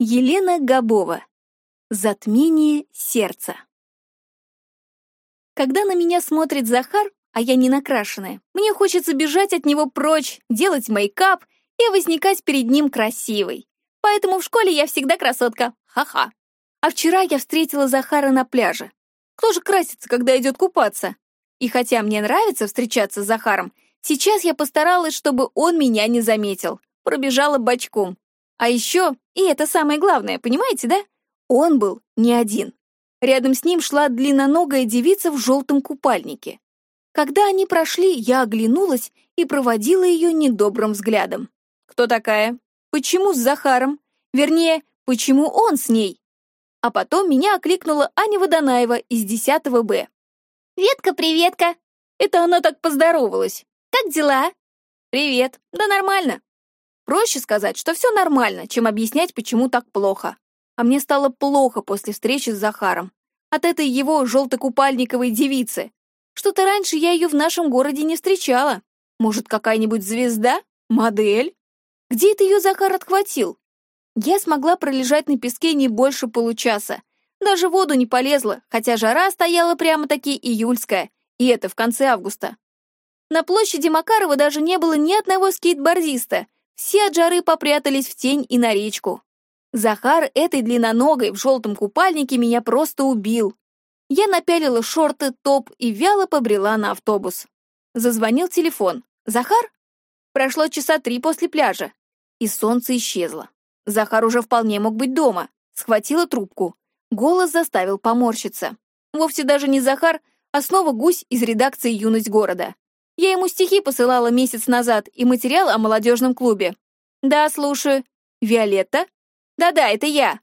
Елена Габова. Затмение сердца. Когда на меня смотрит Захар, а я не накрашенная, мне хочется бежать от него прочь, делать мейкап и возникать перед ним красивой. Поэтому в школе я всегда красотка. Ха-ха. А вчера я встретила Захара на пляже. Кто же красится, когда идет купаться? И хотя мне нравится встречаться с Захаром, сейчас я постаралась, чтобы он меня не заметил. Пробежала бочком. А еще, и это самое главное, понимаете, да? Он был не один. Рядом с ним шла длинноногая девица в желтом купальнике. Когда они прошли, я оглянулась и проводила ее недобрым взглядом. Кто такая? Почему с Захаром? Вернее, почему он с ней? А потом меня окликнула Аня Водонаева из 10 Б. «Ветка, приветка!» Это она так поздоровалась. «Как дела?» «Привет. Да нормально. Проще сказать, что все нормально, чем объяснять, почему так плохо. А мне стало плохо после встречи с Захаром. От этой его желтокупальниковой девицы. Что-то раньше я ее в нашем городе не встречала. Может, какая-нибудь звезда? Модель? Где это ее Захар отхватил? Я смогла пролежать на песке не больше получаса. Даже в воду не полезла, хотя жара стояла прямо-таки июльская, и это в конце августа. На площади Макарова даже не было ни одного скейтбордиста — все от жары попрятались в тень и на речку. Захар этой длинноногой в желтом купальнике меня просто убил. Я напялила шорты, топ и вяло побрела на автобус. Зазвонил телефон. «Захар?» Прошло часа три после пляжа. И солнце исчезло. Захар уже вполне мог быть дома. Схватила трубку. Голос заставил поморщиться. Вовсе даже не Захар, а снова гусь из редакции «Юность города». Я ему стихи посылала месяц назад и материал о молодежном клубе. Да, слушаю. Виолетта? Да-да, это я.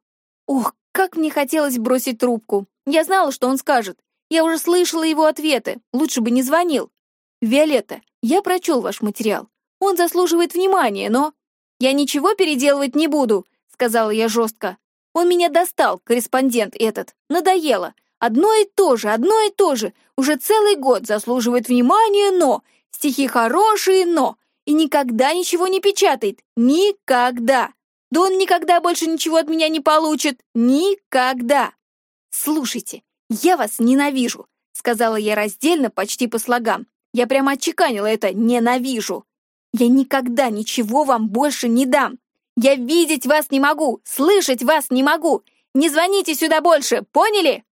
Ох, как мне хотелось бросить трубку. Я знала, что он скажет. Я уже слышала его ответы. Лучше бы не звонил. Виолетта, я прочел ваш материал. Он заслуживает внимания, но... Я ничего переделывать не буду, сказала я жестко. Он меня достал, корреспондент этот. Надоело. Одно и то же, одно и то же. Уже целый год заслуживает внимания, но... Стихи хорошие, но... И никогда ничего не печатает. Никогда. Да он никогда больше ничего от меня не получит. Никогда. Слушайте, я вас ненавижу, сказала я раздельно, почти по слогам. Я прямо отчеканила это «ненавижу». Я никогда ничего вам больше не дам. Я видеть вас не могу, слышать вас не могу. Не звоните сюда больше, поняли?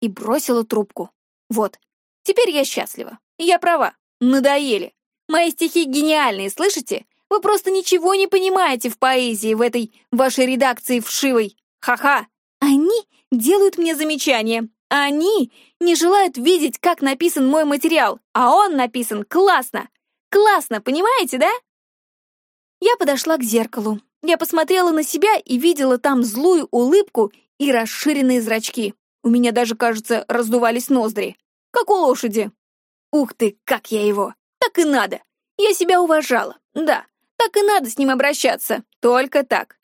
И бросила трубку. Вот, теперь я счастлива. Я права, надоели. Мои стихи гениальные, слышите? Вы просто ничего не понимаете в поэзии, в этой вашей редакции вшивой. Ха-ха. Они делают мне замечания. Они не желают видеть, как написан мой материал, а он написан классно. Классно, понимаете, да? Я подошла к зеркалу. Я посмотрела на себя и видела там злую улыбку и расширенные зрачки. У меня даже, кажется, раздувались ноздри. Как у лошади. Ух ты, как я его! Так и надо. Я себя уважала. Да, так и надо с ним обращаться. Только так.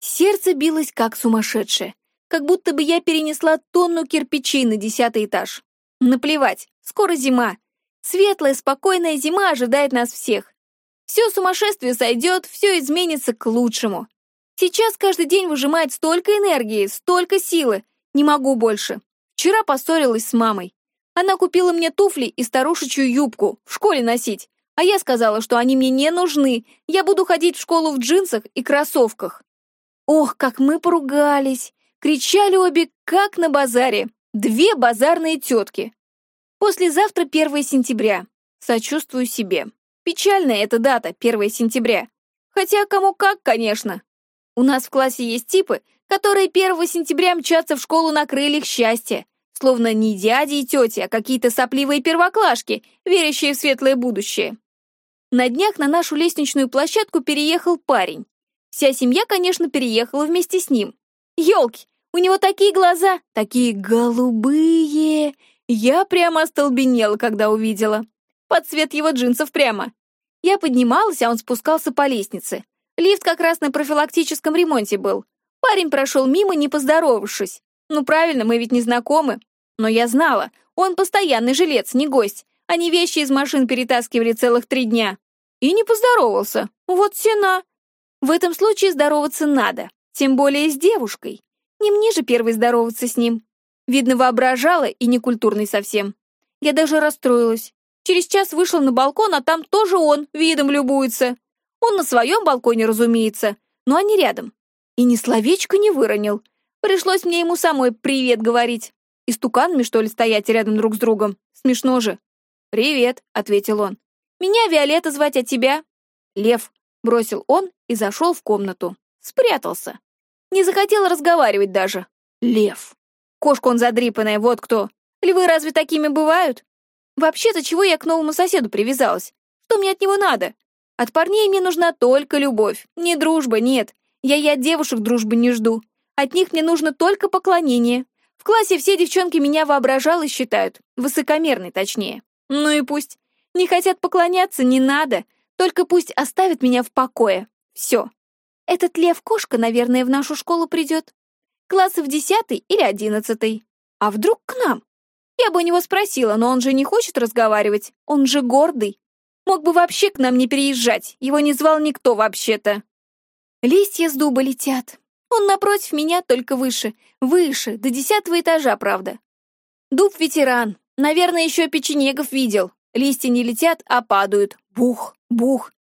Сердце билось как сумасшедшее. Как будто бы я перенесла тонну кирпичей на десятый этаж. Наплевать, скоро зима. Светлая, спокойная зима ожидает нас всех. Все сумасшествие сойдет, все изменится к лучшему. Сейчас каждый день выжимает столько энергии, столько силы, не могу больше. Вчера поссорилась с мамой. Она купила мне туфли и старушечью юбку, в школе носить. А я сказала, что они мне не нужны. Я буду ходить в школу в джинсах и кроссовках. Ох, как мы поругались. Кричали обе, как на базаре. Две базарные тетки. Послезавтра 1 сентября. Сочувствую себе. Печальная эта дата, 1 сентября. Хотя кому как, конечно. У нас в классе есть типы, которые 1 сентября мчатся в школу на крыльях счастья, словно не дяди и тети, а какие-то сопливые первоклашки, верящие в светлое будущее. На днях на нашу лестничную площадку переехал парень. Вся семья, конечно, переехала вместе с ним. Ёлки, у него такие глаза, такие голубые. Я прямо остолбенела, когда увидела. Под цвет его джинсов прямо. Я поднималась, а он спускался по лестнице. Лифт как раз на профилактическом ремонте был. Парень прошел мимо, не поздоровавшись. Ну правильно, мы ведь не знакомы. Но я знала, он постоянный жилец, не гость. Они вещи из машин перетаскивали целых три дня. И не поздоровался. Вот сена. В этом случае здороваться надо. Тем более с девушкой. Не мне же первой здороваться с ним. Видно, воображала и некультурный совсем. Я даже расстроилась. Через час вышла на балкон, а там тоже он, видом любуется. Он на своем балконе, разумеется, но они рядом. И ни словечко не выронил. Пришлось мне ему самой «привет» говорить. И стуканами, что ли, стоять рядом друг с другом? Смешно же. «Привет», — ответил он. «Меня Виолетта звать, а тебя?» «Лев», — бросил он и зашел в комнату. Спрятался. Не захотел разговаривать даже. Лев. Кошка он задрипанная, вот кто. Львы разве такими бывают? Вообще-то, чего я к новому соседу привязалась? Что мне от него надо? От парней мне нужна только любовь. Не дружба, нет. Я и от девушек дружбы не жду. От них мне нужно только поклонение. В классе все девчонки меня воображалой считают. Высокомерной, точнее. Ну и пусть. Не хотят поклоняться, не надо. Только пусть оставят меня в покое. Все. Этот лев-кошка, наверное, в нашу школу придет. Классы в десятый или одиннадцатый. А вдруг к нам? Я бы у него спросила, но он же не хочет разговаривать. Он же гордый. Мог бы вообще к нам не переезжать. Его не звал никто вообще-то. Листья с дуба летят. Он напротив меня, только выше. Выше, до десятого этажа, правда. Дуб ветеран. Наверное, еще печенегов видел. Листья не летят, а падают. Бух, бух.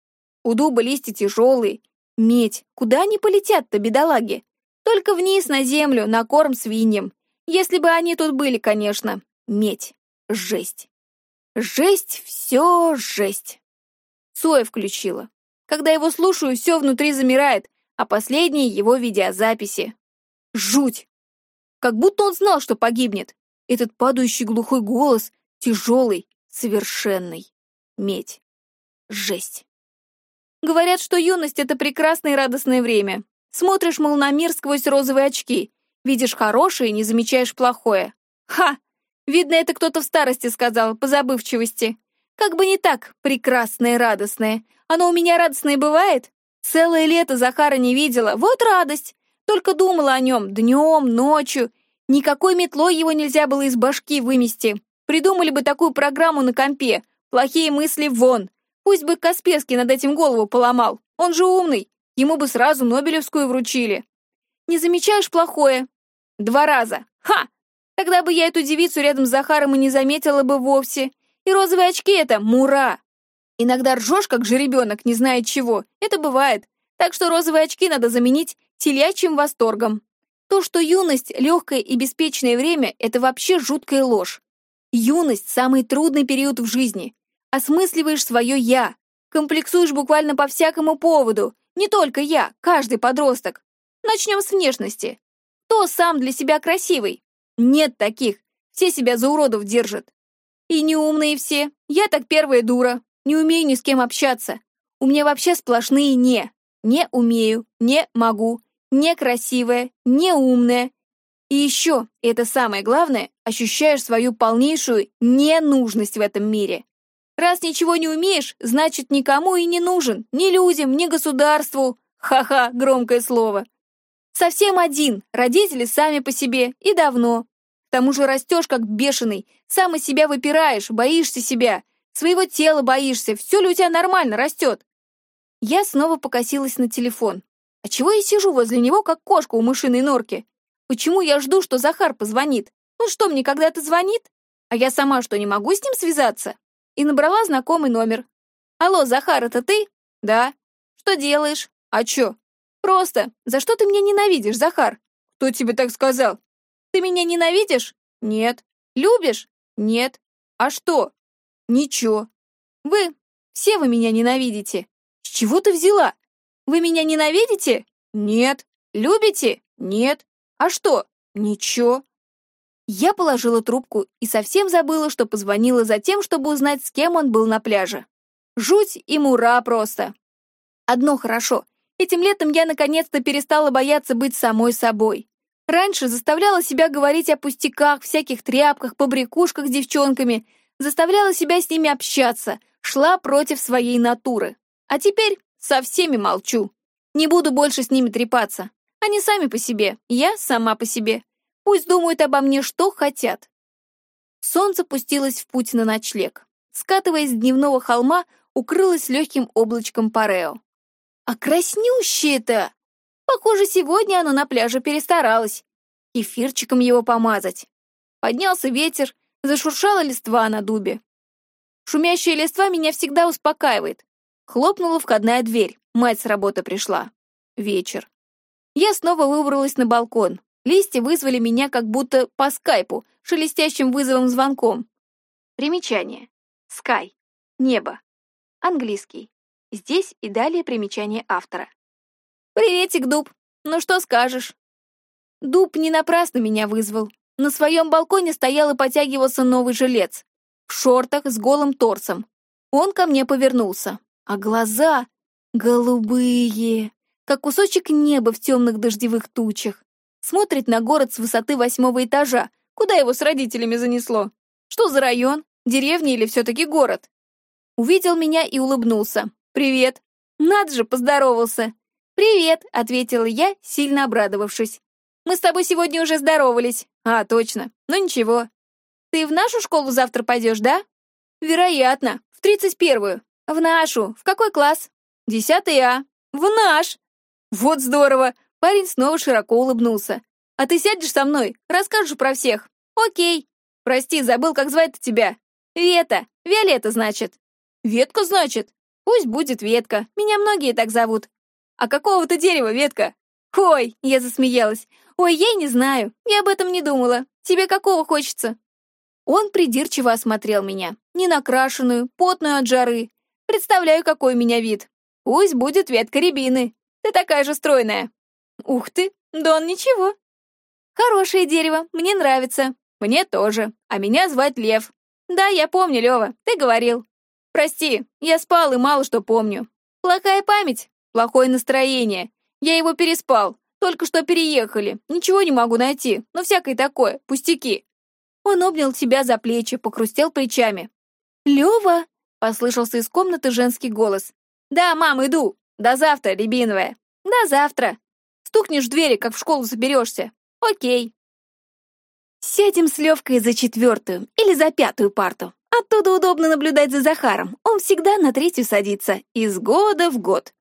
У дуба листья тяжелые. Медь. Куда они полетят-то, бедолаги? Только вниз, на землю, на корм свиньям. Если бы они тут были, конечно. Медь. Жесть. Жесть, все жесть. Соя включила. Когда его слушаю, все внутри замирает, а последние его видеозаписи. Жуть! Как будто он знал, что погибнет. Этот падающий глухой голос, тяжелый, совершенный. Медь. Жесть. Говорят, что юность — это прекрасное и радостное время. Смотришь, мол, на мир сквозь розовые очки. Видишь хорошее не замечаешь плохое. Ха! Видно, это кто-то в старости сказал, по забывчивости. Как бы не так, прекрасное и радостное. Оно у меня радостное бывает? Целое лето Захара не видела, вот радость. Только думала о нем днем, ночью. Никакой метлой его нельзя было из башки вымести. Придумали бы такую программу на компе. Плохие мысли вон. Пусть бы Касперский над этим голову поломал. Он же умный. Ему бы сразу Нобелевскую вручили. Не замечаешь плохое? Два раза. Ха! Тогда бы я эту девицу рядом с Захаром и не заметила бы вовсе. И розовые очки — это мура. Иногда ржешь, как жеребенок, не знает чего. Это бывает. Так что розовые очки надо заменить телячьим восторгом. То, что юность, легкое и беспечное время — это вообще жуткая ложь. Юность — самый трудный период в жизни. Осмысливаешь свое «я». Комплексуешь буквально по всякому поводу. Не только я, каждый подросток. Начнем с внешности. Кто сам для себя красивый? Нет таких. Все себя за уродов держат. И неумные все. Я так первая дура. Не умею ни с кем общаться. У меня вообще сплошные «не». Не умею, не могу, некрасивая, неумная. И еще, и это самое главное, ощущаешь свою полнейшую ненужность в этом мире. Раз ничего не умеешь, значит, никому и не нужен, ни людям, ни государству. Ха-ха, громкое слово. Совсем один, родители сами по себе, и давно. К тому же растешь как бешеный, сам из себя выпираешь, боишься себя, своего тела боишься, все ли у тебя нормально растет. Я снова покосилась на телефон. А чего я сижу возле него, как кошка у мышиной норки? Почему я жду, что Захар позвонит? Он что, мне когда-то звонит? А я сама что, не могу с ним связаться? И набрала знакомый номер. «Алло, Захар, это ты?» «Да». «Что делаешь?» «А чё?» «Просто. За что ты меня ненавидишь, Захар?» «Кто тебе так сказал?» «Ты меня ненавидишь?» «Нет». «Любишь?» «Нет». «А что?» «Ничего». «Вы, все вы меня ненавидите». «С чего ты взяла?» «Вы меня ненавидите?» «Нет». «Любите?» «Нет». «А что?» «Ничего». Я положила трубку и совсем забыла, что позвонила за тем, чтобы узнать, с кем он был на пляже. Жуть и мура просто. Одно хорошо. Этим летом я наконец-то перестала бояться быть самой собой. Раньше заставляла себя говорить о пустяках, всяких тряпках, побрякушках с девчонками, заставляла себя с ними общаться, шла против своей натуры. А теперь со всеми молчу. Не буду больше с ними трепаться. Они сами по себе, я сама по себе. Пусть думают обо мне, что хотят. Солнце пустилось в путь на ночлег. Скатываясь с дневного холма, укрылось легким облачком парео. «А краснющее-то!» Похоже, сегодня оно на пляже перестаралось. Кефирчиком его помазать. Поднялся ветер, зашуршала листва на дубе. Шумящая листва меня всегда успокаивает. Хлопнула входная дверь. Мать с работы пришла. Вечер. Я снова выбралась на балкон. Листья вызвали меня как будто по скайпу, шелестящим вызовом звонком. Примечание. Скай. Небо. Английский. Здесь и далее примечание автора. «Приветик, Дуб. Ну что скажешь?» Дуб не напрасно меня вызвал. На своем балконе стоял и потягивался новый жилец. В шортах с голым торсом. Он ко мне повернулся. А глаза голубые как кусочек неба в темных дождевых тучах. Смотрит на город с высоты восьмого этажа. Куда его с родителями занесло? Что за район? Деревня или все-таки город? Увидел меня и улыбнулся. «Привет!» «Над же, поздоровался!» «Привет!» — ответила я, сильно обрадовавшись. «Мы с тобой сегодня уже здоровались». «А, точно. Ну ничего. Ты в нашу школу завтра пойдешь, да?» «Вероятно. В тридцать первую. В нашу. В какой класс?» «Десятый А». «В наш!» «Вот здорово!» Парень снова широко улыбнулся. «А ты сядешь со мной? Расскажешь про всех?» «Окей. Прости, забыл, как звать тебя?» «Вета. Виолетта, значит». «Ветка, значит?» «Пусть будет Ветка. Меня многие так зовут». «А какого ты дерева, Ветка?» «Ой!» — я засмеялась. «Ой, я не знаю. Я об этом не думала. Тебе какого хочется?» Он придирчиво осмотрел меня. Ненакрашенную, потную от жары. Представляю, какой у меня вид. Пусть будет ветка рябины. Ты такая же стройная. Ух ты, да он ничего. Хорошее дерево, мне нравится. Мне тоже. А меня звать Лев. Да, я помню, Лева, ты говорил. Прости, я спал и мало что помню. Плохая память, плохое настроение. Я его переспал. Только что переехали. Ничего не могу найти. Ну, всякое такое, пустяки. Он обнял тебя за плечи, покрустел плечами. «Лёва!» — послышался из комнаты женский голос. «Да, мам, иду. До завтра, рябиновая. До завтра. Стукнешь в двери, как в школу соберешься. Окей. Сядем с Левкой за четвертую или за пятую парту. Оттуда удобно наблюдать за Захаром. Он всегда на третью садится, из года в год.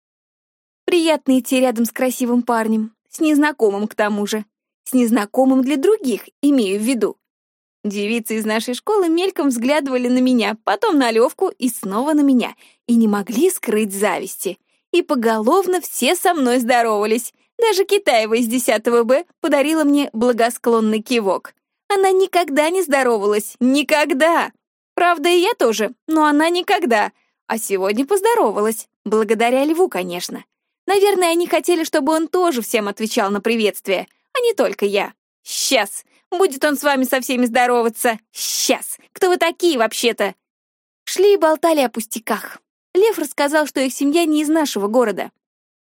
Приятно идти рядом с красивым парнем, с незнакомым к тому же. С незнакомым для других, имею в виду. Девицы из нашей школы мельком взглядывали на меня, потом на Левку и снова на меня, и не могли скрыть зависти и поголовно все со мной здоровались. Даже Китаева из 10 Б подарила мне благосклонный кивок. Она никогда не здоровалась, никогда. Правда, и я тоже, но она никогда. А сегодня поздоровалась, благодаря Льву, конечно. Наверное, они хотели, чтобы он тоже всем отвечал на приветствие, а не только я. Сейчас, будет он с вами со всеми здороваться. Сейчас, кто вы такие вообще-то? Шли и болтали о пустяках. Лев рассказал, что их семья не из нашего города.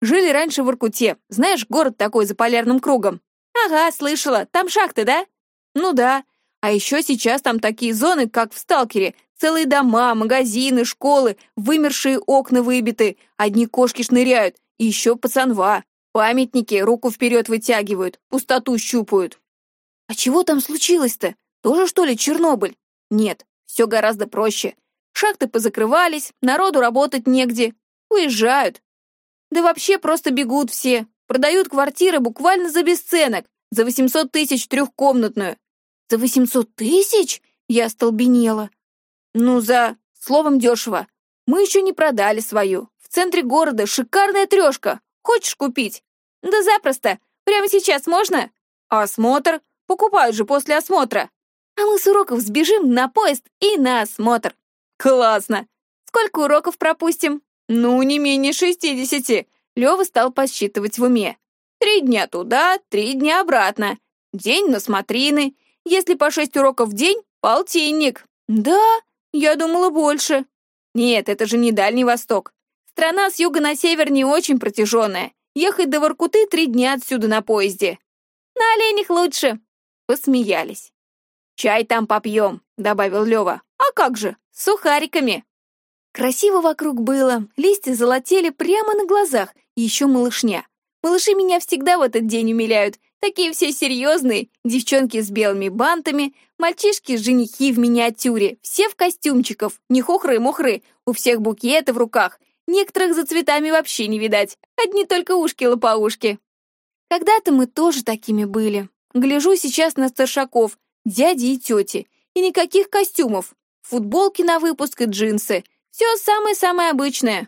Жили раньше в Иркуте. Знаешь, город такой за полярным кругом. Ага, слышала. Там шахты, да? Ну да. А еще сейчас там такие зоны, как в Сталкере. Целые дома, магазины, школы, вымершие окна выбиты, одни кошки шныряют, еще пацанва. Памятники руку вперед вытягивают, пустоту щупают. А чего там случилось-то? Тоже, что ли, Чернобыль? Нет, все гораздо проще. Шахты позакрывались, народу работать негде. Уезжают. Да вообще просто бегут все. Продают квартиры буквально за бесценок. За 800 тысяч трехкомнатную. За 800 тысяч? Я столбенела. Ну, за... Словом, дешево. Мы еще не продали свою. Центре города шикарная трешка. Хочешь купить? Да запросто. Прямо сейчас можно? Осмотр? Покупают же после осмотра. А мы с уроков сбежим на поезд и на осмотр. Классно! Сколько уроков пропустим? Ну, не менее шестидесяти. Лёва стал подсчитывать в уме. Три дня туда, три дня обратно. День на смотрины. Если по шесть уроков в день, полтинник. Да, я думала больше. Нет, это же не Дальний Восток. Страна с юга на север не очень протяженная. Ехать до Воркуты три дня отсюда на поезде. На оленях лучше. Посмеялись. «Чай там попьем», — добавил Лёва. «А как же, с сухариками». Красиво вокруг было, листья золотели прямо на глазах, еще малышня. Малыши меня всегда в этот день умиляют, такие все серьезные, девчонки с белыми бантами, мальчишки-женихи в миниатюре, все в костюмчиков, не хухры-мухры, у всех букеты в руках, некоторых за цветами вообще не видать, одни только ушки-лопоушки. Когда-то мы тоже такими были. Гляжу сейчас на старшаков, дяди и тети, и никаких костюмов. Футболки на выпуск и джинсы. Все самое-самое обычное.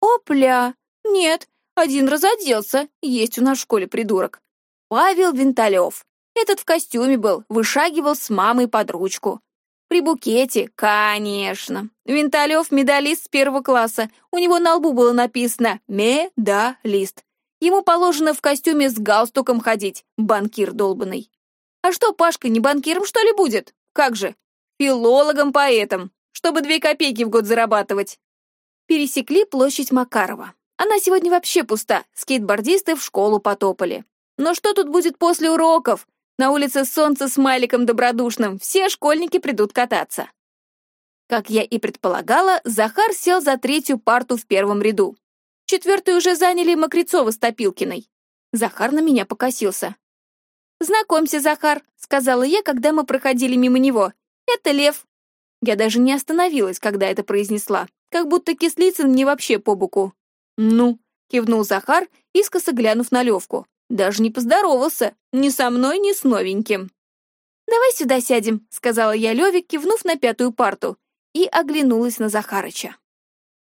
Опля! Нет, один раз оделся, есть у нас в школе придурок. Павел Винталев. Этот в костюме был, вышагивал с мамой под ручку. При букете, конечно. Винталев медалист с первого класса. У него на лбу было написано «Медалист». Ему положено в костюме с галстуком ходить, банкир долбанный. А что, Пашка не банкиром, что ли, будет? Как же? Филологом-поэтом, чтобы две копейки в год зарабатывать. Пересекли площадь Макарова. Она сегодня вообще пуста, скейтбордисты в школу потопали. Но что тут будет после уроков? На улице солнце с Маликом добродушным, все школьники придут кататься. Как я и предполагала, Захар сел за третью парту в первом ряду. Четвертую уже заняли Мокрецова с Топилкиной. Захар на меня покосился. «Знакомься, Захар», — сказала я, когда мы проходили мимо него. «Это Лев». Я даже не остановилась, когда это произнесла, как будто Кислицын мне вообще по боку. «Ну», — кивнул Захар, искоса глянув на Левку. Даже не поздоровался, ни со мной, ни с новеньким. «Давай сюда сядем», — сказала я Леве, кивнув на пятую парту, и оглянулась на Захарыча.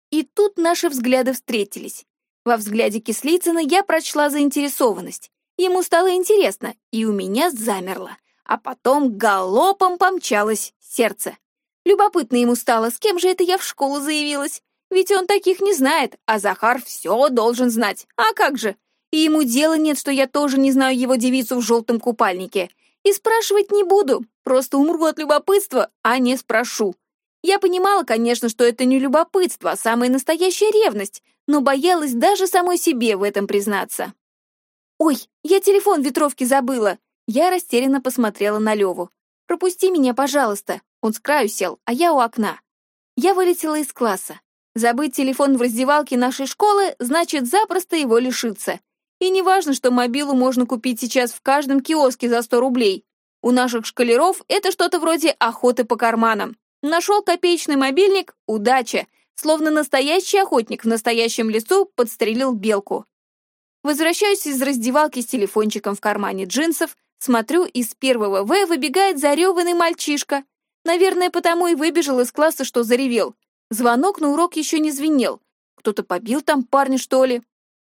И тут наши взгляды встретились. Во взгляде Кислицына я прочла заинтересованность. Ему стало интересно, и у меня замерло. А потом галопом помчалось сердце. Любопытно ему стало, с кем же это я в школу заявилась. Ведь он таких не знает, а Захар все должен знать. А как же? И ему дела нет, что я тоже не знаю его девицу в желтом купальнике. И спрашивать не буду, просто умру от любопытства, а не спрошу. Я понимала, конечно, что это не любопытство, а самая настоящая ревность, но боялась даже самой себе в этом признаться. «Ой, я телефон в ветровке забыла!» Я растерянно посмотрела на Леву. «Пропусти меня, пожалуйста!» Он с краю сел, а я у окна. Я вылетела из класса. Забыть телефон в раздевалке нашей школы значит запросто его лишиться. И не важно, что мобилу можно купить сейчас в каждом киоске за 100 рублей. У наших школяров это что-то вроде охоты по карманам. Нашел копеечный мобильник — удача. Словно настоящий охотник в настоящем лесу подстрелил белку. Возвращаюсь из раздевалки с телефончиком в кармане джинсов, смотрю, из первого В выбегает зареванный мальчишка. Наверное, потому и выбежал из класса, что заревел. Звонок на урок еще не звенел. Кто-то побил там парня, что ли?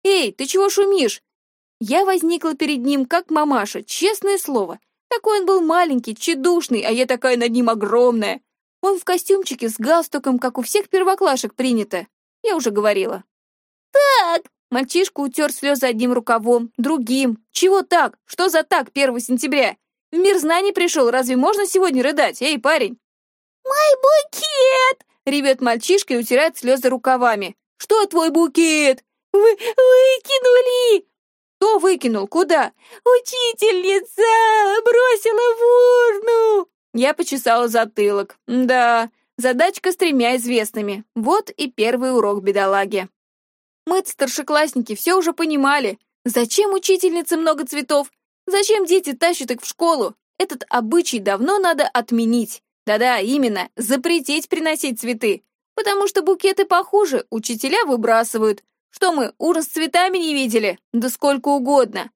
«Эй, ты чего шумишь?» Я возникла перед ним, как мамаша, честное слово. Такой он был маленький, чедушный, а я такая над ним огромная. Он в костюмчике с галстуком, как у всех первоклашек принято. Я уже говорила. «Так!» Мальчишка утер слезы одним рукавом, другим. «Чего так? Что за так 1 сентября? В мир знаний пришел, разве можно сегодня рыдать? Эй, парень!» «Мой букет!» — ревет мальчишка и утирает слезы рукавами. «Что твой букет?» Вы выкинули!» «Кто выкинул? Куда?» «Учительница бросила в урну!» Я почесала затылок. Да, задачка с тремя известными. Вот и первый урок бедолаги. мы старшеклассники, все уже понимали. Зачем учительнице много цветов? Зачем дети тащат их в школу? Этот обычай давно надо отменить. Да-да, именно, запретить приносить цветы. Потому что букеты похуже, учителя выбрасывают, что мы, ужас с цветами не видели? Да сколько угодно.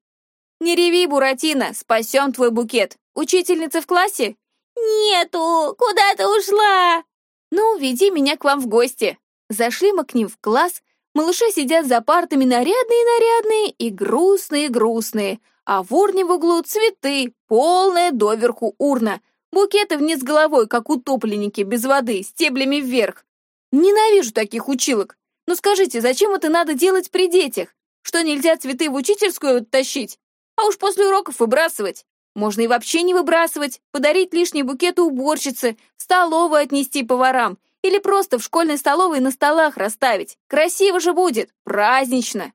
Не реви, Буратино, спасем твой букет. Учительница в классе? Нету, куда ты ушла? Ну, веди меня к вам в гости. Зашли мы к ним в класс. Малыши сидят за партами нарядные-нарядные и грустные-грустные, а в урне в углу цветы, полная доверху урна, букеты вниз головой, как утопленники, без воды, стеблями вверх. Ненавижу таких училок. Ну скажите, зачем это надо делать при детях? Что, нельзя цветы в учительскую тащить? А уж после уроков выбрасывать. Можно и вообще не выбрасывать, подарить лишний букет уборщице, в столовую отнести поварам или просто в школьной столовой на столах расставить. Красиво же будет, празднично.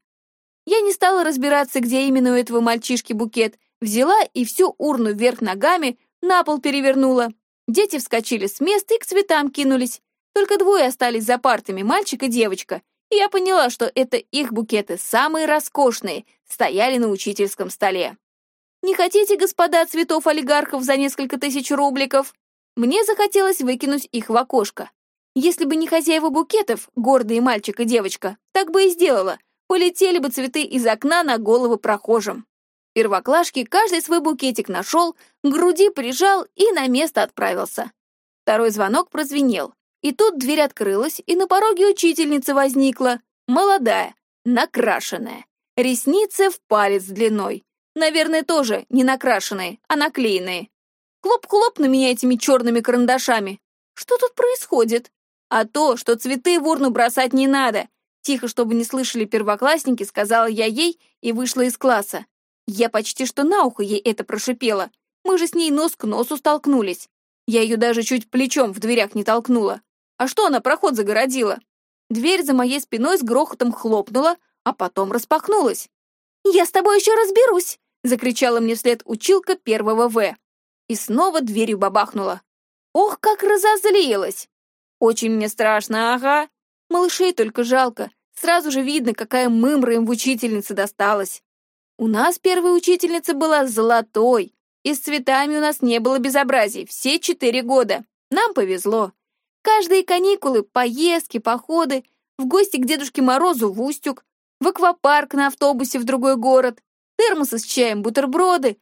Я не стала разбираться, где именно у этого мальчишки букет. Взяла и всю урну вверх ногами на пол перевернула. Дети вскочили с места и к цветам кинулись. Только двое остались за партами, мальчик и девочка. И я поняла, что это их букеты, самые роскошные, стояли на учительском столе. Не хотите, господа, цветов олигархов за несколько тысяч рубликов? Мне захотелось выкинуть их в окошко. Если бы не хозяева букетов, гордые мальчик и девочка, так бы и сделала. Полетели бы цветы из окна на головы прохожим. Первоклашки каждый свой букетик нашел, к груди прижал и на место отправился. Второй звонок прозвенел. И тут дверь открылась, и на пороге учительница возникла. Молодая, накрашенная. Ресницы в палец длиной. Наверное, тоже не накрашенные, а наклеенные. Хлоп-хлоп на меня этими черными карандашами. Что тут происходит? А то, что цветы в урну бросать не надо. Тихо, чтобы не слышали первоклассники, сказала я ей и вышла из класса. Я почти что на ухо ей это прошипела. Мы же с ней нос к носу столкнулись. Я ее даже чуть плечом в дверях не толкнула. А что она проход загородила? Дверь за моей спиной с грохотом хлопнула, а потом распахнулась. «Я с тобой еще разберусь!» — закричала мне вслед училка первого В. И снова дверью бабахнула. Ох, как разозлилась! Очень мне страшно, ага. Малышей только жалко. Сразу же видно, какая мымра им в учительнице досталась. У нас первая учительница была золотой, и с цветами у нас не было безобразий все четыре года. Нам повезло. Каждые каникулы, поездки, походы, в гости к Дедушке Морозу в Устюг, в аквапарк на автобусе в другой город, термосы с чаем, бутерброды.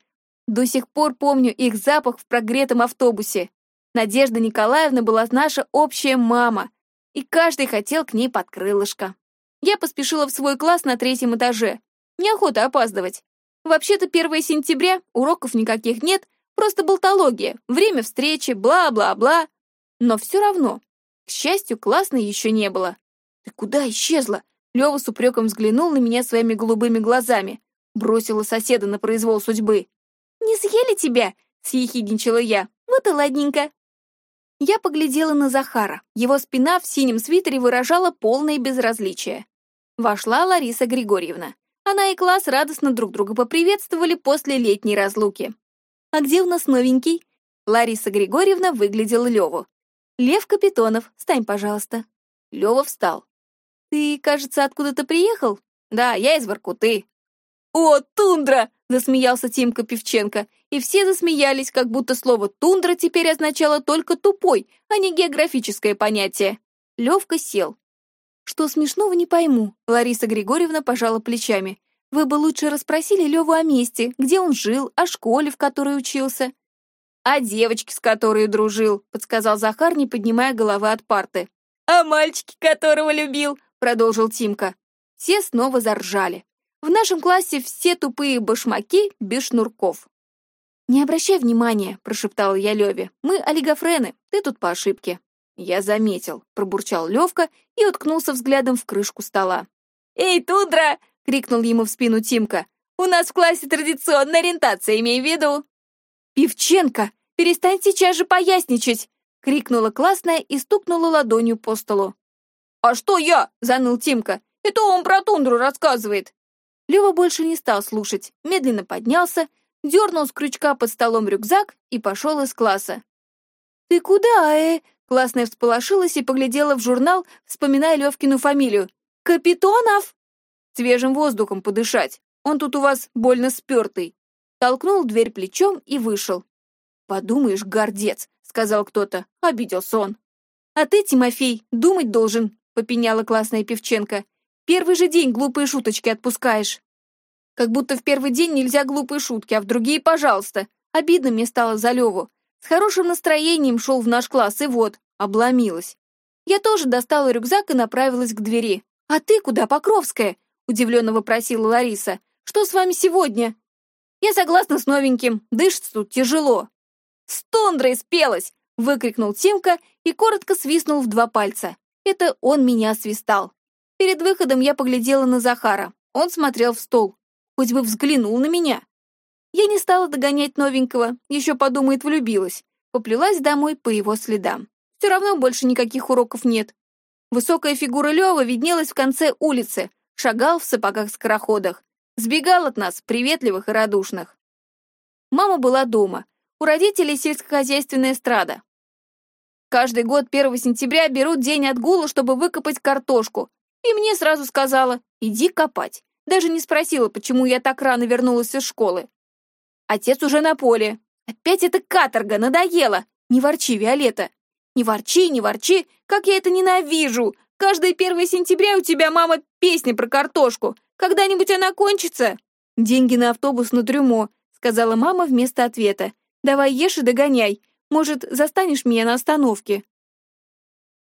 До сих пор помню их запах в прогретом автобусе. Надежда Николаевна была наша общая мама, и каждый хотел к ней под крылышко. Я поспешила в свой класс на третьем этаже. Неохота опаздывать. Вообще-то 1 сентября, уроков никаких нет, просто болтология, время встречи, бла-бла-бла. Но все равно, к счастью, классной еще не было. «Ты куда исчезла?» Лева с упреком взглянул на меня своими голубыми глазами. Бросила соседа на произвол судьбы. «Не съели тебя?» — съехидничала я. «Вот и ладненько». Я поглядела на Захара. Его спина в синем свитере выражала полное безразличие. Вошла Лариса Григорьевна. Она и класс радостно друг друга поприветствовали после летней разлуки. «А где у нас новенький?» Лариса Григорьевна выглядела Леву. «Лев Капитонов, стань, пожалуйста». Лева встал. «Ты, кажется, откуда-то приехал?» «Да, я из Воркуты». «О, тундра!» — засмеялся Тимка Певченко. И все засмеялись, как будто слово «тундра» теперь означало только «тупой», а не географическое понятие. Левка сел. «Что смешного, не пойму», — Лариса Григорьевна пожала плечами. «Вы бы лучше расспросили Леву о месте, где он жил, о школе, в которой учился». «О девочке, с которой дружил», — подсказал Захар, не поднимая головы от парты. «О мальчике, которого любил», — продолжил Тимка. Все снова заржали. В нашем классе все тупые башмаки без шнурков. «Не обращай внимания», — прошептала я Леве. «Мы олигофрены, ты тут по ошибке». «Я заметил», — пробурчал Левка и уткнулся взглядом в крышку стола. «Эй, Тудра!» — крикнул ему в спину Тимка. «У нас в классе традиционная ориентация, имей в виду!» «Певченко, перестань сейчас же поясничать!» — крикнула классная и стукнула ладонью по столу. «А что я?» — заныл Тимка. «Это он про тундру рассказывает!» Лева больше не стал слушать, медленно поднялся, дернул с крючка под столом рюкзак и пошел из класса. «Ты куда, э?» Классная всполошилась и поглядела в журнал, вспоминая Левкину фамилию. «Капитонов!» «Свежим воздухом подышать. Он тут у вас больно спертый». Толкнул дверь плечом и вышел. «Подумаешь, гордец», — сказал кто-то. Обиделся он. «А ты, Тимофей, думать должен», — попеняла классная Певченко. «Первый же день глупые шуточки отпускаешь». Как будто в первый день нельзя глупые шутки, а в другие — пожалуйста. Обидно мне стало за Леву. С хорошим настроением шел в наш класс, и вот, обломилась. Я тоже достала рюкзак и направилась к двери. «А ты куда, Покровская?» — удивленно вопросила Лариса. «Что с вами сегодня?» «Я согласна с новеньким. Дышится тут тяжело». «С тундрой спелась!» — выкрикнул Тимка и коротко свистнул в два пальца. Это он меня свистал. Перед выходом я поглядела на Захара. Он смотрел в стол. Хоть бы взглянул на меня. Я не стала догонять новенького, еще подумает, влюбилась. Поплелась домой по его следам. Все равно больше никаких уроков нет. Высокая фигура Лева виднелась в конце улицы, шагал в сапогах-скороходах, сбегал от нас, приветливых и радушных. Мама была дома. У родителей сельскохозяйственная эстрада. Каждый год 1 сентября берут день отгула, чтобы выкопать картошку. И мне сразу сказала, иди копать. Даже не спросила, почему я так рано вернулась из школы. Отец уже на поле. Опять эта каторга, надоело. Не ворчи, Виолетта. Не ворчи, не ворчи, как я это ненавижу. Каждое 1 сентября у тебя, мама, песни про картошку. Когда-нибудь она кончится? «Деньги на автобус на трюмо», — сказала мама вместо ответа. «Давай ешь и догоняй. Может, застанешь меня на остановке?»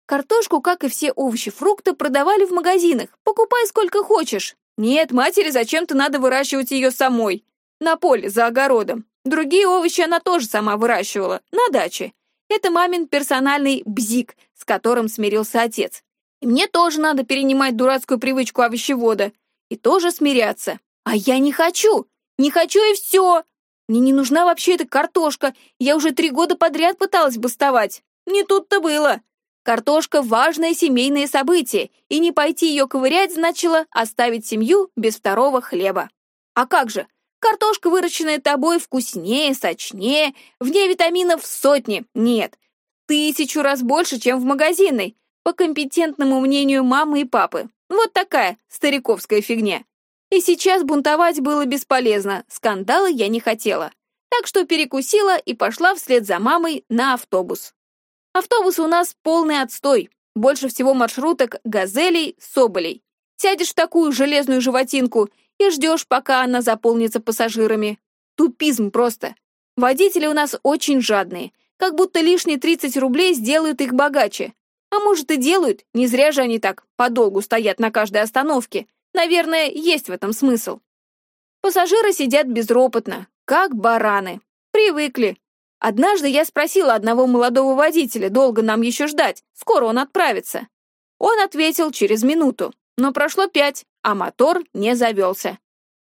Картошку, как и все овощи, фрукты продавали в магазинах. Покупай сколько хочешь. Нет, матери зачем-то надо выращивать ее самой. На поле, за огородом. Другие овощи она тоже сама выращивала, на даче. Это мамин персональный бзик, с которым смирился отец. И мне тоже надо перенимать дурацкую привычку овощевода. И тоже смиряться. А я не хочу. Не хочу и все. Мне не нужна вообще эта картошка. Я уже три года подряд пыталась бастовать. Не тут-то было. Картошка — важное семейное событие, и не пойти ее ковырять значило оставить семью без второго хлеба. А как же? Картошка, выращенная тобой, вкуснее, сочнее, в ней витаминов сотни, нет, тысячу раз больше, чем в магазинной, по компетентному мнению мамы и папы. Вот такая стариковская фигня. И сейчас бунтовать было бесполезно, скандала я не хотела. Так что перекусила и пошла вслед за мамой на автобус. Автобус у нас полный отстой. Больше всего маршруток газелей, соболей. Сядешь в такую железную животинку и ждешь, пока она заполнится пассажирами. Тупизм просто. Водители у нас очень жадные, как будто лишние 30 рублей сделают их богаче. А может и делают, не зря же они так подолгу стоят на каждой остановке. Наверное, есть в этом смысл. Пассажиры сидят безропотно, как бараны. Привыкли, Однажды я спросила одного молодого водителя, долго нам еще ждать, скоро он отправится. Он ответил через минуту, но прошло пять, а мотор не завелся.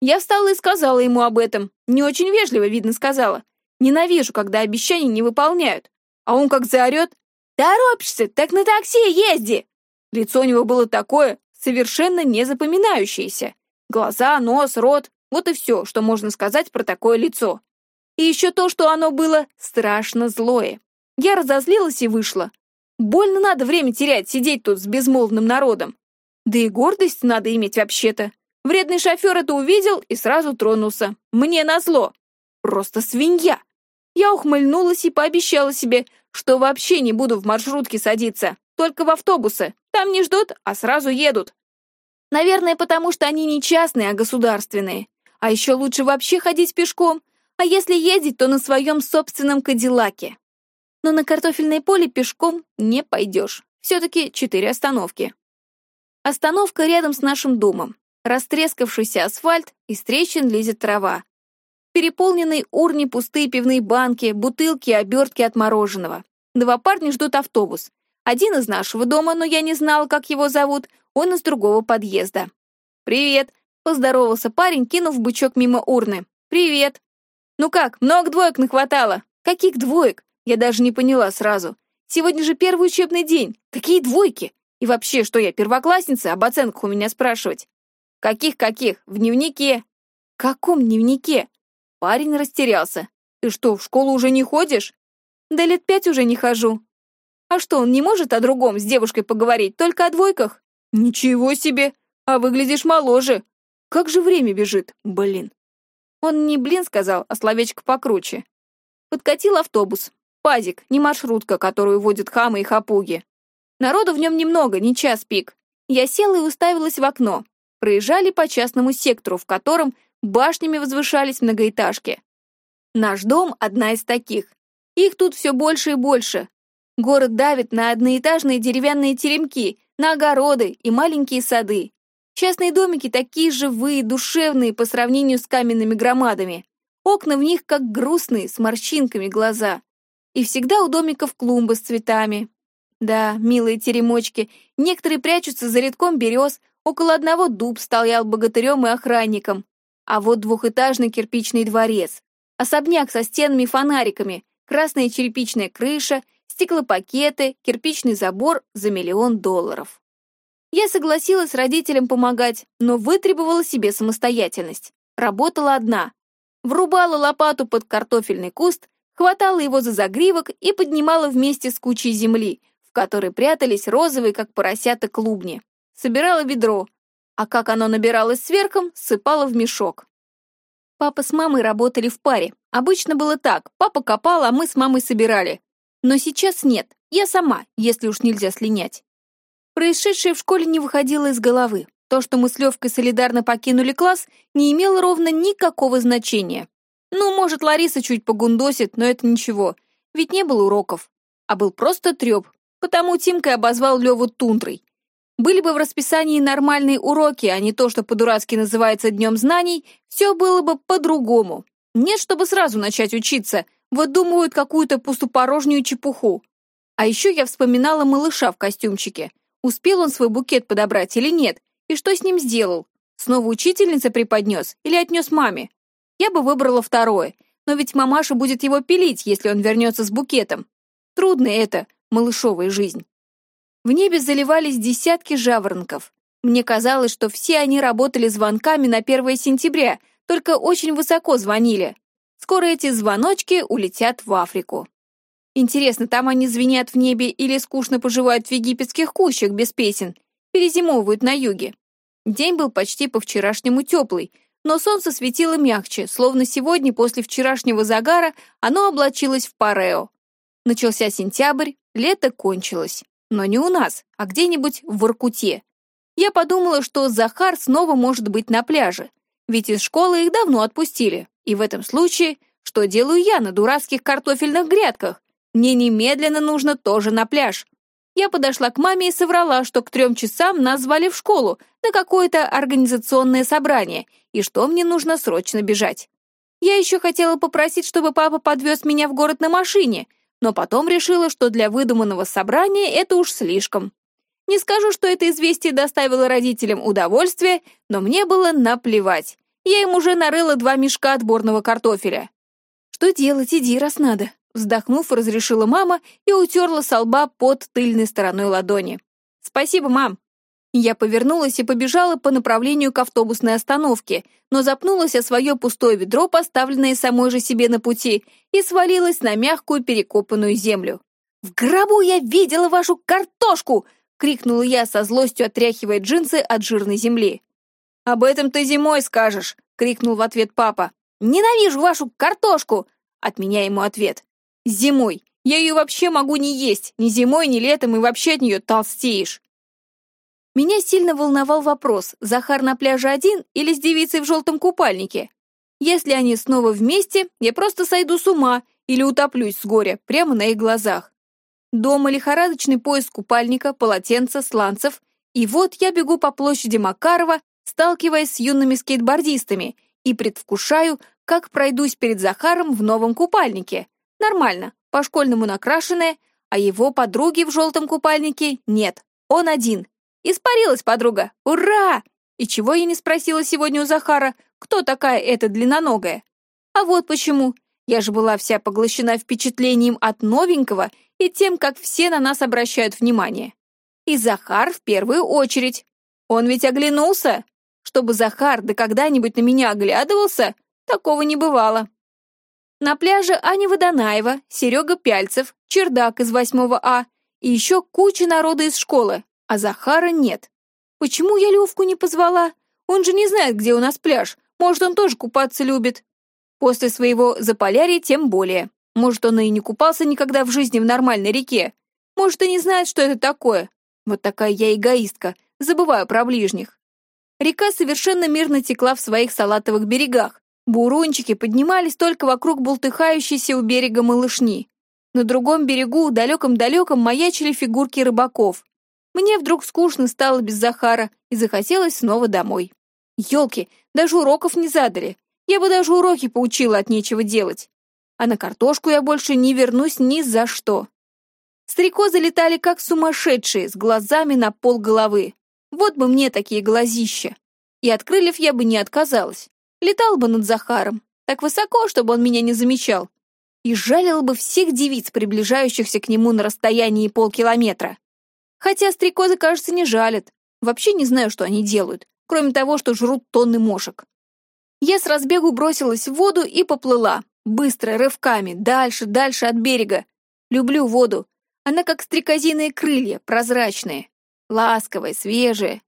Я встала и сказала ему об этом, не очень вежливо, видно, сказала. Ненавижу, когда обещания не выполняют. А он как заорет. «Торопишься, так на такси езди!» Лицо у него было такое, совершенно незапоминающееся. Глаза, нос, рот — вот и все, что можно сказать про такое лицо. И еще то, что оно было страшно злое. Я разозлилась и вышла. Больно надо время терять, сидеть тут с безмолвным народом. Да и гордость надо иметь вообще-то. Вредный шофер это увидел и сразу тронулся. Мне назло. Просто свинья. Я ухмыльнулась и пообещала себе, что вообще не буду в маршрутке садиться, только в автобусы. Там не ждут, а сразу едут. Наверное, потому что они не частные, а государственные. А еще лучше вообще ходить пешком, а если ездить, то на своем собственном кадиллаке. Но на картофельное поле пешком не пойдешь. Все-таки четыре остановки. Остановка рядом с нашим домом. Растрескавшийся асфальт, из трещин лезет трава. Переполненные урни, пустые пивные банки, бутылки, обертки от мороженого. Два парня ждут автобус. Один из нашего дома, но я не знала, как его зовут, он из другого подъезда. «Привет!» — поздоровался парень, кинув бычок мимо урны. «Привет!» «Ну как, много двоек нахватало?» «Каких двоек?» Я даже не поняла сразу. «Сегодня же первый учебный день. Какие двойки? И вообще, что я, первоклассница, об оценках у меня спрашивать?» «Каких-каких? В дневнике». «Каком дневнике?» Парень растерялся. «Ты что, в школу уже не ходишь?» «Да лет пять уже не хожу». «А что, он не может о другом с девушкой поговорить, только о двойках?» «Ничего себе! А выглядишь моложе. Как же время бежит, блин!» Он не блин сказал, а словечко покруче. Подкатил автобус. Пазик, не маршрутка, которую водят хамы и хапуги. Народу в нем немного, не час пик. Я села и уставилась в окно. Проезжали по частному сектору, в котором башнями возвышались многоэтажки. Наш дом — одна из таких. Их тут все больше и больше. Город давит на одноэтажные деревянные теремки, на огороды и маленькие сады. Частные домики такие живые, душевные по сравнению с каменными громадами. Окна в них как грустные, с морщинками глаза. И всегда у домиков клумбы с цветами. Да, милые теремочки, некоторые прячутся за редком берез, около одного дуб стоял богатырем и охранником. А вот двухэтажный кирпичный дворец. Особняк со стенами-фонариками, красная черепичная крыша, стеклопакеты, кирпичный забор за миллион долларов. Я согласилась родителям помогать, но вытребовала себе самостоятельность. Работала одна. Врубала лопату под картофельный куст, хватала его за загривок и поднимала вместе с кучей земли, в которой прятались розовые, как поросята, клубни. Собирала ведро, а как оно набиралось сверхом, сыпала в мешок. Папа с мамой работали в паре. Обычно было так, папа копал, а мы с мамой собирали. Но сейчас нет, я сама, если уж нельзя слинять. Происшедшее в школе не выходило из головы. То, что мы с Левкой солидарно покинули класс, не имело ровно никакого значения. Ну, может, Лариса чуть погундосит, но это ничего, ведь не было уроков. А был просто треп, потому Тимка обозвал Леву тундрой. Были бы в расписании нормальные уроки, а не то, что по-дурацки называется Днем знаний, все было бы по-другому. Нет, чтобы сразу начать учиться, выдумывают какую-то пустопорожнюю чепуху. А еще я вспоминала малыша в костюмчике. Успел он свой букет подобрать или нет, и что с ним сделал? Снова учительница преподнес или отнес маме? Я бы выбрала второе, но ведь мамаша будет его пилить, если он вернется с букетом. Трудно это, малышовая жизнь. В небе заливались десятки жаворонков. Мне казалось, что все они работали звонками на 1 сентября, только очень высоко звонили. Скоро эти звоночки улетят в Африку. Интересно, там они звенят в небе или скучно поживают в египетских кущах без песен, перезимовывают на юге. День был почти по-вчерашнему теплый, но солнце светило мягче, словно сегодня после вчерашнего загара оно облачилось в парео. Начался сентябрь, лето кончилось. Но не у нас, а где-нибудь в Воркуте. Я подумала, что Захар снова может быть на пляже, ведь из школы их давно отпустили. И в этом случае, что делаю я на дурацких картофельных грядках? Мне немедленно нужно тоже на пляж. Я подошла к маме и соврала, что к трем часам нас звали в школу на какое-то организационное собрание, и что мне нужно срочно бежать. Я еще хотела попросить, чтобы папа подвез меня в город на машине, но потом решила, что для выдуманного собрания это уж слишком. Не скажу, что это известие доставило родителям удовольствие, но мне было наплевать. Я им уже нарыла два мешка отборного картофеля. «Что делать, иди, раз надо», — вздохнув, разрешила мама и утерла со лба под тыльной стороной ладони. «Спасибо, мам». Я повернулась и побежала по направлению к автобусной остановке, но запнулась о свое пустое ведро, поставленное самой же себе на пути, и свалилась на мягкую перекопанную землю. «В гробу я видела вашу картошку!» — крикнула я со злостью, отряхивая джинсы от жирной земли. «Об этом ты зимой скажешь!» — крикнул в ответ папа. «Ненавижу вашу картошку!» — от меня ему ответ. «Зимой! Я ее вообще могу не есть! Ни зимой, ни летом, и вообще от нее толстеешь!» Меня сильно волновал вопрос, Захар на пляже один или с девицей в желтом купальнике? Если они снова вместе, я просто сойду с ума или утоплюсь с горя прямо на их глазах. Дома лихорадочный поиск купальника, полотенца, сланцев, и вот я бегу по площади Макарова, сталкиваясь с юными скейтбордистами, и предвкушаю, как пройдусь перед Захаром в новом купальнике. Нормально, по-школьному накрашенная, а его подруги в желтом купальнике нет, он один. Испарилась подруга, ура! И чего я не спросила сегодня у Захара, кто такая эта длинноногая? А вот почему. Я же была вся поглощена впечатлением от новенького и тем, как все на нас обращают внимание. И Захар в первую очередь. Он ведь оглянулся. Чтобы Захар да когда-нибудь на меня оглядывался, такого не бывало. На пляже Аня Водонаева, Серега Пяльцев, Чердак из 8 А и еще куча народа из школы, а Захара нет. Почему я Левку не позвала? Он же не знает, где у нас пляж. Может, он тоже купаться любит. После своего заполярья тем более. Может, он и не купался никогда в жизни в нормальной реке. Может, и не знает, что это такое. Вот такая я эгоистка, забываю про ближних. Река совершенно мирно текла в своих салатовых берегах. Бурунчики поднимались только вокруг бултыхающейся у берега малышни. На другом берегу, далеком-далеком, маячили фигурки рыбаков. Мне вдруг скучно стало без Захара и захотелось снова домой. Ёлки, даже уроков не задали. Я бы даже уроки поучила от нечего делать. А на картошку я больше не вернусь ни за что. Стрекозы летали как сумасшедшие, с глазами на пол головы. Вот бы мне такие глазища. И от крыльев я бы не отказалась. Летал бы над Захаром, так высоко, чтобы он меня не замечал. И жалил бы всех девиц, приближающихся к нему на расстоянии полкилометра. Хотя стрекозы, кажется, не жалят. Вообще не знаю, что они делают, кроме того, что жрут тонны мошек. Я с разбегу бросилась в воду и поплыла. Быстро, рывками, дальше, дальше от берега. Люблю воду. Она как стрекозиные крылья, прозрачные. Ласковая, свежая.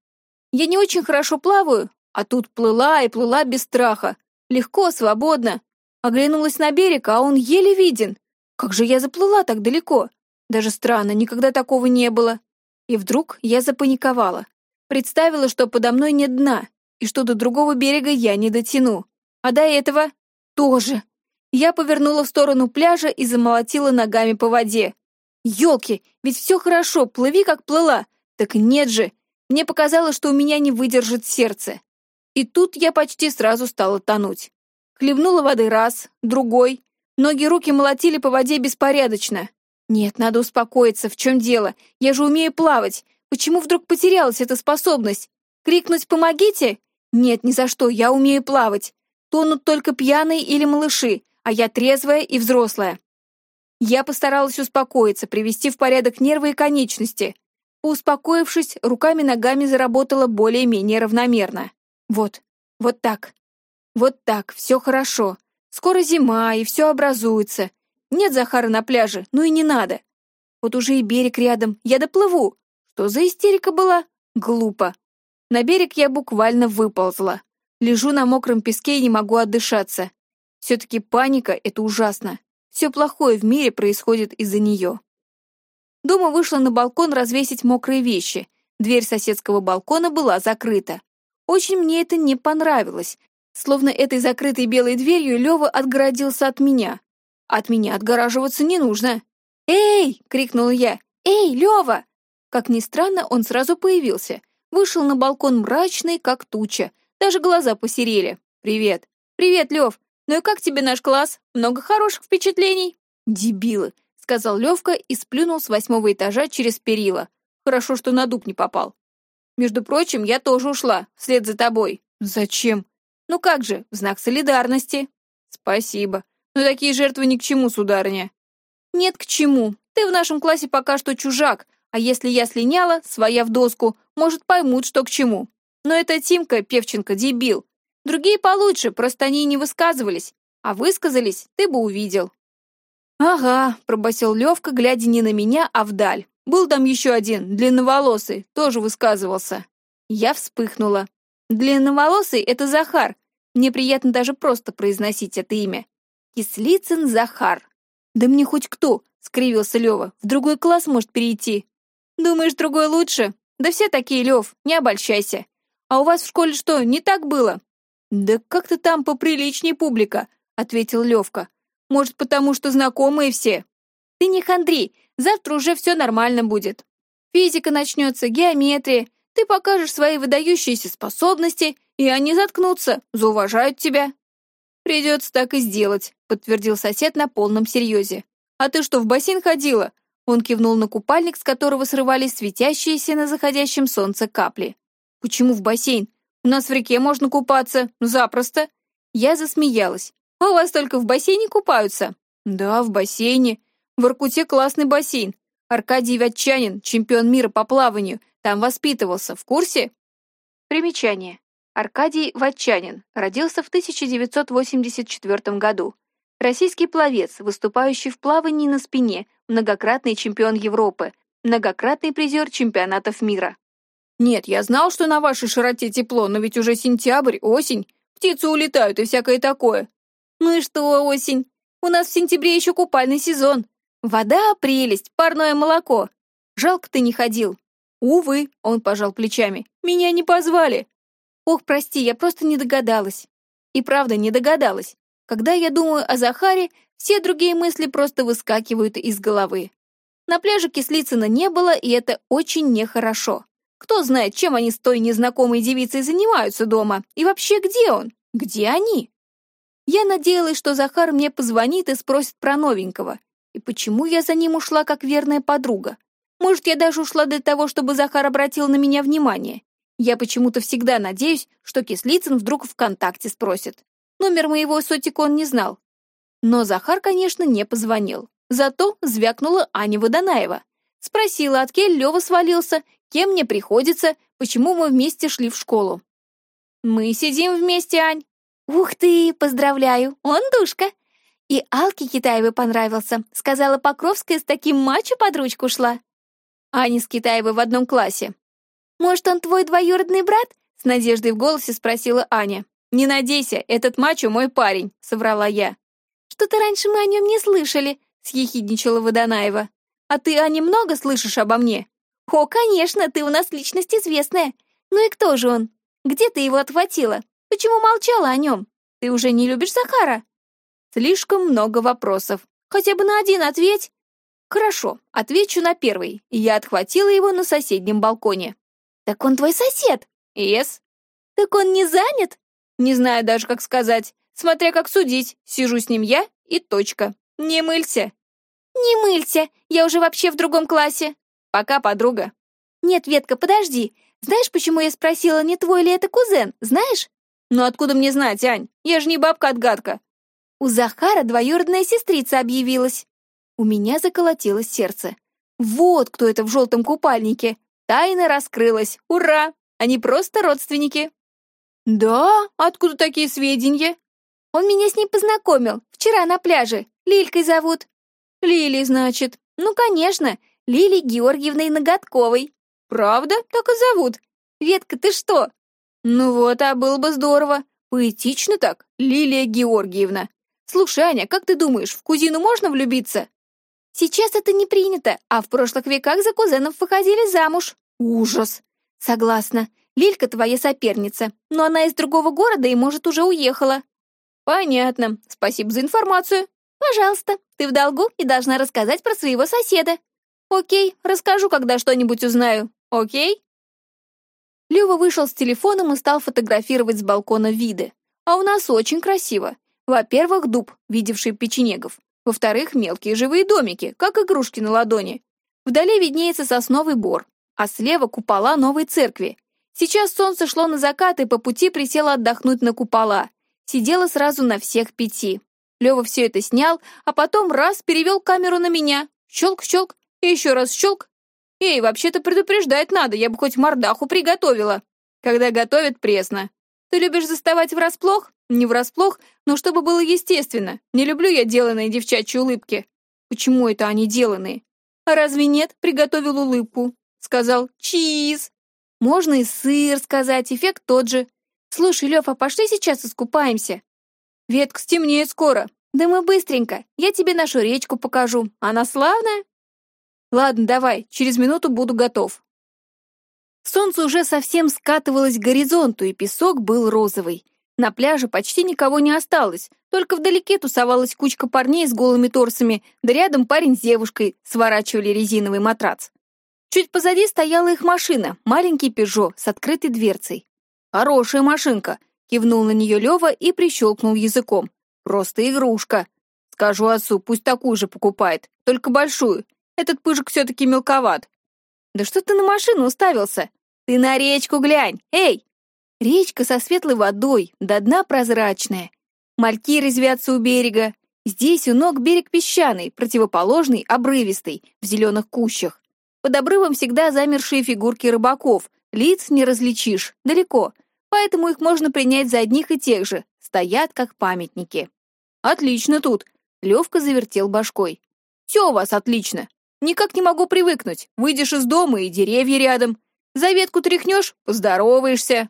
Я не очень хорошо плаваю, а тут плыла и плыла без страха. Легко, свободно. Оглянулась на берег, а он еле виден. Как же я заплыла так далеко? Даже странно, никогда такого не было. И вдруг я запаниковала. Представила, что подо мной нет дна, и что до другого берега я не дотяну. А до этого тоже. Я повернула в сторону пляжа и замолотила ногами по воде. Ёлки, ведь все хорошо, плыви как плыла. Так нет же. Мне показалось, что у меня не выдержит сердце. И тут я почти сразу стала тонуть. Хлебнула воды раз, другой. Ноги руки молотили по воде беспорядочно. Нет, надо успокоиться, в чем дело? Я же умею плавать. Почему вдруг потерялась эта способность? Крикнуть «помогите»? Нет, ни за что, я умею плавать. Тонут только пьяные или малыши, а я трезвая и взрослая. Я постаралась успокоиться, привести в порядок нервы и конечности. Успокоившись, руками-ногами заработала более-менее равномерно. Вот, вот так. Вот так, все хорошо. Скоро зима, и все образуется. Нет Захара на пляже, ну и не надо. Вот уже и берег рядом, я доплыву. Что за истерика была? Глупо. На берег я буквально выползла. Лежу на мокром песке и не могу отдышаться. Все-таки паника — это ужасно. Все плохое в мире происходит из-за нее. Дома вышла на балкон развесить мокрые вещи. Дверь соседского балкона была закрыта. Очень мне это не понравилось. Словно этой закрытой белой дверью Лёва отгородился от меня. От меня отгораживаться не нужно. «Эй!» — крикнула я. «Эй, Лёва!» Как ни странно, он сразу появился. Вышел на балкон мрачный, как туча. Даже глаза посерели. «Привет!» «Привет, Лев! Ну и как тебе наш класс? Много хороших впечатлений?» «Дебилы!» — сказал Левка и сплюнул с восьмого этажа через перила. Хорошо, что на дуб не попал. «Между прочим, я тоже ушла, вслед за тобой». «Зачем?» «Ну как же, в знак солидарности». «Спасибо. Но такие жертвы ни к чему, сударыня». «Нет, к чему. Ты в нашем классе пока что чужак, а если я слиняла, своя в доску, может, поймут, что к чему. Но это Тимка, Певченко, дебил. Другие получше, просто они не высказывались. А высказались, ты бы увидел. «Ага», — пробасил Левка, глядя не на меня, а вдаль. Был там еще один, длинноволосый, тоже высказывался. Я вспыхнула. Длинноволосый — это Захар. Мне приятно даже просто произносить это имя. Кислицын Захар. Да мне хоть кто, — скривился Лева. В другой класс может перейти. Думаешь, другой лучше? Да все такие, Лев, не обольщайся. А у вас в школе что, не так было? Да как-то там поприличней публика, ответил Левка. Может, потому что знакомые все? Ты не хандри, завтра уже все нормально будет. Физика начнется, геометрия. Ты покажешь свои выдающиеся способности, и они заткнутся, зауважают тебя. Придется так и сделать, подтвердил сосед на полном серьезе. А ты что, в бассейн ходила? Он кивнул на купальник, с которого срывались светящиеся на заходящем солнце капли. «Почему в бассейн? У нас в реке можно купаться. Запросто». Я засмеялась. «А у вас только в бассейне купаются?» «Да, в бассейне. В Иркуте классный бассейн. Аркадий Вятчанин, чемпион мира по плаванию, там воспитывался. В курсе?» Примечание. Аркадий Ватчанин родился в 1984 году. Российский пловец, выступающий в плавании на спине, многократный чемпион Европы, многократный призер чемпионатов мира. Нет, я знал, что на вашей широте тепло, но ведь уже сентябрь, осень. Птицы улетают и всякое такое. Ну и что осень? У нас в сентябре еще купальный сезон. Вода — прелесть, парное молоко. Жалко ты не ходил. Увы, он пожал плечами, меня не позвали. Ох, прости, я просто не догадалась. И правда не догадалась. Когда я думаю о Захаре, все другие мысли просто выскакивают из головы. На пляже Кислицына не было, и это очень нехорошо. Кто знает, чем они с той незнакомой девицей занимаются дома, и вообще где он? Где они? Я надеялась, что Захар мне позвонит и спросит про новенького. И почему я за ним ушла как верная подруга? Может, я даже ушла для того, чтобы Захар обратил на меня внимание. Я почему-то всегда надеюсь, что Кислицын вдруг ВКонтакте спросит. Номер моего сотик он не знал. Но Захар, конечно, не позвонил. Зато звякнула Аня Водонаева. Спросила, от кель Лёва свалился, кем мне приходится, почему мы вместе шли в школу. «Мы сидим вместе, Ань». «Ух ты, поздравляю, он душка». И Алке Китаевой понравился. Сказала Покровская, с таким мачо под ручку шла. Аня с Китаевой в одном классе. «Может, он твой двоюродный брат?» С надеждой в голосе спросила Аня. «Не надейся, этот мачо мой парень», — соврала я. «Что-то раньше мы о нем не слышали», — съехидничала Водонаева. «А ты, Аня, много слышишь обо мне?» «О, конечно, ты у нас личность известная. Ну и кто же он? Где ты его отхватила? Почему молчала о нем? Ты уже не любишь Захара? Слишком много вопросов. Хотя бы на один ответь. Хорошо, отвечу на первый. Я отхватила его на соседнем балконе. Так он твой сосед? Yes. Так он не занят? Не знаю даже, как сказать. Смотря как судить. Сижу с ним я и точка. Не мылься. Не мылься. Я уже вообще в другом классе. Пока, подруга. Нет, Ветка, подожди. Знаешь, почему я спросила, не твой ли это кузен? Знаешь? Ну откуда мне знать, Ань? Я же не бабка-отгадка. У Захара двоюродная сестрица объявилась. У меня заколотилось сердце. Вот кто это в желтом купальнике. Тайна раскрылась. Ура! Они просто родственники. Да? Откуда такие сведения? Он меня с ней познакомил. Вчера на пляже. Лилькой зовут. Лили, значит. Ну, конечно. Лили Георгиевной Ноготковой. Правда? Так и зовут. Ветка, ты что? Ну вот, а было бы здорово. Поэтично так. Лилия Георгиевна. Слушай, Аня, как ты думаешь, в кузину можно влюбиться? Сейчас это не принято, а в прошлых веках за кузенов выходили замуж. Ужас. Согласна. Лилька твоя соперница, но она из другого города и, может, уже уехала. Понятно. Спасибо за информацию. Пожалуйста, ты в долгу и должна рассказать про своего соседа. Окей, расскажу, когда что-нибудь узнаю. Окей? Лёва вышел с телефоном и стал фотографировать с балкона виды. А у нас очень красиво. Во-первых, дуб, видевший печенегов. Во-вторых, мелкие живые домики, как игрушки на ладони. Вдали виднеется сосновый бор, а слева купола новой церкви. Сейчас солнце шло на закат, и по пути присела отдохнуть на купола. Сидела сразу на всех пяти. Лёва все это снял, а потом раз перевел камеру на меня. Щелк-щелк, и еще раз щелк. Эй, вообще-то предупреждать надо, я бы хоть мордаху приготовила. Когда готовят, пресно. Ты любишь заставать врасплох? Не врасплох, но чтобы было естественно. Не люблю я деланные девчачьи улыбки. Почему это они деланные? А разве нет? Приготовил улыбку. Сказал «чиз». Можно и сыр сказать, эффект тот же. Слушай, Лев, а пошли сейчас искупаемся? Ветка стемнеет скоро. Да мы быстренько. Я тебе нашу речку покажу. Она славная. Ладно, давай, через минуту буду готов. Солнце уже совсем скатывалось к горизонту, и песок был розовый. На пляже почти никого не осталось, только вдалеке тусовалась кучка парней с голыми торсами, да рядом парень с девушкой сворачивали резиновый матрац. Чуть позади стояла их машина, маленький «Пежо» с открытой дверцей. «Хорошая машинка», — кивнул на нее Лева и прищелкнул языком. «Просто игрушка. Скажу отцу, пусть такую же покупает, только большую. Этот пыжик все-таки мелковат». «Да что ты на машину уставился? Ты на речку глянь! Эй!» Речка со светлой водой, до дна прозрачная. Мальки резвятся у берега. Здесь у ног берег песчаный, противоположный, обрывистый, в зеленых кущах. Под обрывом всегда замершие фигурки рыбаков, лиц не различишь, далеко, поэтому их можно принять за одних и тех же, стоят как памятники. «Отлично тут!» — Левка завертел башкой. «Все у вас отлично! Никак не могу привыкнуть. Выйдешь из дома и деревья рядом. За ветку тряхнешь — поздороваешься,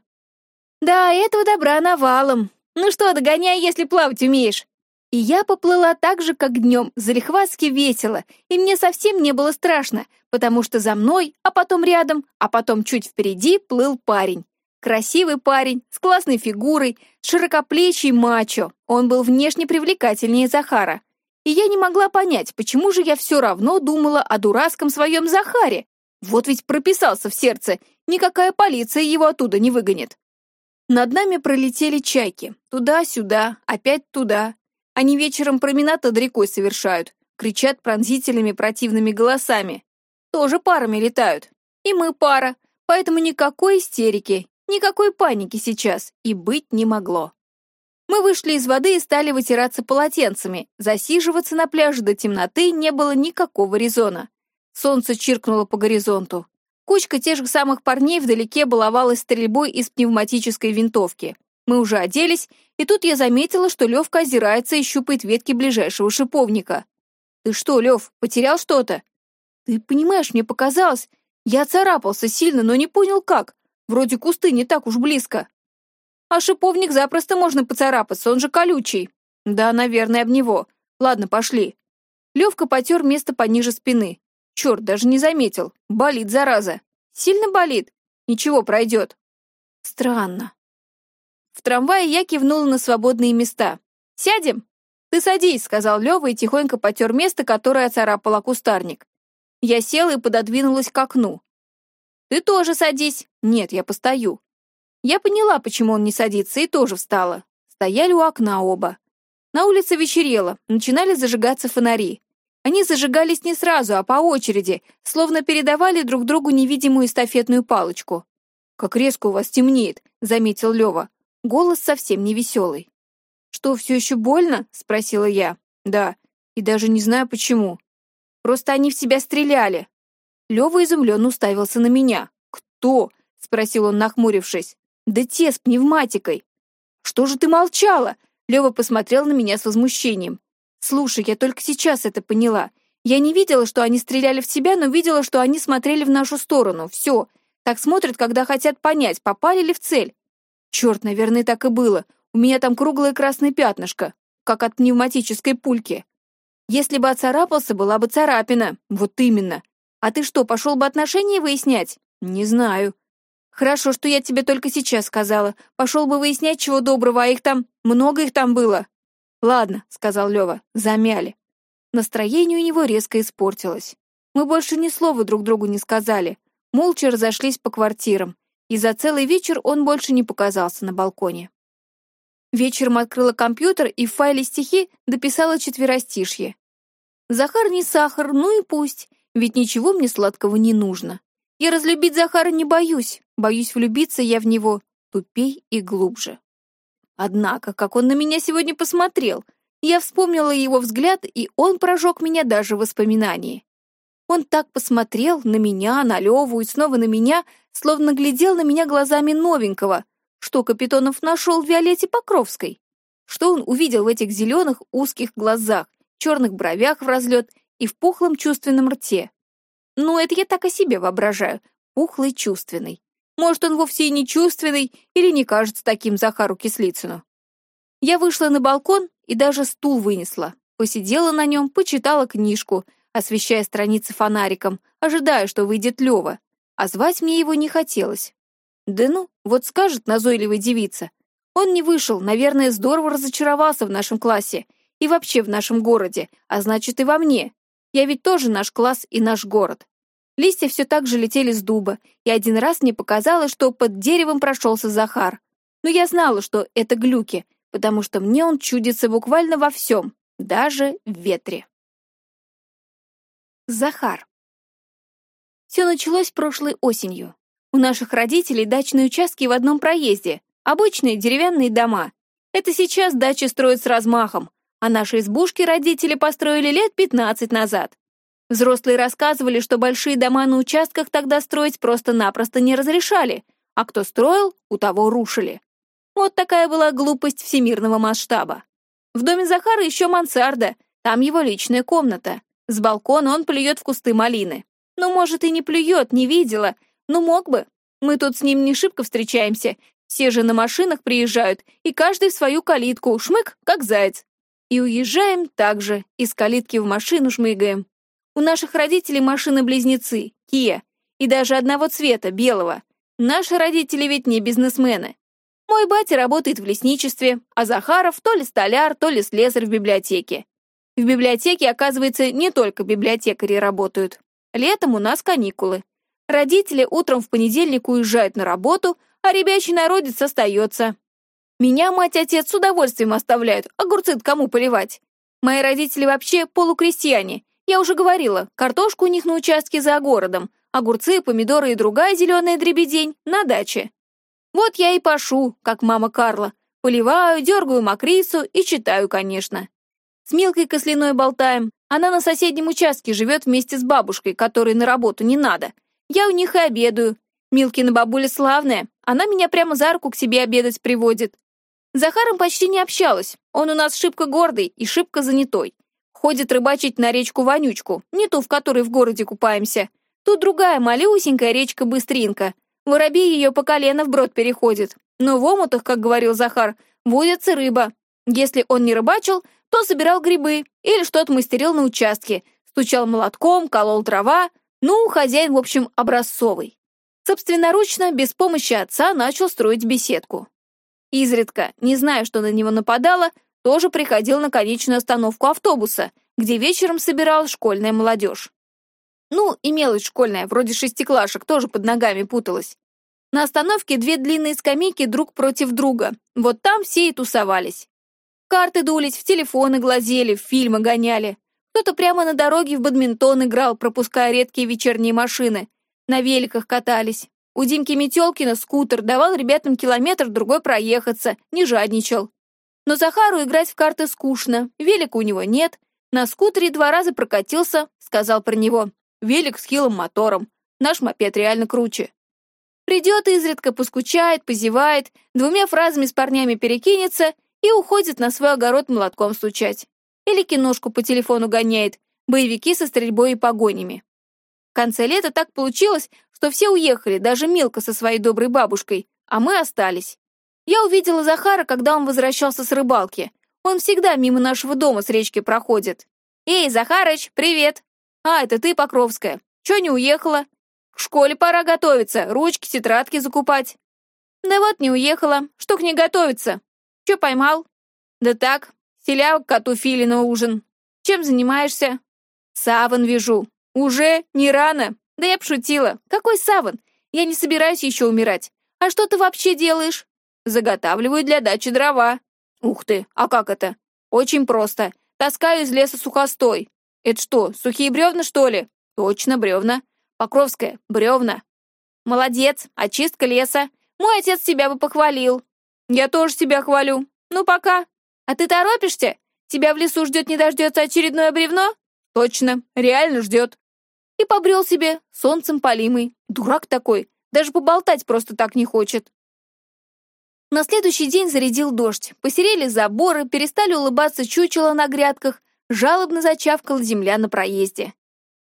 да, этого добра навалом. Ну что, догоняй, если плавать умеешь. И я поплыла так же, как днем, залихватски весело, и мне совсем не было страшно, потому что за мной, а потом рядом, а потом чуть впереди плыл парень. Красивый парень, с классной фигурой, широкоплечий мачо. Он был внешне привлекательнее Захара. И я не могла понять, почему же я все равно думала о дурацком своем Захаре. Вот ведь прописался в сердце, никакая полиция его оттуда не выгонит. Над нами пролетели чайки. Туда-сюда, опять туда. Они вечером променад над рекой совершают. Кричат пронзительными противными голосами. Тоже парами летают. И мы пара. Поэтому никакой истерики, никакой паники сейчас и быть не могло. Мы вышли из воды и стали вытираться полотенцами. Засиживаться на пляже до темноты не было никакого резона. Солнце чиркнуло по горизонту. Кучка тех же самых парней вдалеке баловалась стрельбой из пневматической винтовки. Мы уже оделись, и тут я заметила, что Левка озирается и щупает ветки ближайшего шиповника. «Ты что, Лев, потерял что-то?» «Ты понимаешь, мне показалось. Я царапался сильно, но не понял как. Вроде кусты не так уж близко». «А шиповник запросто можно поцарапаться, он же колючий». «Да, наверное, об него. Ладно, пошли». Левка потер место пониже спины. Черт, даже не заметил. Болит, зараза. Сильно болит? Ничего, пройдет. Странно. В трамвае я кивнула на свободные места. «Сядем?» «Ты садись», — сказал Лёва и тихонько потер место, которое царапало кустарник. Я села и пододвинулась к окну. «Ты тоже садись». «Нет, я постою». Я поняла, почему он не садится, и тоже встала. Стояли у окна оба. На улице вечерело, начинали зажигаться фонари. Они зажигались не сразу, а по очереди, словно передавали друг другу невидимую эстафетную палочку. «Как резко у вас темнеет», — заметил Лёва. Голос совсем не веселый. «Что, все еще больно?» — спросила я. «Да, и даже не знаю почему. Просто они в себя стреляли». Лёва изумленно уставился на меня. «Кто?» — спросил он, нахмурившись. «Да те с пневматикой». «Что же ты молчала?» Лёва посмотрел на меня с возмущением. Слушай, я только сейчас это поняла. Я не видела, что они стреляли в тебя, но видела, что они смотрели в нашу сторону. Все. Так смотрят, когда хотят понять, попали ли в цель. Черт, наверное, так и было. У меня там круглое красное пятнышко, как от пневматической пульки. Если бы оцарапался, была бы царапина. Вот именно. А ты что, пошел бы отношения выяснять? Не знаю. Хорошо, что я тебе только сейчас сказала. Пошел бы выяснять, чего доброго, а их там... Много их там было. «Ладно», — сказал Лёва, — «замяли». Настроение у него резко испортилось. Мы больше ни слова друг другу не сказали, молча разошлись по квартирам, и за целый вечер он больше не показался на балконе. Вечером открыла компьютер и в файле стихи дописала четверостишье. «Захар не сахар, ну и пусть, ведь ничего мне сладкого не нужно. Я разлюбить Захара не боюсь, боюсь влюбиться я в него тупей и глубже». Однако, как он на меня сегодня посмотрел, я вспомнила его взгляд, и он прожег меня даже в воспоминании. Он так посмотрел на меня, на Леву и снова на меня, словно глядел на меня глазами новенького, что Капитонов нашел в Виолетте Покровской. Что он увидел в этих зеленых узких глазах, черных бровях в разлет и в пухлом чувственном рте. Ну, это я так о себе воображаю, пухлый чувственный. Может, он вовсе и не чувственный или не кажется таким Захару Кислицыну. Я вышла на балкон и даже стул вынесла. Посидела на нем, почитала книжку, освещая страницы фонариком, ожидая, что выйдет Лева. А звать мне его не хотелось. Да ну, вот скажет назойливая девица. Он не вышел, наверное, здорово разочаровался в нашем классе и вообще в нашем городе, а значит и во мне. Я ведь тоже наш класс и наш город. Листья все так же летели с дуба, и один раз мне показалось, что под деревом прошелся Захар. Но я знала, что это глюки, потому что мне он чудится буквально во всем, даже в ветре. Захар. Все началось прошлой осенью. У наших родителей дачные участки в одном проезде, обычные деревянные дома. Это сейчас дачи строят с размахом, а наши избушки родители построили лет 15 назад. Взрослые рассказывали, что большие дома на участках тогда строить просто-напросто не разрешали, а кто строил, у того рушили. Вот такая была глупость всемирного масштаба. В доме Захара еще мансарда, там его личная комната. С балкона он плюет в кусты малины. Ну, может, и не плюет, не видела, но мог бы. Мы тут с ним не шибко встречаемся, все же на машинах приезжают, и каждый в свою калитку, шмык, как заяц. И уезжаем так же, из калитки в машину шмыгаем. У наших родителей машины-близнецы, Kia, и даже одного цвета, белого. Наши родители ведь не бизнесмены. Мой батя работает в лесничестве, а Захаров то ли столяр, то ли слесарь в библиотеке. В библиотеке, оказывается, не только библиотекари работают. Летом у нас каникулы. Родители утром в понедельник уезжают на работу, а ребячий народец остается. Меня мать и отец с удовольствием оставляют, огурцы кому поливать. Мои родители вообще полукрестьяне, я уже говорила, картошку у них на участке за городом, огурцы, помидоры и другая зеленая дребедень на даче. Вот я и пашу, как мама Карла. Поливаю, дергаю мокрицу и читаю, конечно. С Милкой Косляной болтаем. Она на соседнем участке живет вместе с бабушкой, которой на работу не надо. Я у них и обедаю. Милкина бабуля славная, она меня прямо за руку к себе обедать приводит. С Захаром почти не общалась, он у нас шибко гордый и шибко занятой. Ходит рыбачить на речку Вонючку, не ту, в которой в городе купаемся. Тут другая малюсенькая речка Быстринка. Воробей ее по колено в брод переходит. Но в омутах, как говорил Захар, водится рыба. Если он не рыбачил, то собирал грибы или что-то мастерил на участке, стучал молотком, колол дрова. Ну, хозяин, в общем, образцовый. Собственноручно, без помощи отца, начал строить беседку. Изредка, не зная, что на него нападало, тоже приходил на конечную остановку автобуса, где вечером собиралась школьная молодежь. Ну, имелась школьная, вроде шестиклашек, тоже под ногами путалась. На остановке две длинные скамейки друг против друга. Вот там все и тусовались. Карты дулись, в телефоны глазели, в фильмы гоняли. Кто-то прямо на дороге в бадминтон играл, пропуская редкие вечерние машины. На великах катались. У Димки Метелкина скутер давал ребятам километр другой проехаться, не жадничал. Но Захару играть в карты скучно, велика у него нет. На скутере два раза прокатился, сказал про него. Велик с хилым мотором. Наш мопед реально круче. Придет изредка, поскучает, позевает, двумя фразами с парнями перекинется и уходит на свой огород молотком стучать. Или киношку по телефону гоняет, боевики со стрельбой и погонями. В конце лета так получилось, что все уехали, даже Милка со своей доброй бабушкой, а мы остались. Я увидела Захара, когда он возвращался с рыбалки. Он всегда мимо нашего дома с речки проходит. «Эй, Захарыч, привет!» «А, это ты, Покровская. Чё не уехала?» «К школе пора готовиться, ручки, тетрадки закупать». «Да вот не уехала. Что к ней готовиться?» «Чё поймал?» «Да так, селява к коту Фили на ужин. Чем занимаешься?» «Саван вяжу. Уже? Не рано?» «Да я пошутила. Какой саван? Я не собираюсь еще умирать. А что ты вообще делаешь?» «Заготавливаю для дачи дрова». «Ух ты, а как это?» «Очень просто. Таскаю из леса сухостой. «Это что, сухие бревна, что ли?» «Точно, бревна. Покровская, бревна». «Молодец, очистка леса. Мой отец тебя бы похвалил». «Я тоже тебя хвалю. Ну, пока. А ты торопишься? Тебя в лесу ждет не дождется очередное бревно?» «Точно, реально ждет». И побрел себе, солнцем полимый. Дурак такой, даже поболтать просто так не хочет. На следующий день зарядил дождь, посерели заборы, перестали улыбаться чучела на грядках, Жалобно зачавкала земля на проезде.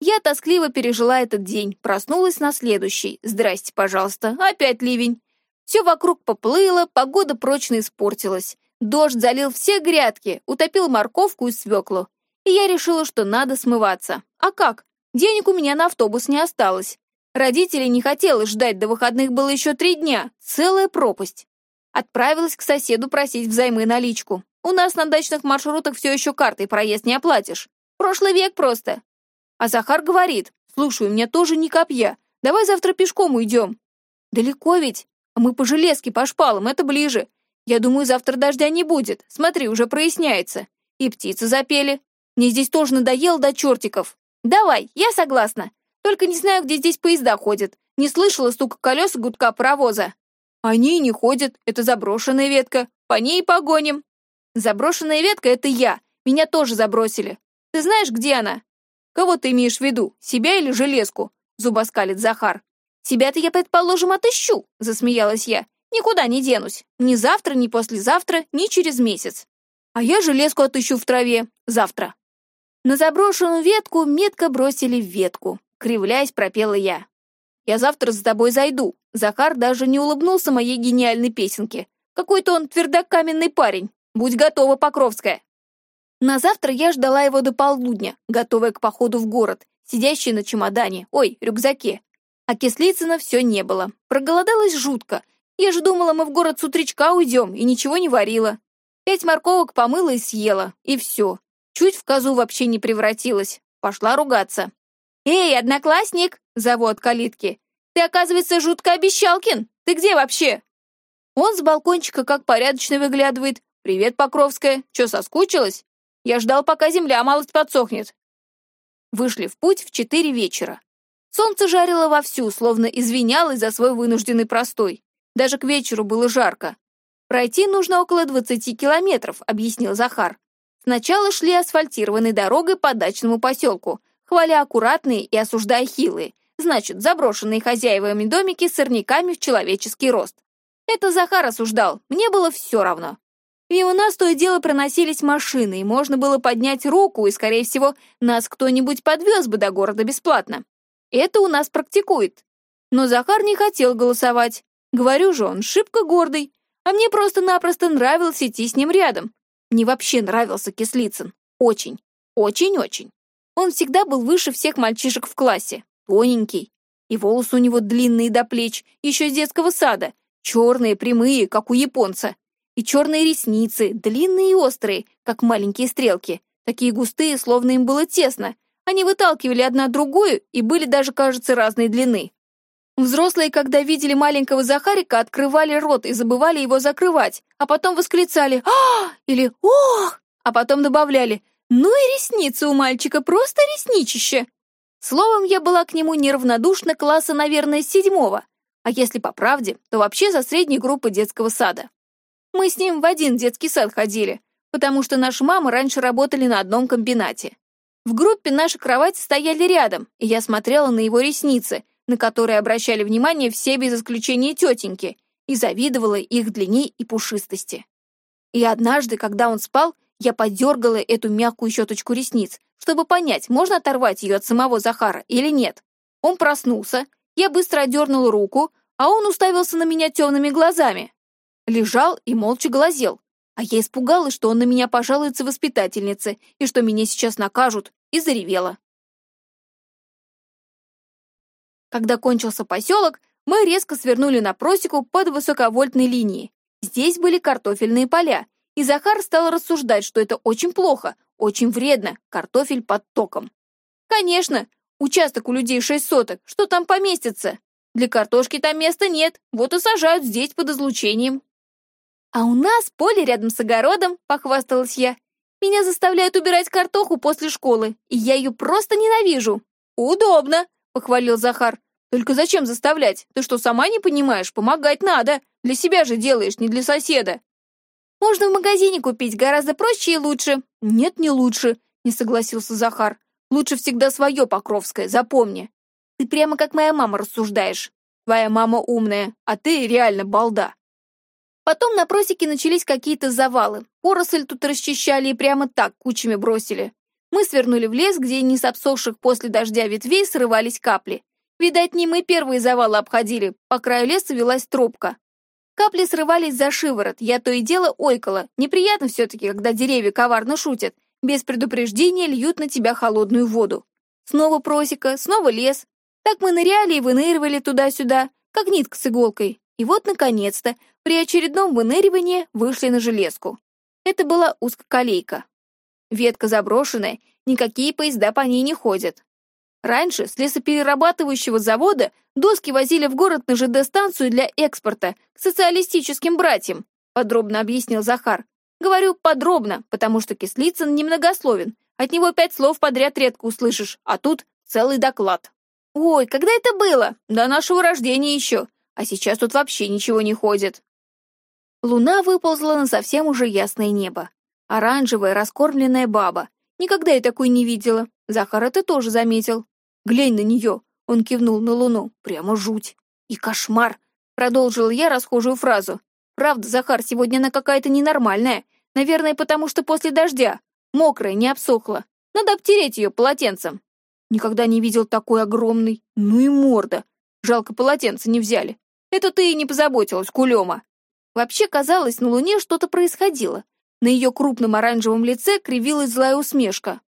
Я тоскливо пережила этот день, проснулась на следующий. Здрасте, пожалуйста, опять ливень. Все вокруг поплыло, погода прочно испортилась. Дождь залил все грядки, утопил морковку и свеклу. И я решила, что надо смываться. А как? Денег у меня на автобус не осталось. Родителей не хотелось ждать, до выходных было еще три дня. Целая пропасть. Отправилась к соседу просить взаймы наличку. У нас на дачных маршрутах все еще картой проезд не оплатишь. Прошлый век просто. А Захар говорит, слушай, у меня тоже не копья. Давай завтра пешком уйдем. Далеко ведь? А мы по железке, по шпалам, это ближе. Я думаю, завтра дождя не будет. Смотри, уже проясняется. И птицы запели. Мне здесь тоже надоело до чертиков. Давай, я согласна. Только не знаю, где здесь поезда ходят. Не слышала стука колес и гудка паровоза. Они не ходят, это заброшенная ветка. По ней погоним. Заброшенная ветка — это я. Меня тоже забросили. Ты знаешь, где она? Кого ты имеешь в виду, себя или железку? Зубоскалит Захар. Себя-то я, предположим, отыщу, засмеялась я. Никуда не денусь. Ни завтра, ни послезавтра, ни через месяц. А я железку отыщу в траве. Завтра. На заброшенную ветку метко бросили ветку. Кривляясь, пропела я. «Я завтра за тобой зайду». Захар даже не улыбнулся моей гениальной песенке. Какой-то он твердокаменный парень. Будь готова, Покровская!» На завтра я ждала его до полудня, готовая к походу в город, сидящая на чемодане, ой, рюкзаке. А Кислицына все не было. Проголодалась жутко. Я же думала, мы в город с утречка уйдем, и ничего не варила. Пять морковок помыла и съела, и все. Чуть в козу вообще не превратилась. Пошла ругаться. «Эй, одноклассник!» — зову от калитки. «Ты, оказывается, жутко обещалкин! Ты где вообще?» Он с балкончика как порядочно выглядывает, «Привет, Покровская. Чё, соскучилась? Я ждал, пока земля малость подсохнет». Вышли в путь в четыре вечера. Солнце жарило вовсю, словно извинялось за свой вынужденный простой. Даже к вечеру было жарко. «Пройти нужно около 20 километров», — объяснил Захар. Сначала шли асфальтированной дорогой по дачному поселку, хваля аккуратные и осуждая хилые, значит, заброшенные хозяевами домики с сорняками в человеческий рост. Это Захар осуждал, мне было все равно. Мимо нас то и дело проносились машины, и можно было поднять руку, и, скорее всего, нас кто-нибудь подвез бы до города бесплатно. Это у нас практикует. Но Захар не хотел голосовать. Говорю же, он шибко гордый. А мне просто-напросто нравилось идти с ним рядом. Мне вообще нравился Кислицын. Очень. Очень-очень. Он всегда был выше всех мальчишек в классе. Тоненький. И волосы у него длинные до плеч, еще с детского сада, черные, прямые, как у японца. И черные ресницы, длинные и острые, как маленькие стрелки, такие густые, словно им было тесно. Они выталкивали одна другую и были даже, кажется, разной длины. Взрослые, когда видели маленького Захарика, открывали рот и забывали его закрывать, а потом восклицали «А!» или «Ох!», а потом добавляли «Ну и ресницы у мальчика, просто ресничище!». Словом, я была к нему неравнодушна класса, наверное, седьмого, а если по правде, то вообще за средней группы детского сада. Мы с ним в один детский сад ходили, потому что наши мамы раньше работали на одном комбинате. В группе наши кровати стояли рядом, и я смотрела на его ресницы, на которые обращали внимание все без исключения тетеньки, и завидовала их длине и пушистости. И однажды, когда он спал, я подергала эту мягкую щеточку ресниц, чтобы понять, можно оторвать ее от самого Захара или нет. Он проснулся, я быстро одернула руку, а он уставился на меня темными глазами. Лежал и молча глазел, а я испугалась, что он на меня пожалуется воспитательнице и что меня сейчас накажут, и заревела. Когда кончился поселок, мы резко свернули на просеку под высоковольтной линией. Здесь были картофельные поля, и Захар стал рассуждать, что это очень плохо, очень вредно, картофель под током. Конечно, участок у людей шесть соток, что там поместится? Для картошки там места нет, вот и сажают здесь под излучением. А у нас поле рядом с огородом, похвасталась я. Меня заставляют убирать картоху после школы, и я ее просто ненавижу. Удобно, — похвалил Захар. «Только зачем заставлять? Ты что, сама не понимаешь? Помогать надо. Для себя же делаешь, не для соседа». «Можно в магазине купить, гораздо проще и лучше». «Нет, не лучше», — не согласился Захар. «Лучше всегда свое Покровское, запомни. Ты прямо как моя мама рассуждаешь. Твоя мама умная, а ты реально балда». Потом на просеке начались какие-то завалы. Поросль тут расчищали и прямо так кучами бросили. Мы свернули в лес, где не с после дождя ветвей срывались капли. Видать, не мы первые завалы обходили, по краю леса велась тропка. Капли срывались за шиворот, я то и дело ойкала. Неприятно все-таки, когда деревья коварно шутят, без предупреждения льют на тебя холодную воду. Снова просека, снова лес. Так мы ныряли и выныривали туда-сюда, как нитка с иголкой. И вот, наконец-то, при очередном выныривании вышли на железку. Это была узкоколейка. Ветка заброшенная, никакие поезда по ней не ходят. Раньше с лесоперерабатывающего завода доски возили в город на ЖД-станцию для экспорта к социалистическим братьям, подробно объяснил Захар. Говорю подробно, потому что Кислицын немногословен. От него пять слов подряд редко услышишь, а тут целый доклад. Ой, когда это было? До нашего рождения еще. А сейчас тут вообще ничего не ходит. Луна выползла на совсем уже ясное небо. Оранжевая, раскормленная баба. Никогда я такой не видела. Захар это тоже заметил. Глянь на нее. Он кивнул на луну. Прямо жуть. И кошмар. Продолжил я расхожую фразу. Правда, Захар, сегодня она какая-то ненормальная. Наверное, потому что после дождя. Мокрая, не обсохла. Надо обтереть ее полотенцем. Никогда не видел такой огромный. Ну и морда. Жалко, полотенце не взяли. Это ты и не позаботилась, кулема. Вообще, казалось, на Луне что-то происходило. На ее крупном оранжевом лице кривилась злая усмешка.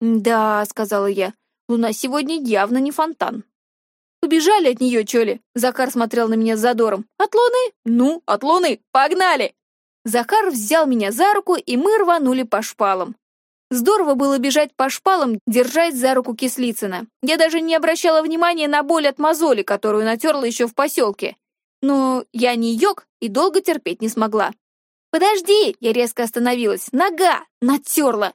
«Да», — сказала я, — «луна сегодня явно не фонтан». «Убежали от нее, чё ли?» Захар смотрел на меня с задором. «От луны? Ну, от луны! Погнали!» Захар взял меня за руку, и мы рванули по шпалам. Здорово было бежать по шпалам, держать за руку Кислицына. Я даже не обращала внимания на боль от мозоли, которую натерла еще в поселке. Но я не йог и долго терпеть не смогла. «Подожди!» — я резко остановилась. «Нога! Натерла!»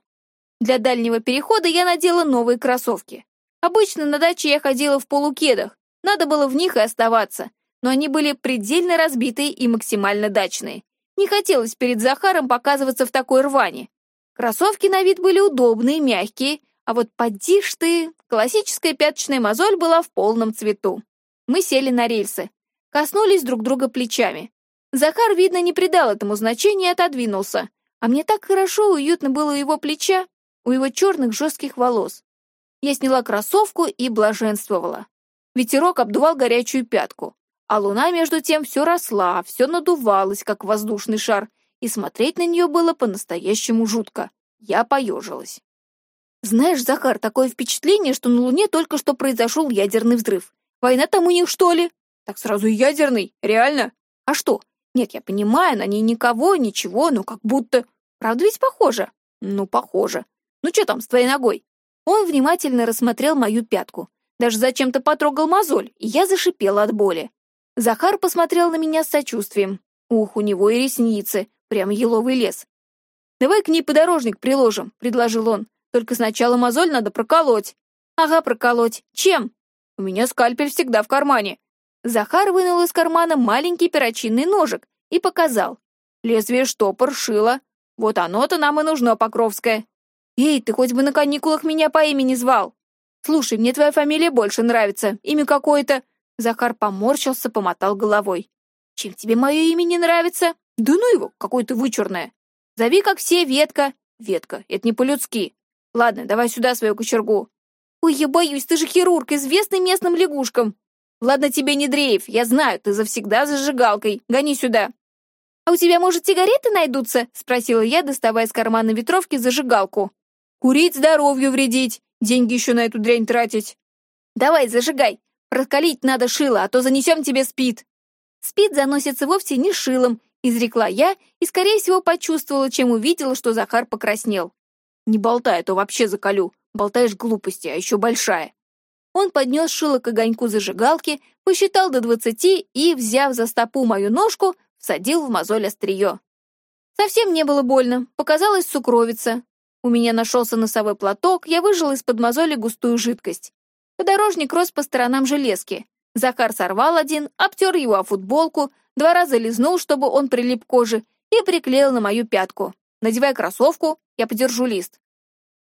Для дальнего перехода я надела новые кроссовки. Обычно на даче я ходила в полукедах. Надо было в них и оставаться. Но они были предельно разбитые и максимально дачные. Не хотелось перед Захаром показываться в такой рване. Кроссовки на вид были удобные, мягкие, а вот поди ты, классическая пяточная мозоль была в полном цвету. Мы сели на рельсы, коснулись друг друга плечами. Захар, видно, не придал этому значения и отодвинулся. А мне так хорошо и уютно было у его плеча, у его черных жестких волос. Я сняла кроссовку и блаженствовала. Ветерок обдувал горячую пятку, а луна, между тем, все росла, все надувалась, как воздушный шар, и смотреть на нее было по-настоящему жутко. Я поежилась. Знаешь, Захар, такое впечатление, что на Луне только что произошел ядерный взрыв. Война там у них, что ли? Так сразу ядерный, реально? А что? Нет, я понимаю, на ней никого, ничего, но как будто... Правда ведь похоже? Ну, похоже. Ну что там с твоей ногой? Он внимательно рассмотрел мою пятку. Даже зачем-то потрогал мозоль, и я зашипела от боли. Захар посмотрел на меня с сочувствием. Ух, у него и ресницы, прям еловый лес. «Давай к ней подорожник приложим», — предложил он. «Только сначала мозоль надо проколоть». «Ага, проколоть. Чем?» «У меня скальпель всегда в кармане». Захар вынул из кармана маленький перочинный ножик и показал. «Лезвие штопор, шило. Вот оно-то нам и нужно, Покровское. Эй, ты хоть бы на каникулах меня по имени звал. Слушай, мне твоя фамилия больше нравится. Имя какое-то...» Захар поморщился, помотал головой. «Чем тебе мое имя не нравится?» «Да ну его, какое-то вычурное. Зови, как все, Ветка». «Ветка, это не по-людски. Ладно, давай сюда свою кочергу». «Ой, я боюсь, ты же хирург, известный местным лягушкам». «Ладно тебе не дрейф, я знаю, ты завсегда зажигалкой. Гони сюда». «А у тебя, может, сигареты найдутся?» — спросила я, доставая из кармана ветровки зажигалку. «Курить здоровью вредить, деньги еще на эту дрянь тратить». «Давай, зажигай. Прокалить надо шило, а то занесем тебе спид». Спид заносится вовсе не шилом, изрекла я и, скорее всего, почувствовала, чем увидела, что Захар покраснел. «Не болтай, а то вообще заколю. Болтаешь глупости, а еще большая». Он поднес шило к огоньку зажигалки, посчитал до двадцати и, взяв за стопу мою ножку, всадил в мозоль острие. Совсем не было больно, показалась сукровица. У меня нашелся носовой платок, я выжил из-под мозоли густую жидкость. Подорожник рос по сторонам железки. Захар сорвал один, обтер его о футболку, два раза лизнул, чтобы он прилип к коже, и приклеил на мою пятку. Надевая кроссовку, я подержу лист.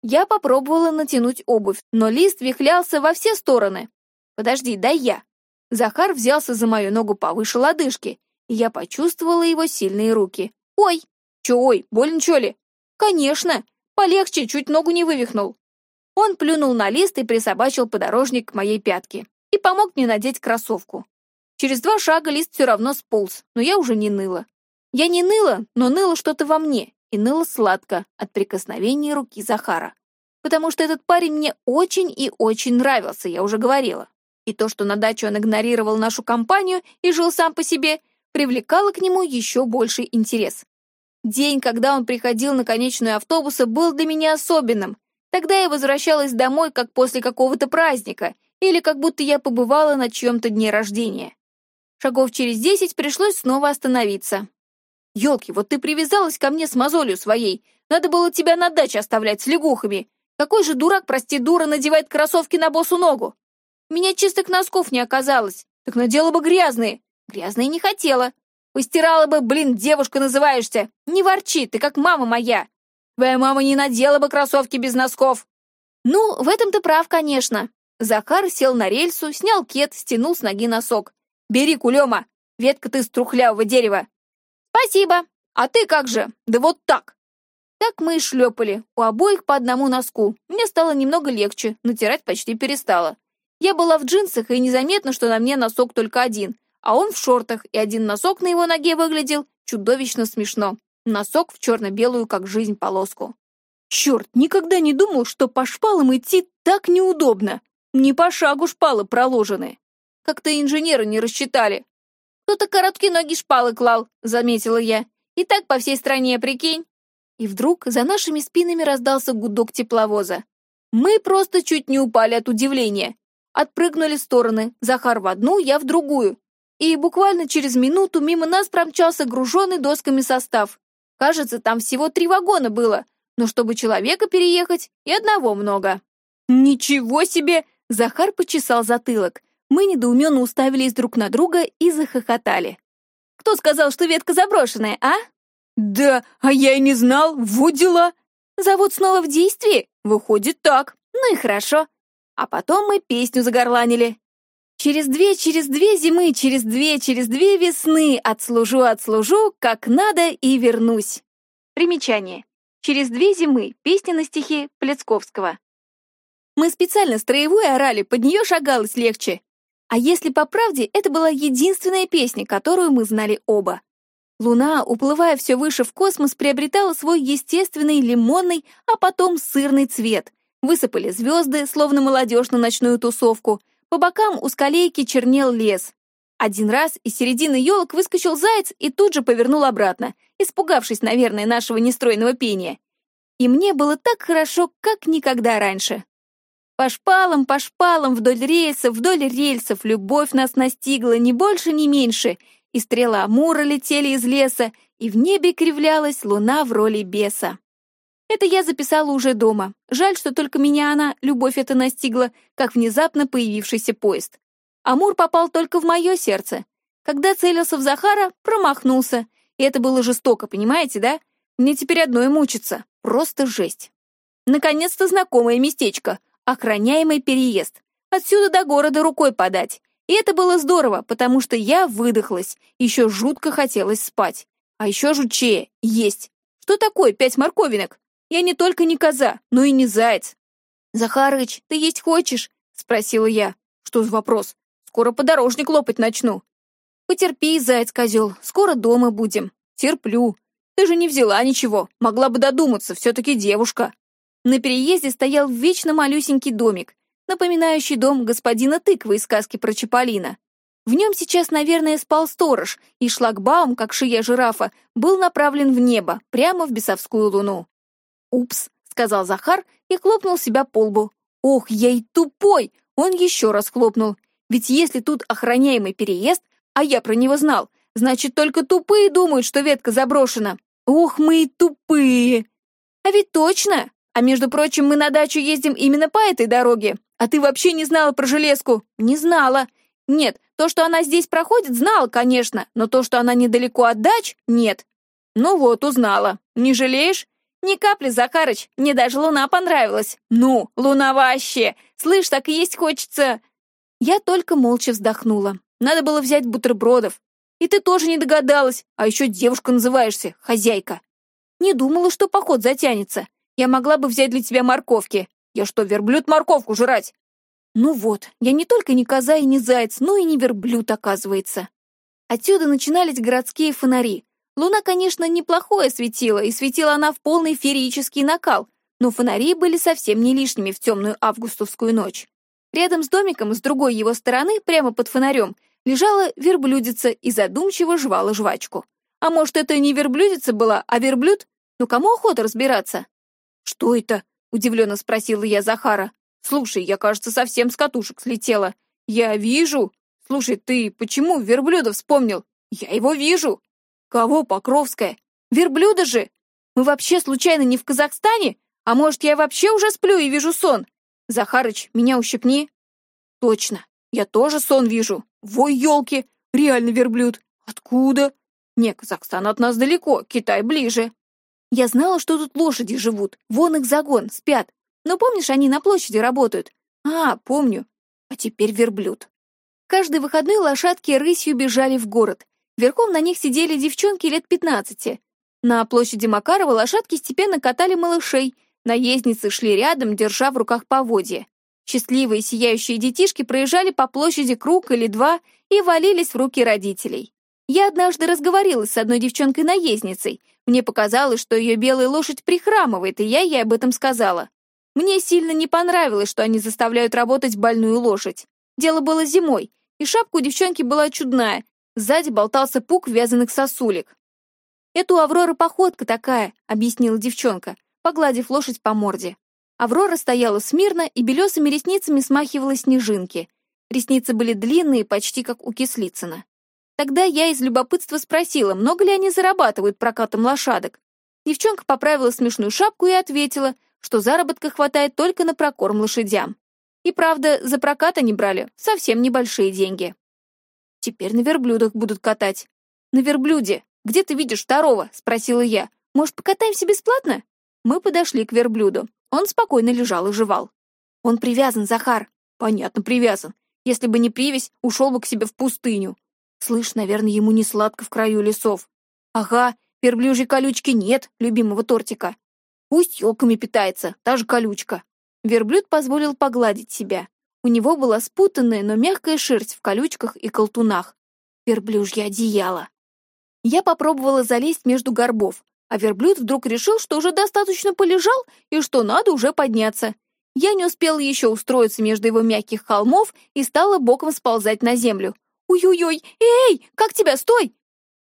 Я попробовала натянуть обувь, но лист вихлялся во все стороны. «Подожди, дай я». Захар взялся за мою ногу повыше лодыжки, и я почувствовала его сильные руки. «Ой!» «Чё ой, больно чё ли?» «Конечно! Полегче, чуть ногу не вывихнул». Он плюнул на лист и присобачил подорожник к моей пятке и помог мне надеть кроссовку. Через два шага лист все равно сполз, но я уже не ныла. Я не ныла, но ныло что-то во мне, и ныло сладко от прикосновения руки Захара. Потому что этот парень мне очень и очень нравился, я уже говорила. И то, что на даче он игнорировал нашу компанию и жил сам по себе, привлекало к нему еще больший интерес. День, когда он приходил на конечную автобуса, был для меня особенным. Тогда я возвращалась домой, как после какого-то праздника, или как будто я побывала на чьем-то дне рождения. Шагов через десять пришлось снова остановиться. «Елки, вот ты привязалась ко мне с мозолью своей. Надо было тебя на даче оставлять с лягухами. Какой же дурак, прости, дура, надевает кроссовки на босу ногу? Меня чистых носков не оказалось. Так надела бы грязные. Грязные не хотела. Постирала бы, блин, девушка называешься. Не ворчи, ты как мама моя. Твоя мама не надела бы кроссовки без носков. Ну, в этом ты прав, конечно. Захар сел на рельсу, снял кет, стянул с ноги носок. «Бери, кулема! Ветка ты с трухлявого дерева!» «Спасибо! А ты как же? Да вот так!» Так мы и шлепали, у обоих по одному носку. Мне стало немного легче, натирать почти перестала. Я была в джинсах, и незаметно, что на мне носок только один, а он в шортах, и один носок на его ноге выглядел чудовищно смешно. Носок в черно-белую, как жизнь, полоску. Черт, никогда не думал, что по шпалам идти так неудобно. Не по шагу шпалы проложены. Как-то инженеры не рассчитали. Кто-то короткие ноги шпалы клал, заметила я. И так по всей стране, прикинь. И вдруг за нашими спинами раздался гудок тепловоза. Мы просто чуть не упали от удивления. Отпрыгнули в стороны, Захар в одну, я в другую. И буквально через минуту мимо нас промчался груженный досками состав. Кажется, там всего три вагона было, но чтобы человека переехать, и одного много. «Ничего себе!» — Захар почесал затылок. Мы недоуменно уставились друг на друга и захохотали. «Кто сказал, что ветка заброшенная, а?» «Да, а я и не знал, вот дела!» «Завод снова в действии? Выходит так. Ну и хорошо. А потом мы песню загорланили. Через две, через две зимы, через две, через две весны отслужу, отслужу, как надо и вернусь». Примечание. «Через две зимы» — песня на стихи Плецковского. Мы специально строевой орали, под нее шагалось легче. А если по правде, это была единственная песня, которую мы знали оба. Луна, уплывая все выше в космос, приобретала свой естественный лимонный, а потом сырный цвет. Высыпали звезды, словно молодежь на ночную тусовку. По бокам у скалейки чернел лес. Один раз из середины елок выскочил заяц и тут же повернул обратно, испугавшись, наверное, нашего нестройного пения. И мне было так хорошо, как никогда раньше. По шпалам, по шпалам, вдоль рельсов, вдоль рельсов любовь нас настигла ни больше, ни меньше, и стрелы Амура летели из леса, и в небе кривлялась луна в роли беса. Это я записала уже дома. Жаль, что только меня она, любовь эта настигла, как внезапно появившийся поезд. Амур попал только в мое сердце. Когда целился в Захара, промахнулся. И это было жестоко, понимаете, да? Мне теперь одной мучиться. Просто жесть. Наконец-то знакомое местечко. Охраняемый переезд. Отсюда до города рукой подать. И это было здорово, потому что я выдохлась. Еще жутко хотелось спать. А еще жутчее — есть. Что такое пять морковинок? Я не только не коза, но и не заяц. «Захарыч, ты есть хочешь?» — спросила я. «Что за вопрос? Скоро подорожник лопать начну». «Потерпи, заяц-козел, скоро дома будем». «Терплю. Ты же не взяла ничего, могла бы додуматься, все-таки девушка». На переезде стоял вечно малюсенький домик, напоминающий дом господина тыквы из сказки про Чаполина. В нем сейчас, наверное, спал сторож, и шлагбаум, как шия жирафа, был направлен в небо, прямо в бесовскую луну. «Упс», — сказал Захар и хлопнул себя по лбу. «Ох, я и тупой!» Он еще раз хлопнул. «Ведь если тут охраняемый переезд, а я про него знал, значит, только тупые думают, что ветка заброшена. Ох, мы и тупые!» «А ведь точно! А между прочим, мы на дачу ездим именно по этой дороге. А ты вообще не знала про железку?» «Не знала. Нет, то, что она здесь проходит, знала, конечно, но то, что она недалеко от дач, нет». «Ну вот, узнала. Не жалеешь?» «Ни капли, Захарыч, мне даже луна понравилась. Ну, луна вообще! Слышь, так и есть хочется!» Я только молча вздохнула. Надо было взять бутербродов. И ты тоже не догадалась, а еще девушка называешься, хозяйка. Не думала, что поход затянется. Я могла бы взять для тебя морковки. Я что, верблюд морковку жрать? Ну вот, я не только не коза и не заяц, но и не верблюд, оказывается. Отсюда начинались городские фонари. Луна, конечно, неплохое светила, и светила она в полный феерический накал, но фонари были совсем не лишними в темную августовскую ночь. Рядом с домиком, с другой его стороны, прямо под фонарем, лежала верблюдица и задумчиво жевала жвачку. А может, это не верблюдица была, а верблюд? Ну кому охота разбираться? «Что это?» — удивленно спросила я Захара. «Слушай, я, кажется, совсем с катушек слетела. Я вижу. Слушай, ты почему верблюда вспомнил? Я его вижу. Кого, Покровская? Верблюда же! Мы вообще случайно не в Казахстане? А может, я вообще уже сплю и вижу сон? Захарыч, меня ущипни. Точно, я тоже сон вижу. Вой, елки, реально верблюд. Откуда? Не, Казахстан от нас далеко, Китай ближе. Я знала, что тут лошади живут, вон их загон, спят. Но помнишь, они на площади работают? А, помню. А теперь верблюд. Каждый выходной лошадки рысью бежали в город. Верхом на них сидели девчонки лет пятнадцати. На площади Макарова лошадки степенно катали малышей, наездницы шли рядом, держа в руках поводья. Счастливые сияющие детишки проезжали по площади круг или два и валились в руки родителей. Я однажды разговорилась с одной девчонкой-наездницей. Мне показалось, что ее белая лошадь прихрамывает, и я ей об этом сказала. Мне сильно не понравилось, что они заставляют работать больную лошадь. Дело было зимой, и шапка у девчонки была чудная, Сзади болтался пук вязаных сосулек. «Это у Авроры походка такая», — объяснила девчонка, погладив лошадь по морде. Аврора стояла смирно и белесыми ресницами смахивала снежинки. Ресницы были длинные, почти как у Кислицына. Тогда я из любопытства спросила, много ли они зарабатывают прокатом лошадок. Девчонка поправила смешную шапку и ответила, что заработка хватает только на прокорм лошадям. И правда, за прокат они брали совсем небольшие деньги. Теперь на верблюдах будут катать. На верблюде. Где ты видишь второго? Спросила я. Может, покатаемся бесплатно? Мы подошли к верблюду. Он спокойно лежал и жевал. Он привязан, Захар. Понятно, привязан. Если бы не привязь, ушел бы к себе в пустыню. Слышь, наверное, ему не сладко в краю лесов. Ага, верблюжьей колючки нет, любимого тортика. Пусть елками питается, та же колючка. Верблюд позволил погладить себя. У него была спутанная, но мягкая шерсть в колючках и колтунах. Верблюжье одеяло. Я попробовала залезть между горбов, а верблюд вдруг решил, что уже достаточно полежал и что надо уже подняться. Я не успела еще устроиться между его мягких холмов и стала боком сползать на землю. «Ой-ой-ой! Эй, как тебя, стой!»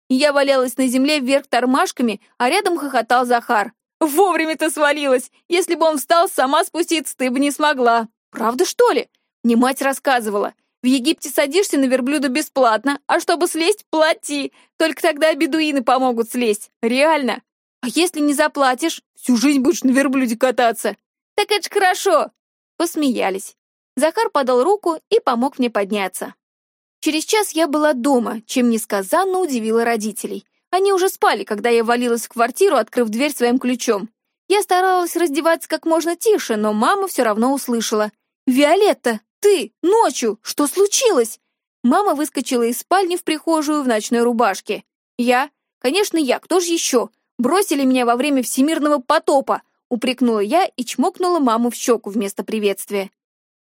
Я валялась на земле вверх тормашками, а рядом хохотал Захар. «Вовремя ты свалилась! Если бы он встал, сама спуститься ты бы не смогла!» «Правда, что ли?» Мне мать рассказывала. В Египте садишься на верблюда бесплатно, а чтобы слезть, плати. Только тогда бедуины помогут слезть. Реально. А если не заплатишь, всю жизнь будешь на верблюде кататься. Так это ж хорошо. Посмеялись. Захар подал руку и помог мне подняться. Через час я была дома, чем несказанно удивила родителей. Они уже спали, когда я валилась в квартиру, открыв дверь своим ключом. Я старалась раздеваться как можно тише, но мама все равно услышала. «Виолетта, ты, ночью, что случилось?» Мама выскочила из спальни в прихожую в ночной рубашке. Я? Конечно, я, кто же еще? Бросили меня во время всемирного потопа, упрекнула я и чмокнула маму в щеку вместо приветствия.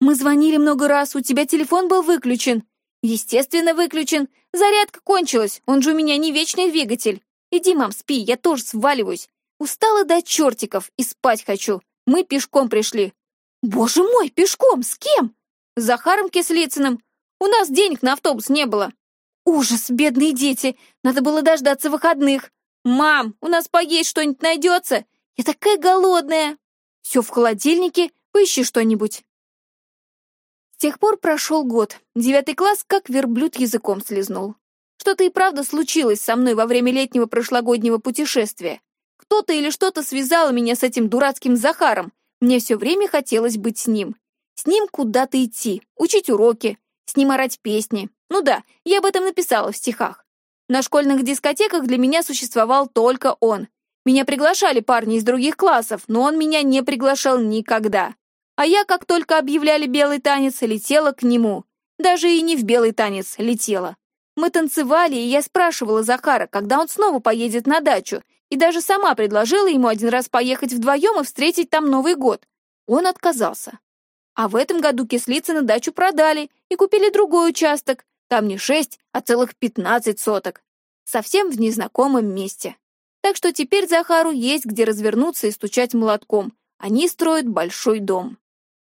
Мы звонили много раз, у тебя телефон был выключен. Естественно, выключен. Зарядка кончилась, он же у меня не вечный двигатель. Иди, мам, спи, я тоже сваливаюсь. Устала до чертиков и спать хочу. Мы пешком пришли. Боже мой, пешком, с кем? С Захаром Кислицыным. У нас денег на автобус не было. Ужас, бедные дети. Надо было дождаться выходных. Мам, у нас поесть что-нибудь найдется? Я такая голодная. Все в холодильнике, поищи что-нибудь. Тех пор прошел год. Девятый класс как верблюд языком слезнул. Что-то и правда случилось со мной во время летнего прошлогоднего путешествия. Кто-то или что-то связало меня с этим дурацким Захаром. Мне все время хотелось быть с ним. С ним куда-то идти, учить уроки, с ним орать песни. Ну да, я об этом написала в стихах. На школьных дискотеках для меня существовал только он. Меня приглашали парни из других классов, но он меня не приглашал никогда. А я, как только объявляли белый танец, летела к нему. Даже и не в белый танец летела. Мы танцевали, и я спрашивала Захара, когда он снова поедет на дачу, и даже сама предложила ему один раз поехать вдвоем и встретить там Новый год. Он отказался. А в этом году Кислицыны дачу продали и купили другой участок. Там не шесть, а целых пятнадцать соток. Совсем в незнакомом месте. Так что теперь Захару есть где развернуться и стучать молотком. Они строят большой дом.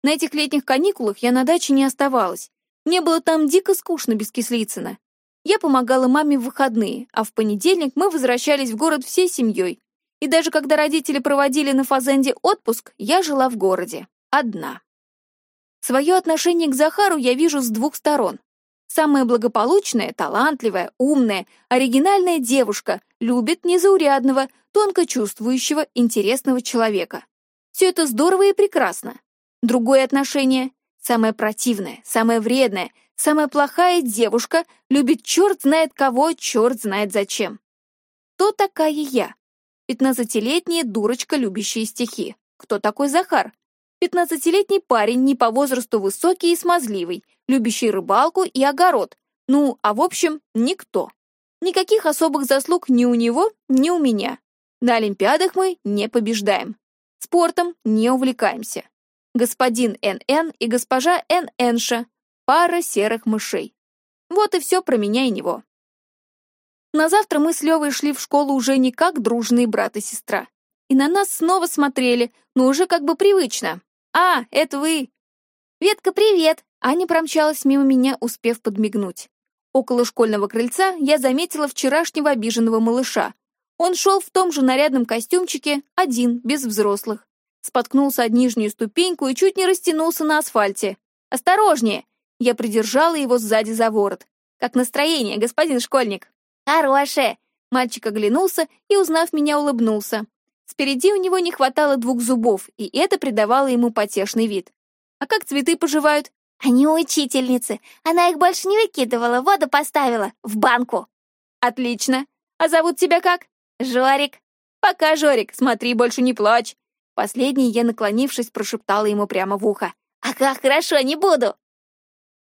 На этих летних каникулах я на даче не оставалась. Мне было там дико скучно без Кислицына. Я помогала маме в выходные, а в понедельник мы возвращались в город всей семьей. И даже когда родители проводили на Фазенде отпуск, я жила в городе. Одна. Свое отношение к Захару я вижу с двух сторон. Самая благополучная, талантливая, умная, оригинальная девушка любит незаурядного, тонко чувствующего, интересного человека. Все это здорово и прекрасно. Другое отношение — самое противное, самое вредное, самая плохая девушка любит черт знает кого, черт знает зачем. Кто такая я? Пятнадцатилетняя дурочка, любящая стихи. Кто такой Захар? Пятнадцатилетний парень, не по возрасту высокий и смазливый, любящий рыбалку и огород. Ну, а в общем, никто. Никаких особых заслуг ни у него, ни у меня. На Олимпиадах мы не побеждаем. Спортом не увлекаемся. Господин НН и госпожа ННша — пара серых мышей. Вот и все про меня и него. На завтра мы с Левой шли в школу уже не как дружные брат и сестра. И на нас снова смотрели, но уже как бы привычно, «А, это вы!» «Ветка, привет!» Аня промчалась мимо меня, успев подмигнуть. Около школьного крыльца я заметила вчерашнего обиженного малыша. Он шел в том же нарядном костюмчике, один, без взрослых. Споткнулся от нижнюю ступеньку и чуть не растянулся на асфальте. «Осторожнее!» Я придержала его сзади за ворот. «Как настроение, господин школьник?» «Хорошее!» Мальчик оглянулся и, узнав меня, улыбнулся. Спереди у него не хватало двух зубов, и это придавало ему потешный вид. «А как цветы поживают?» «Они у учительницы. Она их больше не выкидывала, воду поставила. В банку». «Отлично. А зовут тебя как?» «Жорик». «Пока, Жорик. Смотри, больше не плачь». Последний я, наклонившись, прошептала ему прямо в ухо. «Ага, хорошо, не буду».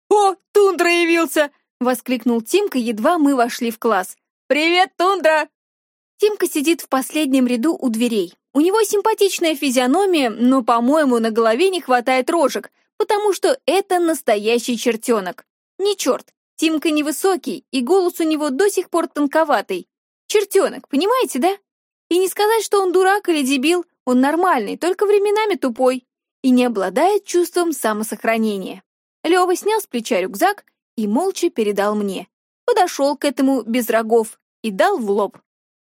«О, Тундра явился!» — воскликнул Тимка, едва мы вошли в класс. «Привет, Тундра!» Тимка сидит в последнем ряду у дверей. У него симпатичная физиономия, но, по-моему, на голове не хватает рожек, потому что это настоящий чертенок. Не черт, Тимка невысокий, и голос у него до сих пор тонковатый. Чертенок, понимаете, да? И не сказать, что он дурак или дебил, он нормальный, только временами тупой. и не обладает чувством самосохранения. Лёва снял с плеча рюкзак и молча передал мне. Подошел к этому без рогов и дал в лоб.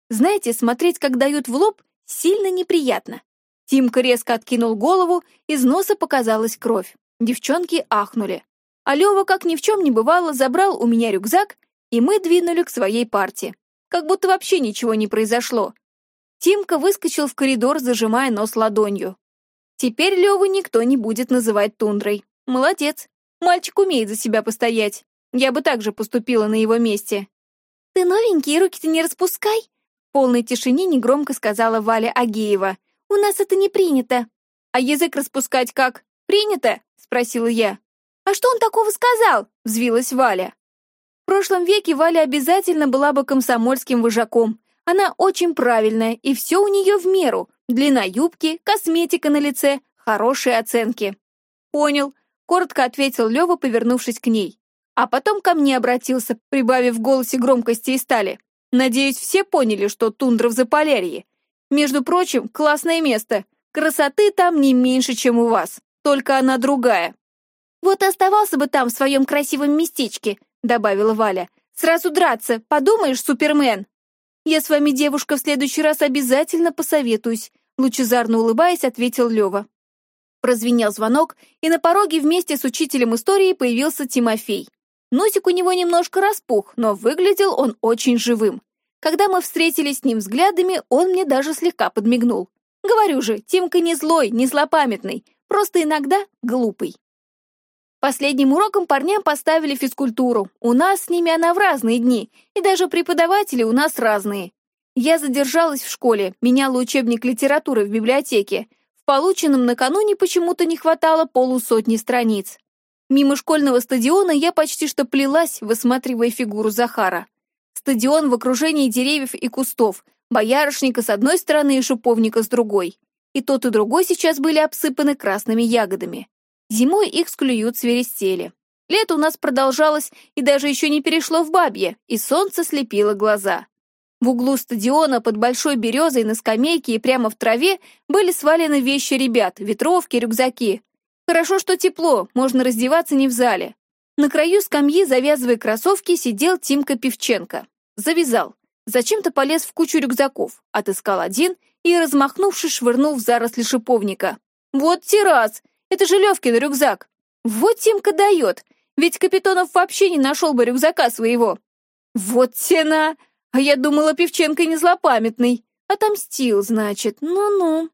Знаете, смотреть, как дают в лоб, сильно неприятно. Тимка резко откинул голову, из носа показалась кровь. Девчонки ахнули. А Лёва, как ни в чем не бывало, забрал у меня рюкзак, и мы двинули к своей парте. Как будто вообще ничего не произошло. Тимка выскочил в коридор, зажимая нос ладонью. Теперь Лёву никто не будет называть тундрой. Молодец. Мальчик умеет за себя постоять. Я бы так же поступила на его месте. «Ты новенький, руки-то не распускай!» В полной тишине негромко сказала Валя Агеева. «У нас это не принято». «А язык распускать как? Принято?» — спросила я. «А что он такого сказал?» — взвилась Валя. В прошлом веке Валя обязательно была бы комсомольским вожаком. Она очень правильная, и все у нее в меру. Длина юбки, косметика на лице, хорошие оценки. «Понял», — коротко ответил Лева, повернувшись к ней. А потом ко мне обратился, прибавив в голосе громкости и стали. «Надеюсь, все поняли, что тундра в Заполярье. Между прочим, классное место. Красоты там не меньше, чем у вас, только она другая». «Вот оставался бы там в своем красивом местечке», — добавила Валя. «Сразу драться, подумаешь, Супермен!» «Я с вами, девушка, в следующий раз обязательно посоветуюсь», — лучезарно улыбаясь, ответил Лева. Прозвенел звонок, и на пороге вместе с учителем истории появился Тимофей. Носик у него немножко распух, но выглядел он очень живым. Когда мы встретились с ним взглядами, он мне даже слегка подмигнул. Говорю же, Тимка не злой, не злопамятный, просто иногда глупый. Последним уроком парням поставили физкультуру. У нас с ними она в разные дни, и даже преподаватели у нас разные. Я задержалась в школе, меняла учебник литературы в библиотеке. В полученном накануне почему-то не хватало полусотни страниц. Мимо школьного стадиона я почти что плелась, высматривая фигуру Захара. Стадион в окружении деревьев и кустов, боярышника с одной стороны и шиповника с другой. И тот, и другой сейчас были обсыпаны красными ягодами. Зимой их склюют свиристели. Лето у нас продолжалось и даже еще не перешло в бабье, и солнце слепило глаза. В углу стадиона под большой березой на скамейке и прямо в траве были свалены вещи ребят, ветровки, рюкзаки. Хорошо, что тепло, можно раздеваться не в зале. На краю скамьи, завязывая кроссовки, сидел Тимка Певченко. Завязал. Зачем-то полез в кучу рюкзаков, отыскал один и, размахнувшись, швырнул в заросли шиповника. «Вот террас! Это же Левкин рюкзак. Вот Тимка дает. Ведь Капитонов вообще не нашел бы рюкзака своего. Вот тена. А я думала, Певченко не злопамятный. Отомстил, значит. Ну-ну.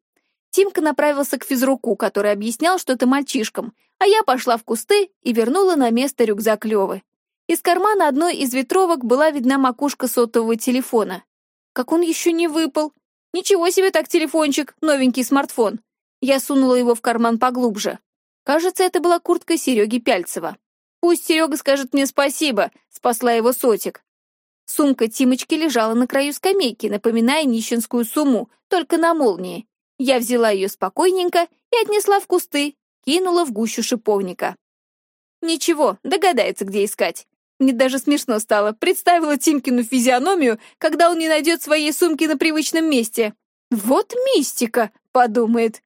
Тимка направился к физруку, который объяснял что-то мальчишкам, а я пошла в кусты и вернула на место рюкзак Левы. Из кармана одной из ветровок была видна макушка сотового телефона. Как он еще не выпал. Ничего себе так телефончик, новенький смартфон. Я сунула его в карман поглубже. Кажется, это была куртка Сереги Пяльцева. Пусть Серега скажет мне спасибо, спасла его сотик. Сумка Тимочки лежала на краю скамейки, напоминая нищенскую сумму, только на молнии. Я взяла ее спокойненько и отнесла в кусты, кинула в гущу шиповника. Ничего, догадается, где искать. Мне даже смешно стало. Представила Тимкину физиономию, когда он не найдет своей сумки на привычном месте. «Вот мистика», — подумает.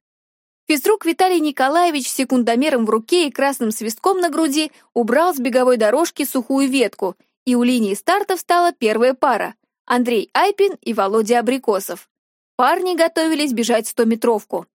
Физрук Виталий Николаевич с секундомером в руке и красным свистком на груди убрал с беговой дорожки сухую ветку, и у линии старта встала первая пара — Андрей Айпин и Володя Абрикосов. Парни готовились бежать стометровку.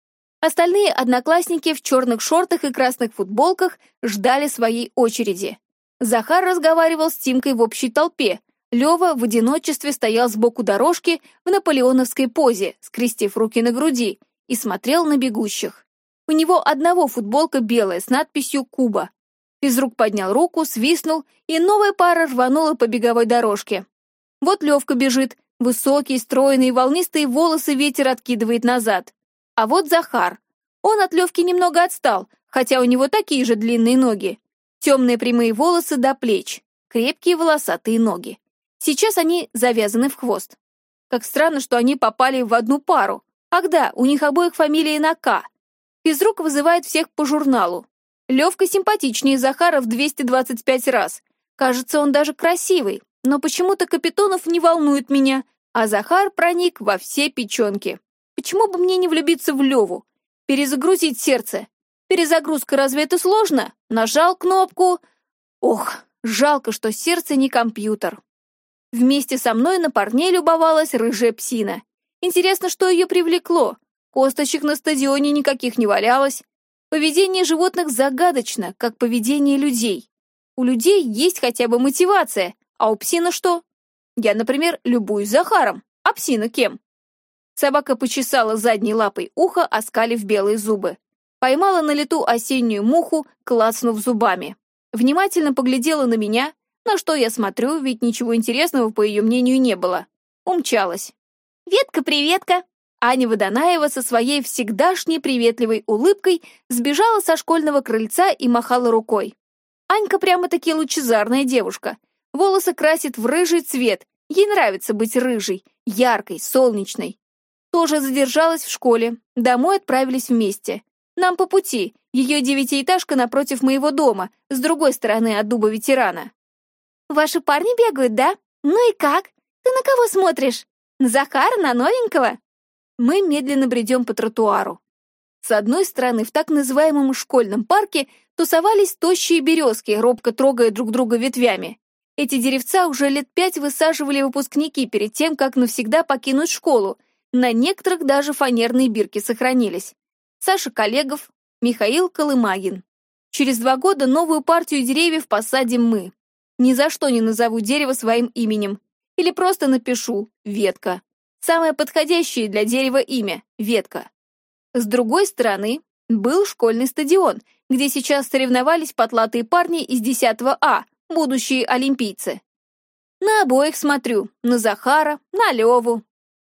Остальные одноклассники в черных шортах и красных футболках ждали своей очереди. Захар разговаривал с Тимкой в общей толпе. Лева в одиночестве стоял сбоку дорожки в наполеоновской позе, скрестив руки на груди, и смотрел на бегущих. У него одного футболка белая с надписью «Куба». Физрук поднял руку, свистнул, и новая пара рванула по беговой дорожке. Вот Левка бежит, высокий, стройный, волнистые волосы ветер откидывает назад. А вот Захар. Он от Левки немного отстал, хотя у него такие же длинные ноги. Темные прямые волосы до плеч, крепкие волосатые ноги. Сейчас они завязаны в хвост. Как странно, что они попали в одну пару. Ах да, у них обоих фамилии на «К». Физрук вызывает всех по журналу. Левка симпатичнее Захара в 225 раз. Кажется, он даже красивый, но почему-то Капитонов не волнует меня, а Захар проник во все печенки. Почему бы мне не влюбиться в Леву? Перезагрузить сердце. Перезагрузка разве это сложно? Нажал кнопку. Ох, жалко, что сердце не компьютер. Вместе со мной на парней любовалась рыжая псина. Интересно, что ее привлекло. Косточек на стадионе никаких не валялось. Поведение животных загадочно, как поведение людей. У людей есть хотя бы мотивация, а у псина что? Я, например, любуюсь Захаром, а псина кем? Собака почесала задней лапой ухо, оскалив белые зубы. Поймала на лету осеннюю муху, клацнув зубами. Внимательно поглядела на меня, на что я смотрю, ведь ничего интересного, по ее мнению, не было. Умчалась. «Ветка-приветка!» Аня Водонаева со своей всегдашней приветливой улыбкой сбежала со школьного крыльца и махала рукой. Анька прямо-таки лучезарная девушка. Волосы красит в рыжий цвет. Ей нравится быть рыжей, яркой, солнечной. Тоже задержалась в школе. Домой отправились вместе. Нам по пути. Ее девятиэтажка напротив моего дома, с другой стороны от дуба ветерана. «Ваши парни бегают, да? Ну и как? Ты на кого смотришь? На Захара, на новенького?» Мы медленно бредем по тротуару. С одной стороны, в так называемом школьном парке тусовались тощие березки, робко трогая друг друга ветвями. Эти деревца уже лет пять высаживали выпускники перед тем, как навсегда покинуть школу. На некоторых даже фанерные бирки сохранились. Саша Коллегов, Михаил Колымагин. Через два года новую партию деревьев посадим мы. Ни за что не назову дерево своим именем. Или просто напишу «ветка». Самое подходящее для дерева имя — ветка. С другой стороны, был школьный стадион, где сейчас соревновались потлатые парни из 10 А, будущие олимпийцы. На обоих смотрю, на Захара, на Леву.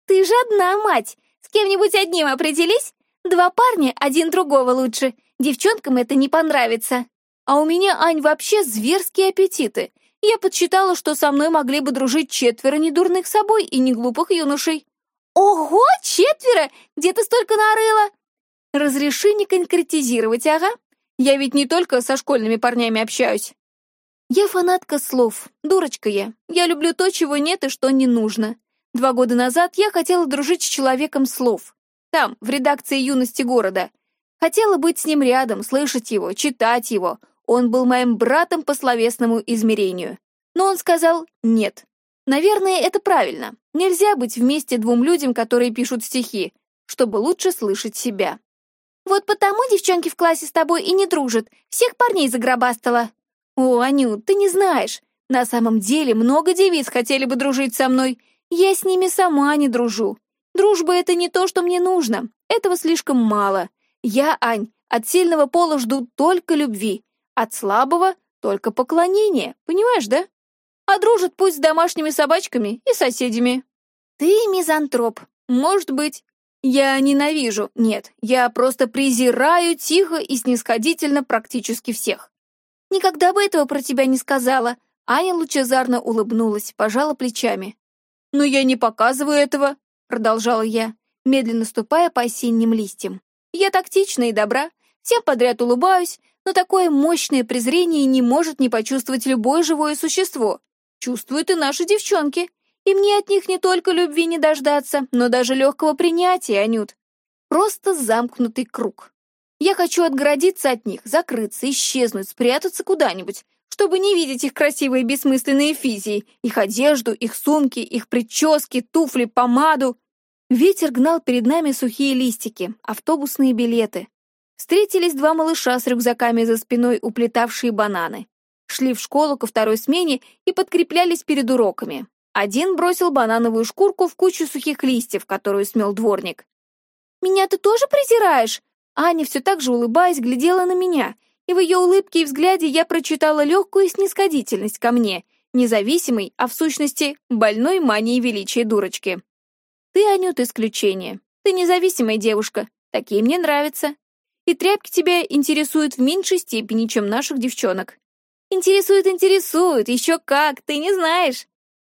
«Ты же одна, мать! С кем-нибудь одним определись? Два парня, один другого лучше. Девчонкам это не понравится. А у меня, Ань, вообще зверские аппетиты. Я подсчитала, что со мной могли бы дружить четверо недурных собой и неглупых юношей. Ого, четверо? Где ты столько нарыла? Разреши не конкретизировать, ага. Я ведь не только со школьными парнями общаюсь. Я фанатка слов, дурочка я. Я люблю то, чего нет и что не нужно. Два года назад я хотела дружить с человеком слов. Там, в редакции «Юности города». Хотела быть с ним рядом, слышать его, читать его. Он был моим братом по словесному измерению. Но он сказал «нет». Наверное, это правильно. Нельзя быть вместе двум людям, которые пишут стихи, чтобы лучше слышать себя. Вот потому девчонки в классе с тобой и не дружат. Всех парней загробастала. О, Анют, ты не знаешь. На самом деле много девиц хотели бы дружить со мной. Я с ними сама не дружу. Дружба — это не то, что мне нужно. Этого слишком мало. Я, Ань, от сильного пола жду только любви, от слабого — только поклонения, понимаешь, да? А дружат пусть с домашними собачками и соседями. Ты мизантроп, может быть. Я ненавижу, нет, я просто презираю тихо и снисходительно практически всех. Никогда бы этого про тебя не сказала. Аня лучезарно улыбнулась, пожала плечами. Но я не показываю этого. — продолжала я, медленно ступая по осенним листьям. «Я тактична и добра, всем подряд улыбаюсь, но такое мощное презрение не может не почувствовать любое живое существо. Чувствуют и наши девчонки. И мне от них не только любви не дождаться, но даже легкого принятия, Анют. Просто замкнутый круг. Я хочу отгородиться от них, закрыться, исчезнуть, спрятаться куда-нибудь, чтобы не видеть их красивые бессмысленные физии, их одежду, их сумки, их прически, туфли, помаду. Ветер гнал перед нами сухие листики, автобусные билеты. Встретились два малыша с рюкзаками за спиной, уплетавшие бананы. Шли в школу ко второй смене и подкреплялись перед уроками. Один бросил банановую шкурку в кучу сухих листьев, которую смел дворник. «Меня ты тоже презираешь?» Аня все так же улыбаясь глядела на меня, и в ее улыбке и взгляде я прочитала легкую снисходительность ко мне, независимой, а в сущности больной манией величия дурочки. Ты, Анют, исключение. Ты независимая девушка. Такие мне нравятся. И тряпки тебя интересуют в меньшей степени, чем наших девчонок. Интересует, интересует, еще как, ты не знаешь.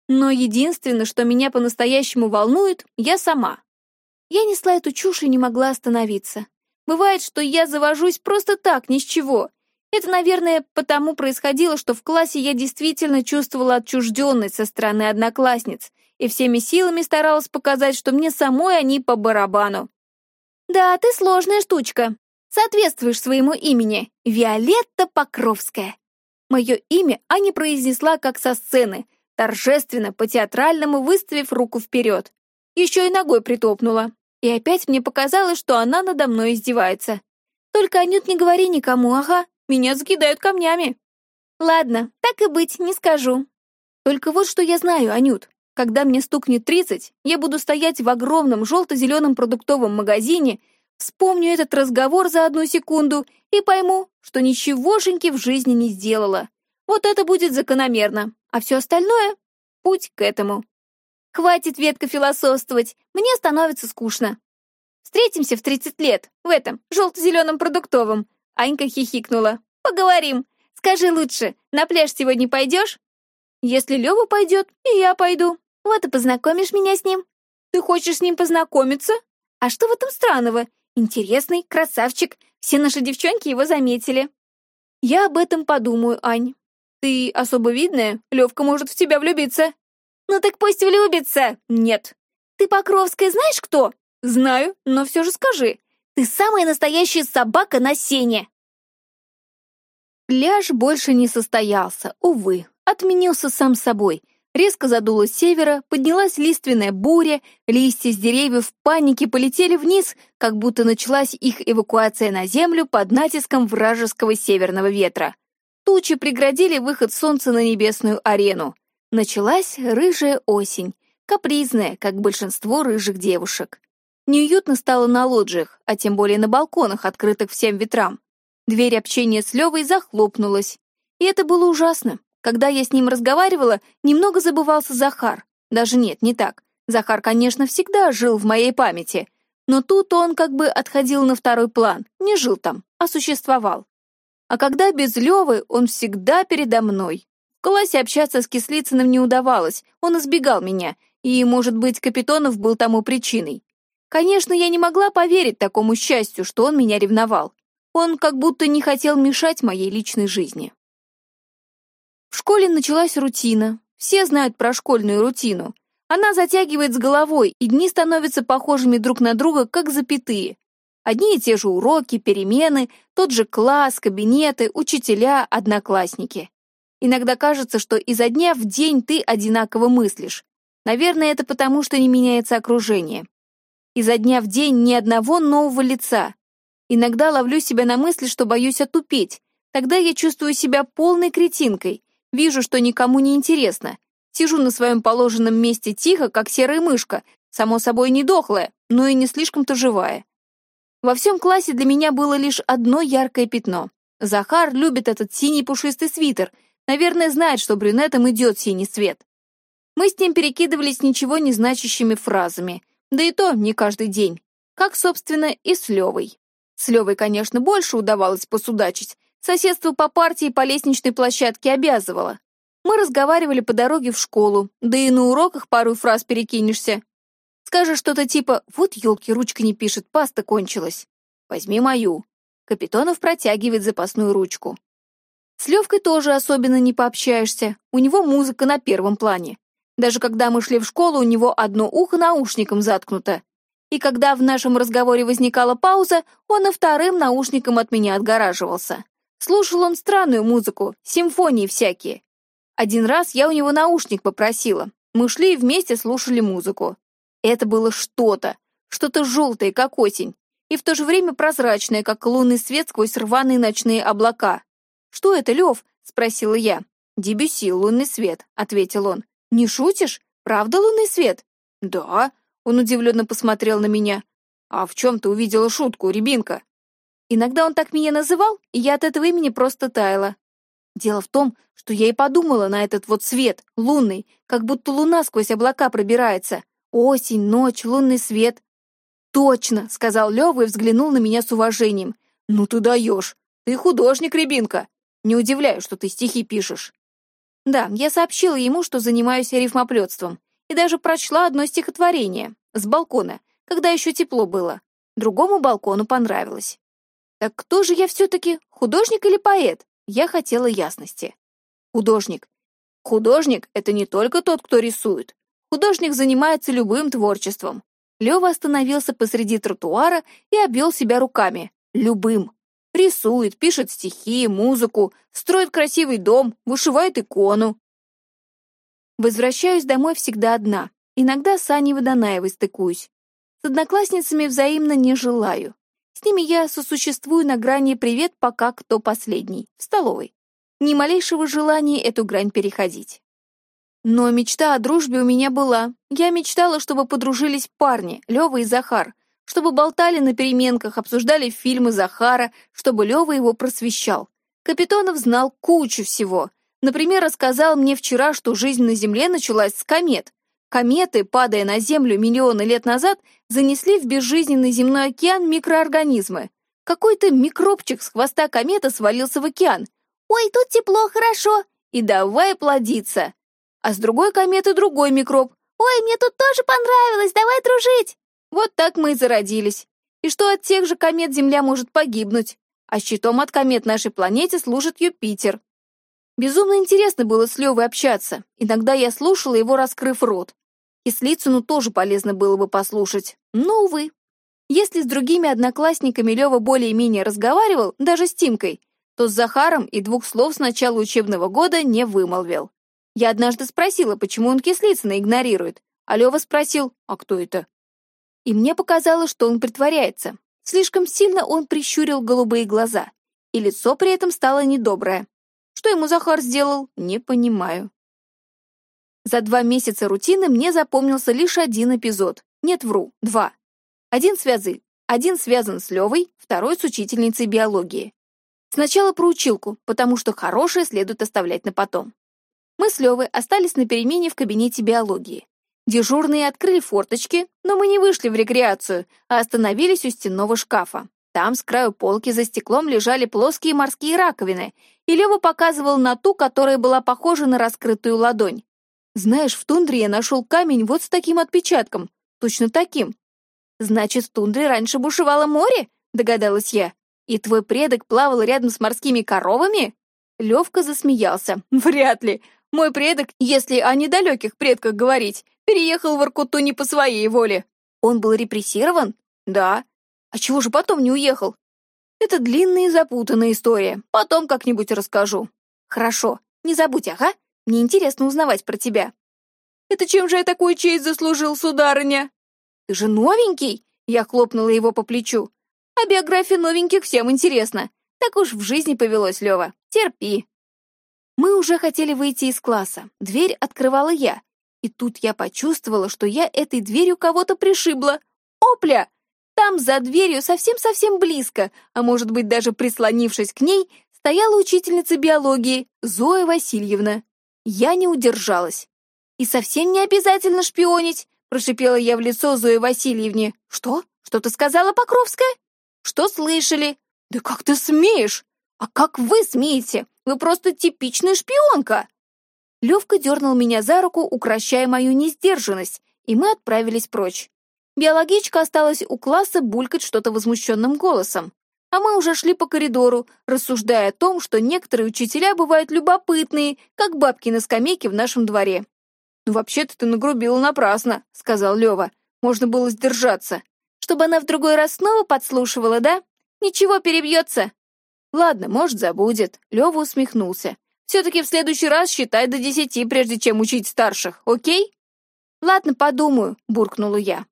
Но единственное, что меня по-настоящему волнует, я сама. Я несла эту чушь и не могла остановиться. Бывает, что я завожусь просто так, ни с чего. Это, наверное, потому происходило, что в классе я действительно чувствовала отчужденность со стороны одноклассниц и всеми силами старалась показать, что мне самой они по барабану. «Да, ты сложная штучка». Соответствуешь своему имени. Виолетта Покровская. Мое имя Аня произнесла как со сцены, торжественно, по-театральному выставив руку вперед. Еще и ногой притопнула. И опять мне показалось, что она надо мной издевается. Только, Анют, не говори никому, ага, меня закидают камнями. Ладно, так и быть, не скажу. Только вот что я знаю, Анют. Когда мне стукнет тридцать, я буду стоять в огромном желто-зеленом продуктовом магазине Вспомню этот разговор за одну секунду и пойму, что ничегошеньки в жизни не сделала. Вот это будет закономерно, а все остальное — путь к этому. Хватит ветка философствовать, мне становится скучно. Встретимся в 30 лет, в этом, желто-зеленом продуктовом. Анька хихикнула. Поговорим. Скажи лучше, на пляж сегодня пойдешь? Если Лёва пойдет, и я пойду. Вот и познакомишь меня с ним. Ты хочешь с ним познакомиться? А что в этом странного? Интересный, красавчик. Все наши девчонки его заметили. Я об этом подумаю, Ань. Ты особо видная, Левка может в тебя влюбиться. Ну так пусть влюбится. Нет. Ты Покровская знаешь кто? Знаю, но все же скажи. Ты самая настоящая собака на сене. Пляж больше не состоялся, увы, отменился сам собой. Резко задуло с севера, поднялась лиственная буря, листья с деревьев в панике полетели вниз, как будто началась их эвакуация на землю под натиском вражеского северного ветра. Тучи преградили выход солнца на небесную арену. Началась рыжая осень, капризная, как большинство рыжих девушек. Неуютно стало на лоджиях, а тем более на балконах, открытых всем ветрам. Дверь общения с Левой захлопнулась. И это было ужасно. Когда я с ним разговаривала, немного забывался Захар. Даже нет, не так. Захар, конечно, всегда жил в моей памяти. Но тут он как бы отходил на второй план. Не жил там, а существовал. А когда без Левы, он всегда передо мной. В классе общаться с Кислицыным не удавалось, он избегал меня, и, может быть, Капитонов был тому причиной. Конечно, я не могла поверить такому счастью, что он меня ревновал. Он как будто не хотел мешать моей личной жизни. В школе началась рутина. Все знают про школьную рутину. Она затягивает с головой, и дни становятся похожими друг на друга, как запятые. Одни и те же уроки, перемены, тот же класс, кабинеты, учителя, одноклассники. Иногда кажется, что изо дня в день ты одинаково мыслишь. Наверное, это потому, что не меняется окружение. Изо дня в день ни одного нового лица. Иногда ловлю себя на мысли, что боюсь отупеть. Тогда я чувствую себя полной кретинкой, Вижу, что никому не интересно. Сижу на своем положенном месте тихо, как серая мышка, само собой не дохлая, но и не слишком-то живая. Во всем классе для меня было лишь одно яркое пятно. Захар любит этот синий пушистый свитер, наверное, знает, что брюнетам идет синий цвет. Мы с ним перекидывались ничего не значащими фразами, да и то не каждый день, как, собственно, и с Левой. С Левой, конечно, больше удавалось посудачить, Соседство по партии по лестничной площадке обязывало. Мы разговаривали по дороге в школу, да и на уроках пару фраз перекинешься. Скажешь что-то типа «Вот елки, ручка не пишет, паста кончилась». «Возьми мою». Капитонов протягивает запасную ручку. С Левкой тоже особенно не пообщаешься, у него музыка на первом плане. Даже когда мы шли в школу, у него одно ухо наушником заткнуто. И когда в нашем разговоре возникала пауза, он и вторым наушником от меня отгораживался. Слушал он странную музыку, симфонии всякие. Один раз я у него наушник попросила. Мы шли и вместе слушали музыку. Это было что-то, что-то желтое, как осень, и в то же время прозрачное, как лунный свет сквозь рваные ночные облака. «Что это, Лев?» — спросила я. «Дебюси, лунный свет», — ответил он. «Не шутишь? Правда лунный свет?» «Да», — он удивленно посмотрел на меня. «А в чем ты увидела шутку, рябинка?» Иногда он так меня называл, и я от этого имени просто таяла. Дело в том, что я и подумала на этот вот свет, лунный, как будто луна сквозь облака пробирается. Осень, ночь, лунный свет. «Точно», — сказал Лёва и взглянул на меня с уважением. «Ну ты даешь. Ты художник, Рябинка. Не удивляюсь, что ты стихи пишешь». Да, я сообщила ему, что занимаюсь рифмоплетством, и даже прочла одно стихотворение с балкона, когда еще тепло было. Другому балкону понравилось. Так кто же я все-таки, художник или поэт? Я хотела ясности. Художник. Художник — это не только тот, кто рисует. Художник занимается любым творчеством. Лева остановился посреди тротуара и обвел себя руками. Любым. Рисует, пишет стихи, музыку, строит красивый дом, вышивает икону. Возвращаюсь домой всегда одна. Иногда с Аней Водонаевой стыкуюсь. С одноклассницами взаимно не желаю. С ними я сосуществую на грани «привет, пока кто последний» в столовой. Ни малейшего желания эту грань переходить. Но мечта о дружбе у меня была. Я мечтала, чтобы подружились парни, Лёва и Захар, чтобы болтали на переменках, обсуждали фильмы Захара, чтобы Лёва его просвещал. Капитонов знал кучу всего. Например, рассказал мне вчера, что жизнь на Земле началась с комет. Кометы, падая на Землю миллионы лет назад, занесли в безжизненный земной океан микроорганизмы. Какой-то микробчик с хвоста кометы свалился в океан. «Ой, тут тепло, хорошо!» И давай плодиться. А с другой кометы другой микроб. «Ой, мне тут тоже понравилось, давай дружить!» Вот так мы и зародились. И что от тех же комет Земля может погибнуть. А щитом от комет нашей планете служит Юпитер. Безумно интересно было с Левой общаться. Иногда я слушала его, раскрыв рот. Кислицыну тоже полезно было бы послушать. Но, увы. Если с другими одноклассниками Лева более-менее разговаривал, даже с Тимкой, то с Захаром и двух слов с начала учебного года не вымолвил. Я однажды спросила, почему он Кислицына игнорирует, а Лева спросил, а кто это? И мне показалось, что он притворяется. Слишком сильно он прищурил голубые глаза, и лицо при этом стало недоброе. Что ему Захар сделал, не понимаю. За два месяца рутины мне запомнился лишь один эпизод. Нет, вру, два. Один, связы, один связан с Левой, второй с учительницей биологии. Сначала про училку, потому что хорошее следует оставлять на потом. Мы с Левой остались на перемене в кабинете биологии. Дежурные открыли форточки, но мы не вышли в рекреацию, а остановились у стенного шкафа. Там с краю полки за стеклом лежали плоские морские раковины, и Лева показывал на ту, которая была похожа на раскрытую ладонь. «Знаешь, в тундре я нашел камень вот с таким отпечатком, точно таким». «Значит, в тундре раньше бушевало море?» — догадалась я. «И твой предок плавал рядом с морскими коровами?» Левка засмеялся. «Вряд ли. Мой предок, если о недалеких предках говорить, переехал в Иркуту не по своей воле. Он был репрессирован? Да. А чего же потом не уехал? Это длинная и запутанная история. Потом как-нибудь расскажу. Хорошо. Не забудь, ага. Мне интересно узнавать про тебя. Это чем же я такую честь заслужил, сударыня? Ты же новенький? Я хлопнула его по плечу. А биография новеньких всем интересна. Так уж в жизни повелось, Лева. Терпи. Мы уже хотели выйти из класса. Дверь открывала я. И тут я почувствовала, что я этой дверью кого-то пришибла. Опля! Там за дверью совсем-совсем близко, а может быть даже прислонившись к ней, стояла учительница биологии Зоя Васильевна. Я не удержалась. «И совсем не обязательно шпионить», — прошипела я в лицо Зое Васильевне. «Что? Что ты сказала, Покровская?» «Что слышали?» «Да как ты смеешь? А как вы смеете? Вы просто типичная шпионка!» Левка дернул меня за руку, укращая мою несдержанность, и мы отправились прочь. Биологичка осталась у класса булькать что-то возмущенным голосом. А мы уже шли по коридору, рассуждая о том, что некоторые учителя бывают любопытные, как бабки на скамейке в нашем дворе. «Ну, вообще-то ты нагрубила напрасно», — сказал Лева. «Можно было сдержаться. Чтобы она в другой раз снова подслушивала, да? Ничего, перебьется. Ладно, может, забудет. Лёва усмехнулся. Все-таки в следующий раз считай до десяти, прежде чем учить старших, окей? Ладно, подумаю, буркнула я.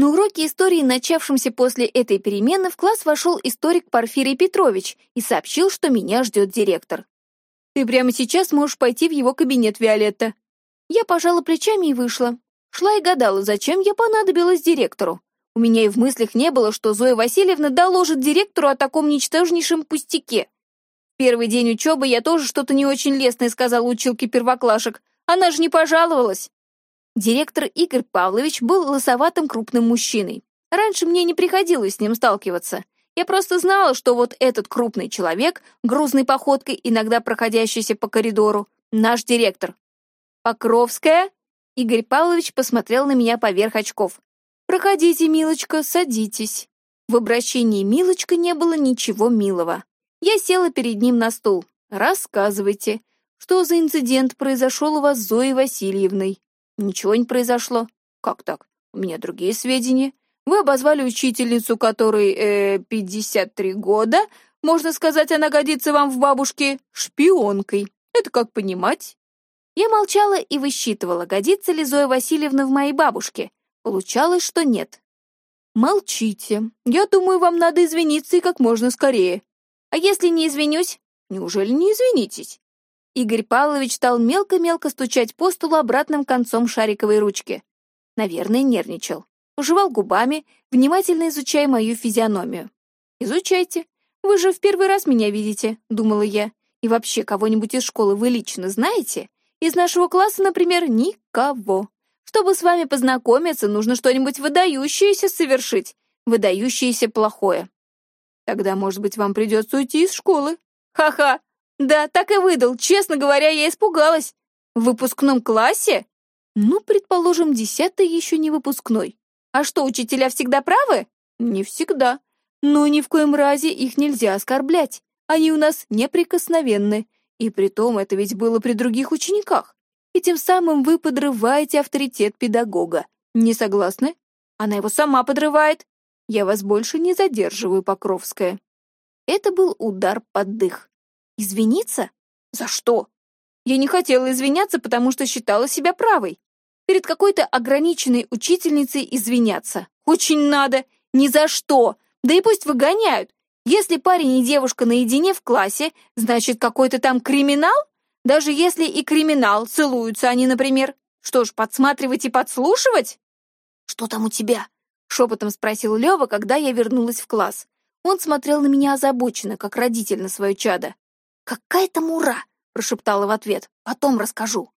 На уроке истории, начавшемся после этой перемены, в класс вошел историк Порфирий Петрович и сообщил, что меня ждет директор. «Ты прямо сейчас можешь пойти в его кабинет, Виолетта». Я пожала плечами и вышла. Шла и гадала, зачем я понадобилась директору. У меня и в мыслях не было, что Зоя Васильевна доложит директору о таком ничтожнейшем пустяке. Первый день учебы я тоже что-то не очень лестное сказала училке первоклашек. Она же не пожаловалась. Директор Игорь Павлович был лысоватым крупным мужчиной. Раньше мне не приходилось с ним сталкиваться. Я просто знала, что вот этот крупный человек, грузной походкой, иногда проходящийся по коридору, наш директор. «Покровская?» Игорь Павлович посмотрел на меня поверх очков. «Проходите, милочка, садитесь». В обращении «милочка» не было ничего милого. Я села перед ним на стул. «Рассказывайте, что за инцидент произошел у вас с Зоей Васильевной?» «Ничего не произошло». «Как так? У меня другие сведения. Вы обозвали учительницу, которой, э, 53 года, можно сказать, она годится вам в бабушке, шпионкой. Это как понимать? Я молчала и высчитывала, годится ли Зоя Васильевна в моей бабушке. Получалось, что нет. Молчите. Я думаю, вам надо извиниться и как можно скорее. А если не извинюсь? Неужели не извинитесь? Игорь Павлович стал мелко-мелко стучать по столу обратным концом шариковой ручки. Наверное, нервничал. Уживал губами, внимательно изучая мою физиономию. «Изучайте. Вы же в первый раз меня видите», — думала я. «И вообще, кого-нибудь из школы вы лично знаете? Из нашего класса, например, никого. Чтобы с вами познакомиться, нужно что-нибудь выдающееся совершить. Выдающееся плохое. Тогда, может быть, вам придется уйти из школы. Ха-ха. Да, так и выдал. Честно говоря, я испугалась. В выпускном классе? Ну, предположим, десятый еще не выпускной. А что, учителя всегда правы? Не всегда. Но ни в коем разе их нельзя оскорблять. Они у нас неприкосновенны. И притом это ведь было при других учениках и тем самым вы подрываете авторитет педагога. Не согласны? Она его сама подрывает. Я вас больше не задерживаю, Покровская. Это был удар под дых. Извиниться? За что? Я не хотела извиняться, потому что считала себя правой. Перед какой-то ограниченной учительницей извиняться. Очень надо. Ни за что. Да и пусть выгоняют. Если парень и девушка наедине в классе, значит, какой-то там криминал? Даже если и криминал, целуются они, например. Что ж, подсматривать и подслушивать? «Что там у тебя?» — шепотом спросил Лева, когда я вернулась в класс. Он смотрел на меня озабоченно, как родитель на свое чадо. «Какая там ура!» — прошептала в ответ. «Потом расскажу».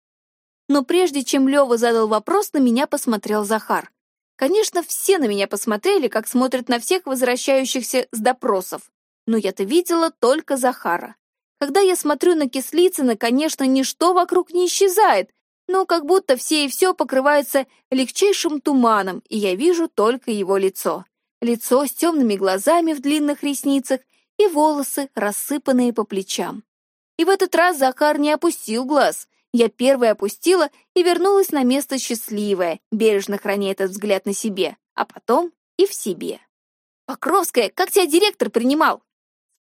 Но прежде чем Лева задал вопрос, на меня посмотрел Захар. Конечно, все на меня посмотрели, как смотрят на всех возвращающихся с допросов. Но я-то видела только Захара. Когда я смотрю на Кислицына, конечно, ничто вокруг не исчезает, но как будто все и все покрывается легчайшим туманом, и я вижу только его лицо. Лицо с темными глазами в длинных ресницах и волосы, рассыпанные по плечам. И в этот раз Захар не опустил глаз. Я первая опустила и вернулась на место счастливая, бережно храня этот взгляд на себе, а потом и в себе. «Покровская, как тебя директор принимал?»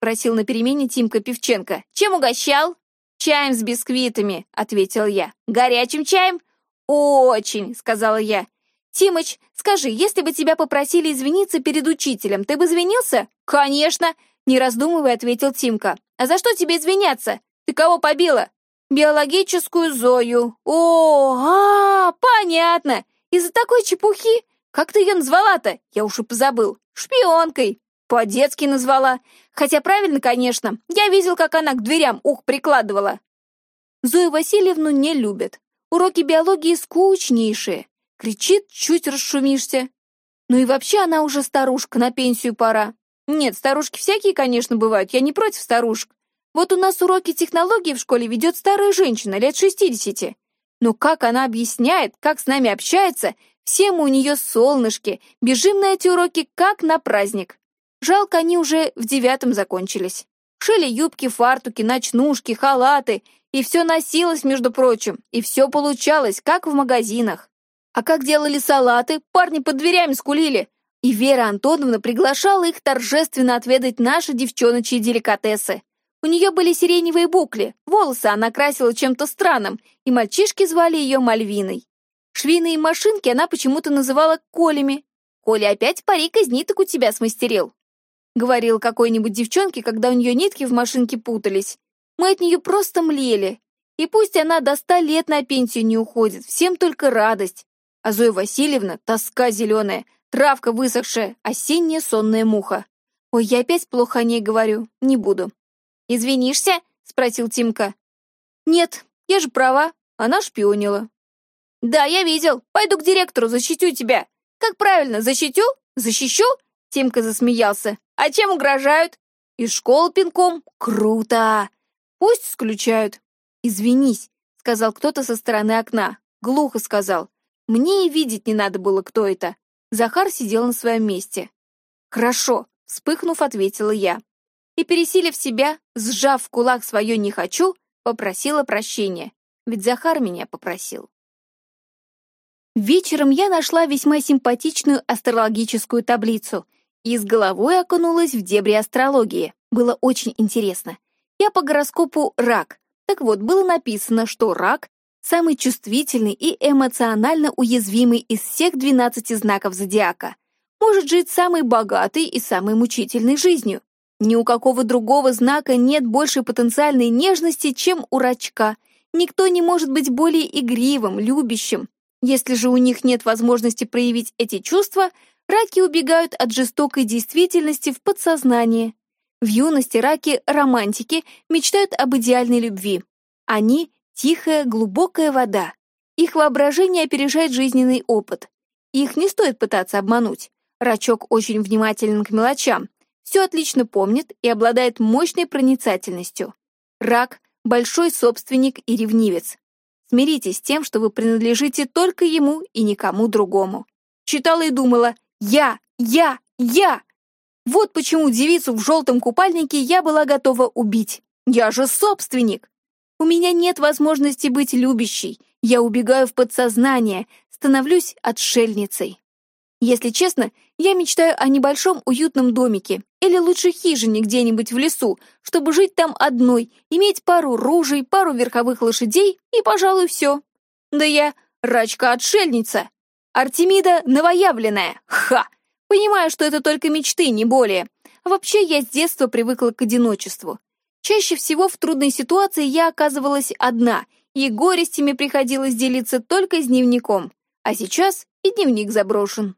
спросил на перемене Тимка Певченко. «Чем угощал?» «Чаем с бисквитами», — ответил я. «Горячим чаем?» «Очень», — сказала я. «Тимыч, скажи, если бы тебя попросили извиниться перед учителем, ты бы извинился?» «Конечно», — не раздумывая, ответил Тимка. «А за что тебе извиняться? Ты кого побила?» «Биологическую Зою». «О, а, понятно. Из-за такой чепухи? Как ты ее назвала-то? Я уж и позабыл. Шпионкой». По-детски назвала. Хотя правильно, конечно. Я видел, как она к дверям ух прикладывала. Зою Васильевну не любят. Уроки биологии скучнейшие. Кричит, чуть расшумишься. Ну и вообще она уже старушка, на пенсию пора. Нет, старушки всякие, конечно, бывают, я не против старушек. Вот у нас уроки технологии в школе ведет старая женщина, лет шестидесяти. Но как она объясняет, как с нами общается, все мы у нее солнышки, бежим на эти уроки, как на праздник. Жалко, они уже в девятом закончились. Шили юбки, фартуки, ночнушки, халаты, и все носилось, между прочим, и все получалось, как в магазинах. А как делали салаты, парни под дверями скулили. И Вера Антоновна приглашала их торжественно отведать наши девчоночьи деликатесы. У нее были сиреневые букли, волосы она красила чем-то странным, и мальчишки звали ее Мальвиной. Швейные машинки она почему-то называла колями. «Коля опять парик из ниток у тебя смастерил», говорил какой-нибудь девчонке, когда у нее нитки в машинке путались. Мы от нее просто млели. И пусть она до ста лет на пенсию не уходит, всем только радость. А Зоя Васильевна — тоска зеленая, травка высохшая, осенняя сонная муха. Ой, я опять плохо о ней говорю, не буду. «Извинишься?» — спросил Тимка. «Нет, я же права, она шпионила». «Да, я видел. Пойду к директору, защитю тебя. Как правильно, защитю? Защищу?» Тимка засмеялся. А чем угрожают? Из школы пинком? Круто! Пусть исключают. Извинись, сказал кто-то со стороны окна. Глухо сказал. Мне и видеть не надо было, кто это. Захар сидел на своем месте. Хорошо, вспыхнув, ответила я. И, пересилив себя, сжав в кулак свое «не хочу», попросила прощения. Ведь Захар меня попросил. Вечером я нашла весьма симпатичную астрологическую таблицу и с головой окунулась в дебри астрологии. Было очень интересно. Я по гороскопу рак. Так вот, было написано, что рак — самый чувствительный и эмоционально уязвимый из всех 12 знаков зодиака. Может жить самой богатой и самой мучительной жизнью. Ни у какого другого знака нет большей потенциальной нежности, чем у рачка. Никто не может быть более игривым, любящим. Если же у них нет возможности проявить эти чувства, раки убегают от жестокой действительности в подсознание. В юности раки романтики мечтают об идеальной любви. Они — тихая, глубокая вода. Их воображение опережает жизненный опыт. Их не стоит пытаться обмануть. Рачок очень внимателен к мелочам, все отлично помнит и обладает мощной проницательностью. Рак — большой собственник и ревнивец. Смиритесь с тем, что вы принадлежите только ему и никому другому. Читала и думала «Я! Я! Я!» Вот почему девицу в желтом купальнике я была готова убить. Я же собственник. У меня нет возможности быть любящей. Я убегаю в подсознание, становлюсь отшельницей. Если честно, я мечтаю о небольшом уютном домике или лучше хижине где-нибудь в лесу, чтобы жить там одной, иметь пару ружей, пару верховых лошадей и, пожалуй, все. Да я рачка-отшельница. Артемида новоявленная. Ха! Понимаю, что это только мечты, не более. Вообще, я с детства привыкла к одиночеству. Чаще всего в трудной ситуации я оказывалась одна, и горестями приходилось делиться только с дневником. А сейчас и дневник заброшен.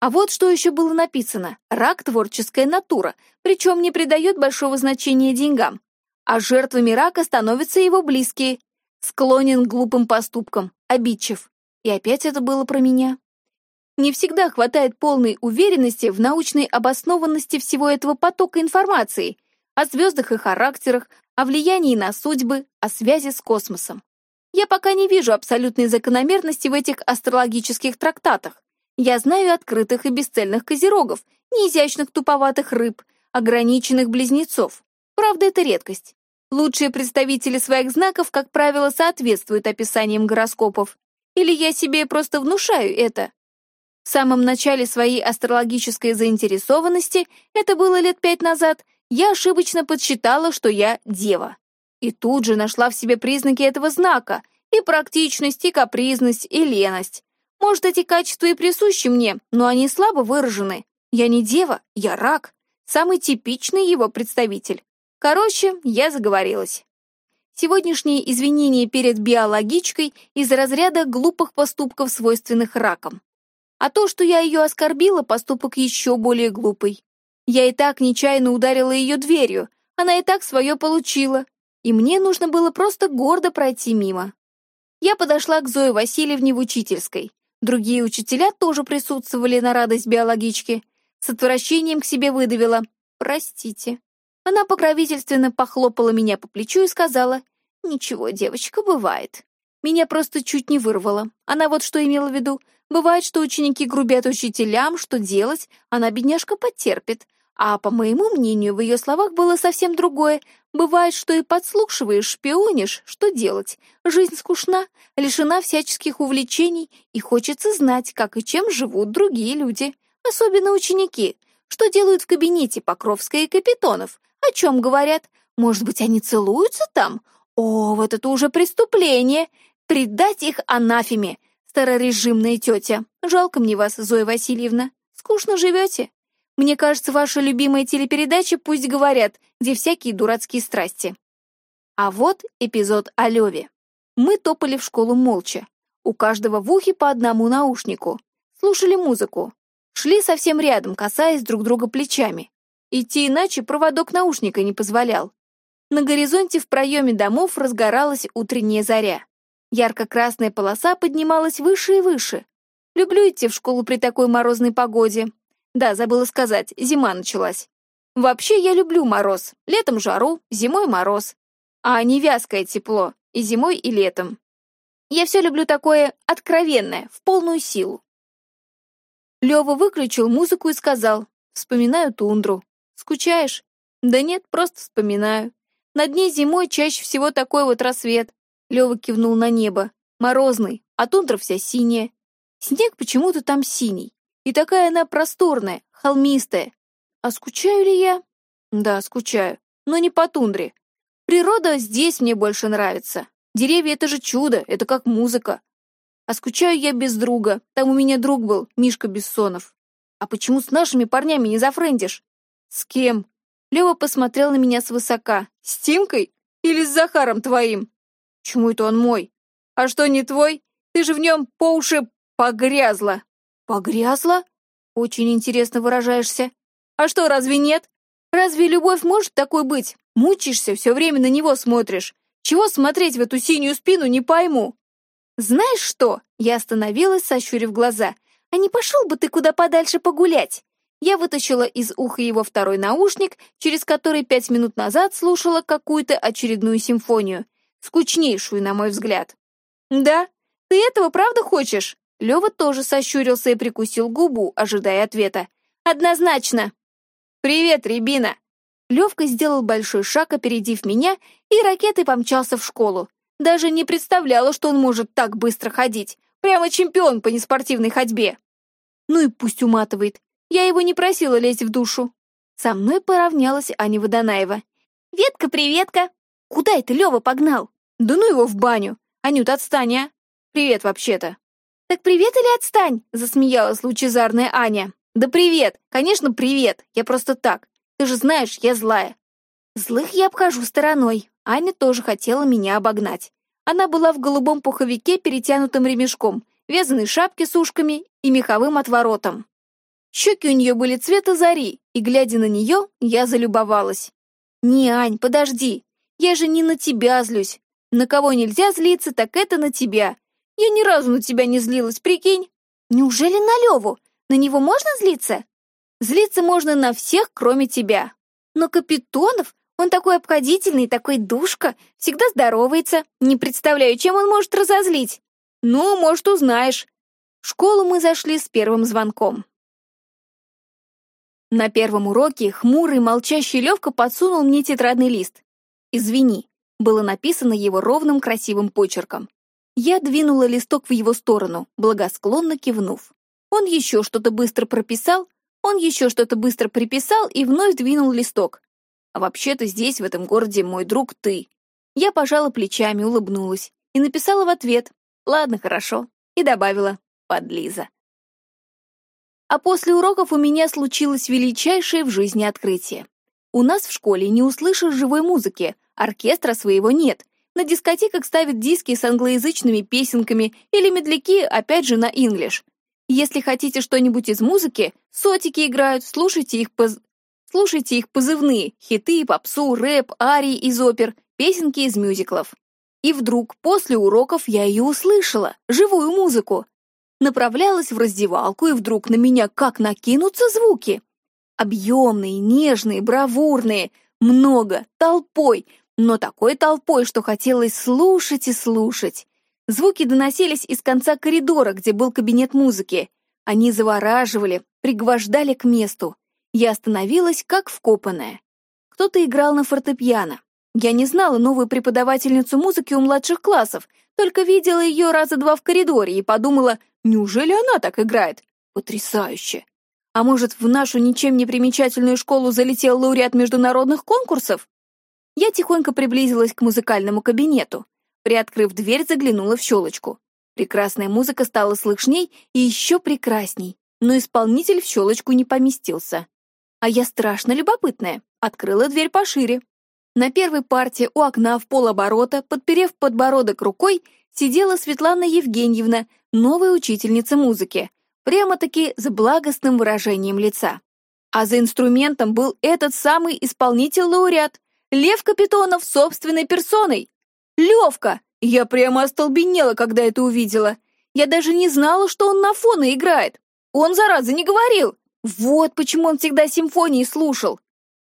А вот что еще было написано. Рак — творческая натура, причем не придает большого значения деньгам. А жертвами рака становятся его близкие. Склонен к глупым поступкам, обидчив. И опять это было про меня. Не всегда хватает полной уверенности в научной обоснованности всего этого потока информации о звездах и характерах, о влиянии на судьбы, о связи с космосом. Я пока не вижу абсолютной закономерности в этих астрологических трактатах, я знаю открытых и бесцельных козерогов, неизящных туповатых рыб, ограниченных близнецов. Правда, это редкость. Лучшие представители своих знаков, как правило, соответствуют описаниям гороскопов. Или я себе просто внушаю это? В самом начале своей астрологической заинтересованности, это было лет пять назад, я ошибочно подсчитала, что я дева. И тут же нашла в себе признаки этого знака, и практичность, и капризность, и леность. Может, эти качества и присущи мне, но они слабо выражены. Я не дева, я рак. Самый типичный его представитель. Короче, я заговорилась. Сегодняшние извинения перед биологичкой из разряда глупых поступков, свойственных ракам. А то, что я ее оскорбила, поступок еще более глупый. Я и так нечаянно ударила ее дверью, она и так свое получила, и мне нужно было просто гордо пройти мимо. Я подошла к Зое Васильевне в учительской. Другие учителя тоже присутствовали на радость биологички. С отвращением к себе выдавила «Простите». Она покровительственно похлопала меня по плечу и сказала «Ничего, девочка, бывает». Меня просто чуть не вырвало. Она вот что имела в виду. Бывает, что ученики грубят учителям, что делать, она, бедняжка, потерпит. А, по моему мнению, в ее словах было совсем другое. Бывает, что и подслушиваешь, шпионишь, что делать? Жизнь скучна, лишена всяческих увлечений, и хочется знать, как и чем живут другие люди, особенно ученики. Что делают в кабинете Покровская и Капитонов? О чем говорят? Может быть, они целуются там? О, вот это уже преступление! Предать их анафеме! Старорежимная тетя. Жалко мне вас, Зоя Васильевна. Скучно живете? Мне кажется, ваша любимая телепередача «Пусть говорят», где всякие дурацкие страсти. А вот эпизод о Леве. Мы топали в школу молча. У каждого в ухе по одному наушнику. Слушали музыку. Шли совсем рядом, касаясь друг друга плечами. Идти иначе проводок наушника не позволял. На горизонте в проеме домов разгоралась утренняя заря. Ярко-красная полоса поднималась выше и выше. Люблю идти в школу при такой морозной погоде. Да, забыла сказать, зима началась. Вообще я люблю мороз. Летом жару, зимой мороз. А не вязкое тепло, и зимой, и летом. Я все люблю такое откровенное, в полную силу. Лёва выключил музыку и сказал, «Вспоминаю тундру. Скучаешь?» «Да нет, просто вспоминаю. На дне зимой чаще всего такой вот рассвет». Лёва кивнул на небо. «Морозный, а тундра вся синяя. Снег почему-то там синий. И такая она просторная, холмистая. А скучаю ли я? Да, скучаю. Но не по тундре. Природа здесь мне больше нравится. Деревья — это же чудо, это как музыка. А скучаю я без друга. Там у меня друг был, Мишка Бессонов. А почему с нашими парнями не зафрендишь? С кем? Лева посмотрел на меня свысока. С Тимкой? Или с Захаром твоим? Чему это он мой? А что не твой? Ты же в нем по уши погрязла. Погрязла? Очень интересно выражаешься. А что, разве нет? Разве любовь может такой быть? Мучишься, все время на него смотришь. Чего смотреть в эту синюю спину, не пойму. Знаешь что? Я остановилась, сощурив глаза. А не пошел бы ты куда подальше погулять? Я вытащила из уха его второй наушник, через который пять минут назад слушала какую-то очередную симфонию. Скучнейшую, на мой взгляд. «Да? Ты этого правда хочешь?» Лёва тоже сощурился и прикусил губу, ожидая ответа. «Однозначно!» «Привет, Рябина!» Левка сделал большой шаг, опередив меня, и ракетой помчался в школу. Даже не представляла, что он может так быстро ходить. Прямо чемпион по неспортивной ходьбе. Ну и пусть уматывает. Я его не просила лезть в душу. Со мной поравнялась Аня Водонаева. «Ветка-приветка!» «Куда это Лёва погнал?» «Да ну его в баню! Анют, отстань, а! Привет, вообще-то!» «Так привет или отстань?» — засмеялась лучезарная Аня. «Да привет! Конечно, привет! Я просто так. Ты же знаешь, я злая». Злых я обхожу стороной. Аня тоже хотела меня обогнать. Она была в голубом пуховике, перетянутым ремешком, вязаной шапке с ушками и меховым отворотом. Щеки у нее были цвета зари, и, глядя на нее, я залюбовалась. «Не, Ань, подожди, я же не на тебя злюсь. На кого нельзя злиться, так это на тебя. Я ни разу на тебя не злилась, прикинь. Неужели на Леву? На него можно злиться?» «Злиться можно на всех, кроме тебя. Но Капитонов, он такой обходительный, такой душка, всегда здоровается. Не представляю, чем он может разозлить. Ну, может, узнаешь». В школу мы зашли с первым звонком. На первом уроке хмурый, молчащий Левка подсунул мне тетрадный лист. «Извини», было написано его ровным красивым почерком. Я двинула листок в его сторону, благосклонно кивнув. Он еще что-то быстро прописал, он еще что-то быстро приписал и вновь двинул листок. А вообще-то здесь, в этом городе, мой друг ты. Я пожала плечами, улыбнулась и написала в ответ «Ладно, хорошо», и добавила «Подлиза». А после уроков у меня случилось величайшее в жизни открытие. У нас в школе не услышишь живой музыки, оркестра своего нет. На дискотеках ставят диски с англоязычными песенками или медляки, опять же, на инглиш. Если хотите что-нибудь из музыки, сотики играют, слушайте их, поз... слушайте их позывные, хиты, попсу, рэп, арии из опер, песенки из мюзиклов. И вдруг, после уроков, я ее услышала, живую музыку направлялась в раздевалку, и вдруг на меня как накинутся звуки. Объемные, нежные, бравурные, много, толпой, но такой толпой, что хотелось слушать и слушать. Звуки доносились из конца коридора, где был кабинет музыки. Они завораживали, пригвождали к месту. Я остановилась, как вкопанная. Кто-то играл на фортепиано. Я не знала новую преподавательницу музыки у младших классов, только видела ее раза два в коридоре и подумала, Неужели она так играет? Потрясающе! А может, в нашу ничем не примечательную школу залетел лауреат международных конкурсов? Я тихонько приблизилась к музыкальному кабинету. Приоткрыв дверь, заглянула в щелочку. Прекрасная музыка стала слышней и еще прекрасней, но исполнитель в щелочку не поместился. А я страшно любопытная, открыла дверь пошире. На первой партии у окна в полоборота, подперев подбородок рукой, сидела Светлана Евгеньевна, новая учительница музыки, прямо-таки с благостным выражением лица. А за инструментом был этот самый исполнитель-лауреат, Лев Капитонов собственной персоной. Левка! Я прямо остолбенела, когда это увидела. Я даже не знала, что он на фоне играет. Он, зараза, не говорил. Вот почему он всегда симфонии слушал.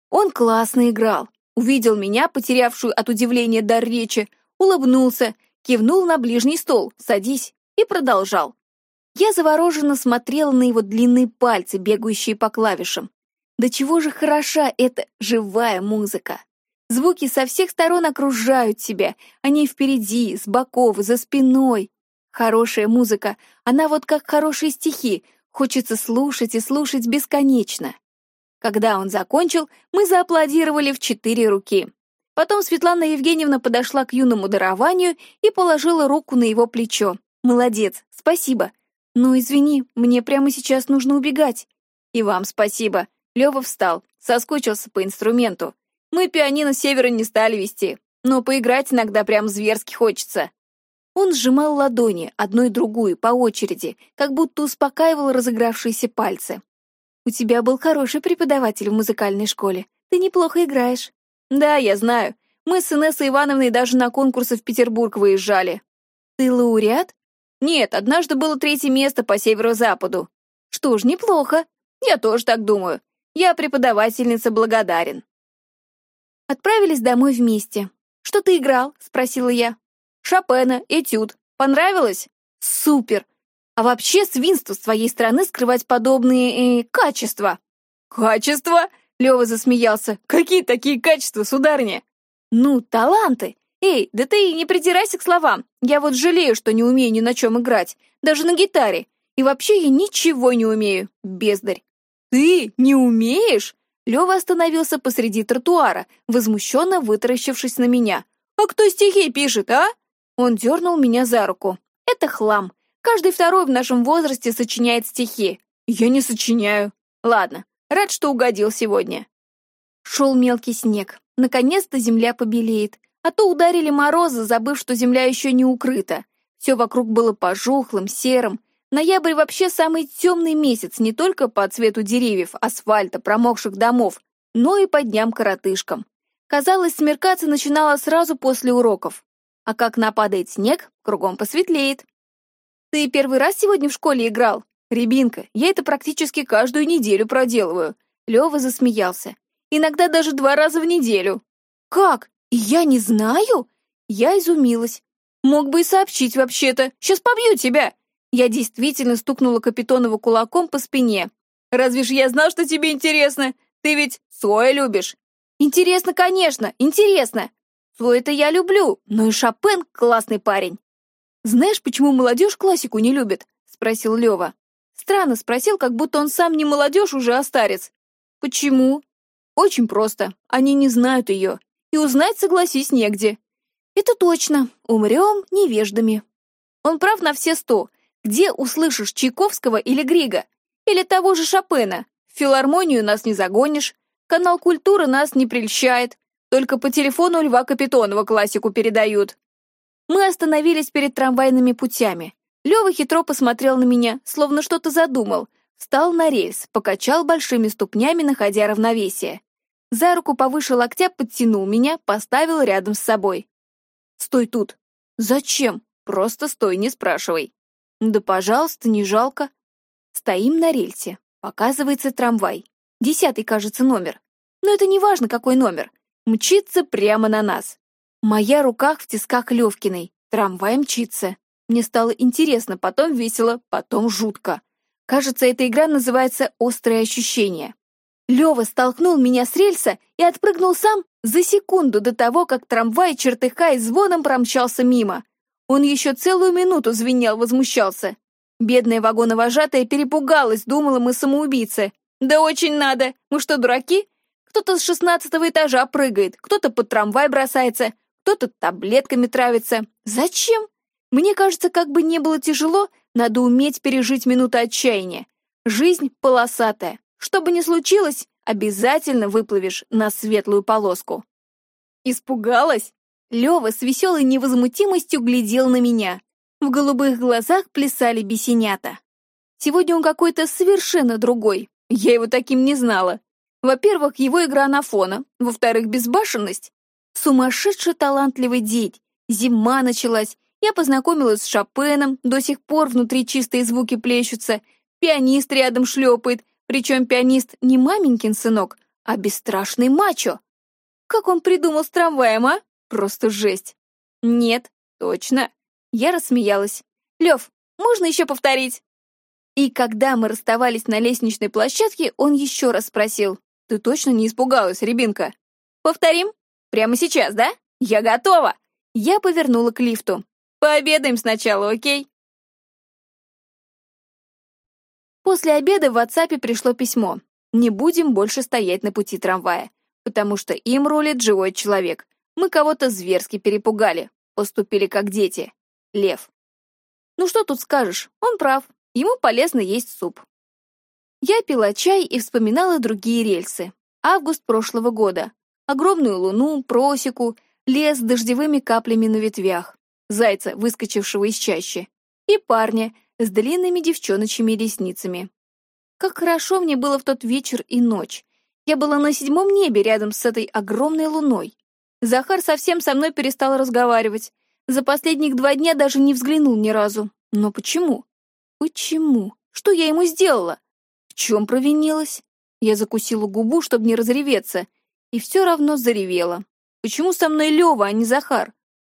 Он классно играл. Увидел меня, потерявшую от удивления дар речи, улыбнулся, кивнул на ближний стол «Садись» и продолжал. Я завороженно смотрела на его длинные пальцы, бегающие по клавишам. До чего же хороша эта живая музыка! Звуки со всех сторон окружают тебя, они впереди, с боков, за спиной. Хорошая музыка, она вот как хорошие стихи, хочется слушать и слушать бесконечно. Когда он закончил, мы зааплодировали в четыре руки. Потом Светлана Евгеньевна подошла к юному дарованию и положила руку на его плечо. «Молодец, спасибо. Но извини, мне прямо сейчас нужно убегать». «И вам спасибо». Лёва встал, соскучился по инструменту. «Мы пианино севера не стали вести, но поиграть иногда прям зверски хочется». Он сжимал ладони, одну и другую, по очереди, как будто успокаивал разыгравшиеся пальцы. «У тебя был хороший преподаватель в музыкальной школе. Ты неплохо играешь». «Да, я знаю. Мы с Инессой Ивановной даже на конкурсы в Петербург выезжали». «Ты лауреат?» «Нет, однажды было третье место по северо-западу». «Что ж, неплохо. Я тоже так думаю. Я преподавательница благодарен». Отправились домой вместе. «Что ты играл?» — спросила я. «Шопена, этюд. Понравилось?» «Супер! А вообще свинство с твоей стороны скрывать подобные... Э, качества». «Качества?» — Лёва засмеялся. «Какие такие качества, сударыня?» «Ну, таланты. Эй, да ты не придирайся к словам. Я вот жалею, что не умею ни на чем играть. Даже на гитаре. И вообще я ничего не умею, бездарь». «Ты не умеешь?» Лёва остановился посреди тротуара, возмущенно вытаращившись на меня. «А кто стихи пишет, а?» Он дернул меня за руку. «Это хлам. Каждый второй в нашем возрасте сочиняет стихи. Я не сочиняю. Ладно, рад, что угодил сегодня». Шел мелкий снег. Наконец-то земля побелеет. А то ударили морозы, забыв, что земля еще не укрыта. Все вокруг было пожухлым, серым. Ноябрь вообще самый темный месяц не только по цвету деревьев, асфальта, промокших домов, но и по дням-коротышкам. Казалось, смеркаться начинало сразу после уроков. А как нападает снег, кругом посветлеет. Ты первый раз сегодня в школе играл? Рябинка, я это практически каждую неделю проделываю. Лёва засмеялся. Иногда даже два раза в неделю. Как? Я не знаю? Я изумилась. Мог бы и сообщить вообще-то. Сейчас побью тебя. Я действительно стукнула Капитонова кулаком по спине. Разве ж я знал, что тебе интересно? Ты ведь Цоя любишь. Интересно, конечно, интересно. Цой это я люблю, но и Шопен классный парень. Знаешь, почему молодежь классику не любит? Спросил Лева. Странно спросил, как будто он сам не молодежь, уже а старец. Почему? Очень просто. Они не знают ее. И узнать, согласись, негде. Это точно. Умрем невеждами. Он прав на все сто. Где услышишь Чайковского или Грига? Или того же Шопена? В филармонию нас не загонишь. Канал культуры нас не прельщает. Только по телефону Льва Капитонова классику передают. Мы остановились перед трамвайными путями. Лёва хитро посмотрел на меня, словно что-то задумал, встал на рельс, покачал большими ступнями, находя равновесие. За руку повыше локтя подтянул меня, поставил рядом с собой. «Стой тут!» «Зачем? Просто стой, не спрашивай!» «Да, пожалуйста, не жалко!» Стоим на рельсе. Показывается трамвай. Десятый, кажется, номер. Но это не важно, какой номер. Мчится прямо на нас. Моя рука в тисках Левкиной. Трамвай мчится. Мне стало интересно, потом весело, потом жутко. Кажется, эта игра называется «Острые ощущения». Лёва столкнул меня с рельса и отпрыгнул сам за секунду до того, как трамвай, чертыха и звоном промчался мимо. Он еще целую минуту звенел, возмущался. Бедная вагоновожатая перепугалась, думала мы самоубийцы. «Да очень надо! Мы что, дураки? Кто-то с шестнадцатого этажа прыгает, кто-то под трамвай бросается, кто-то таблетками травится. Зачем? Мне кажется, как бы не было тяжело, надо уметь пережить минуту отчаяния. Жизнь полосатая, что бы ни случилось, обязательно выплывешь на светлую полоску. Испугалась? Лёва с веселой невозмутимостью глядел на меня. В голубых глазах плясали бесенята. Сегодня он какой-то совершенно другой. Я его таким не знала. Во-первых, его игра на фона. Во-вторых, безбашенность. Сумасшедший талантливый день. Зима началась. Я познакомилась с Шопеном, до сих пор внутри чистые звуки плещутся. Пианист рядом шлепает, причем пианист не маменькин сынок, а бесстрашный мачо. Как он придумал с трамваем, а? Просто жесть. Нет, точно. Я рассмеялась. Лев, можно еще повторить? И когда мы расставались на лестничной площадке, он еще раз спросил. Ты точно не испугалась, Рябинка? Повторим? Прямо сейчас, да? Я готова. Я повернула к лифту. Пообедаем сначала, окей? После обеда в WhatsApp пришло письмо. Не будем больше стоять на пути трамвая, потому что им рулит живой человек. Мы кого-то зверски перепугали, поступили как дети. Лев. Ну что тут скажешь, он прав, ему полезно есть суп. Я пила чай и вспоминала другие рельсы. Август прошлого года. Огромную луну, просеку, лес с дождевыми каплями на ветвях, зайца, выскочившего из чащи, и парня с длинными девчоночьими ресницами. Как хорошо мне было в тот вечер и ночь. Я была на седьмом небе рядом с этой огромной луной. Захар совсем со мной перестал разговаривать. За последних два дня даже не взглянул ни разу. Но почему? Почему? Что я ему сделала? В чем провинилась? Я закусила губу, чтобы не разреветься, и все равно заревела. Почему со мной Лева, а не Захар?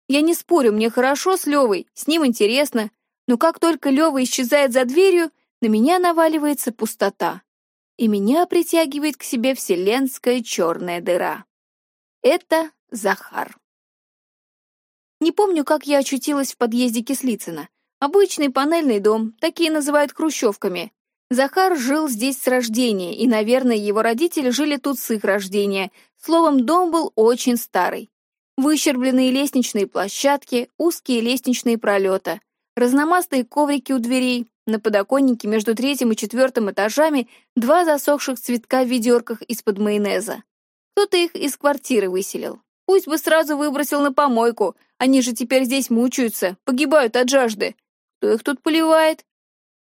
Я не спорю, мне хорошо с Левой, с ним интересно, но как только Лева исчезает за дверью, на меня наваливается пустота, и меня притягивает к себе вселенская черная дыра. Это Захар. Не помню, как я очутилась в подъезде Кислицына. Обычный панельный дом, такие называют хрущевками. Захар жил здесь с рождения, и, наверное, его родители жили тут с их рождения. Словом, дом был очень старый. Выщербленные лестничные площадки, узкие лестничные пролета, разномастые коврики у дверей, на подоконнике между третьим и четвертым этажами два засохших цветка в ведерках из-под майонеза. Кто-то их из квартиры выселил. Пусть бы сразу выбросил на помойку, они же теперь здесь мучаются, погибают от жажды. Кто их тут поливает?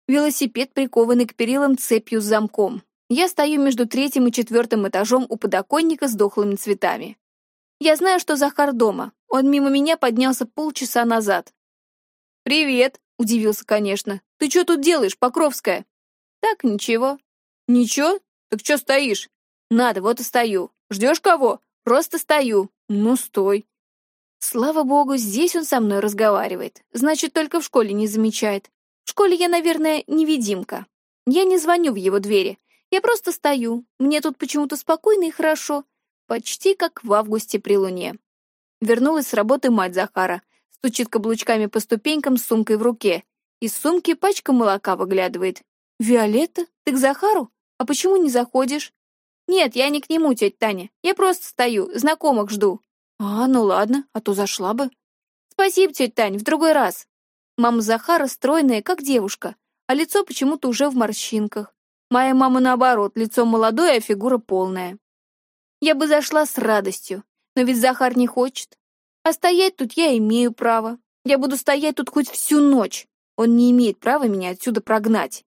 Велосипед, прикованный к перилам цепью с замком. Я стою между третьим и четвертым этажом у подоконника с дохлыми цветами. Я знаю, что Захар дома. Он мимо меня поднялся полчаса назад. «Привет», — удивился, конечно. «Ты что тут делаешь, Покровская?» «Так, ничего». «Ничего? Так что стоишь?» «Надо, вот и стою. Ждешь кого?» «Просто стою». «Ну, стой». Слава богу, здесь он со мной разговаривает. Значит, только в школе не замечает. В школе я, наверное, невидимка. Я не звоню в его двери. Я просто стою. Мне тут почему-то спокойно и хорошо. Почти как в августе при луне. Вернулась с работы мать Захара. Стучит каблучками по ступенькам с сумкой в руке. Из сумки пачка молока выглядывает. «Виолетта, ты к Захару? А почему не заходишь?» «Нет, я не к нему, тетя Таня. Я просто стою, знакомых жду». «А, ну ладно, а то зашла бы». «Спасибо, тетя Тань, в другой раз». Мама Захара стройная, как девушка, а лицо почему-то уже в морщинках. Моя мама, наоборот, лицо молодое, а фигура полная. Я бы зашла с радостью, но ведь Захар не хочет. А стоять тут я имею право. Я буду стоять тут хоть всю ночь. Он не имеет права меня отсюда прогнать.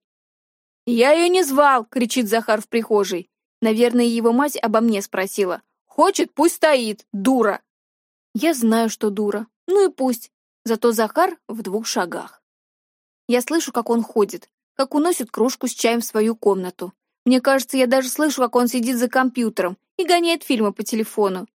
«Я ее не звал!» — кричит Захар в прихожей. Наверное, его мать обо мне спросила. «Хочет, пусть стоит, дура!» Я знаю, что дура. Ну и пусть. Зато Захар в двух шагах. Я слышу, как он ходит, как уносит кружку с чаем в свою комнату. Мне кажется, я даже слышу, как он сидит за компьютером и гоняет фильмы по телефону.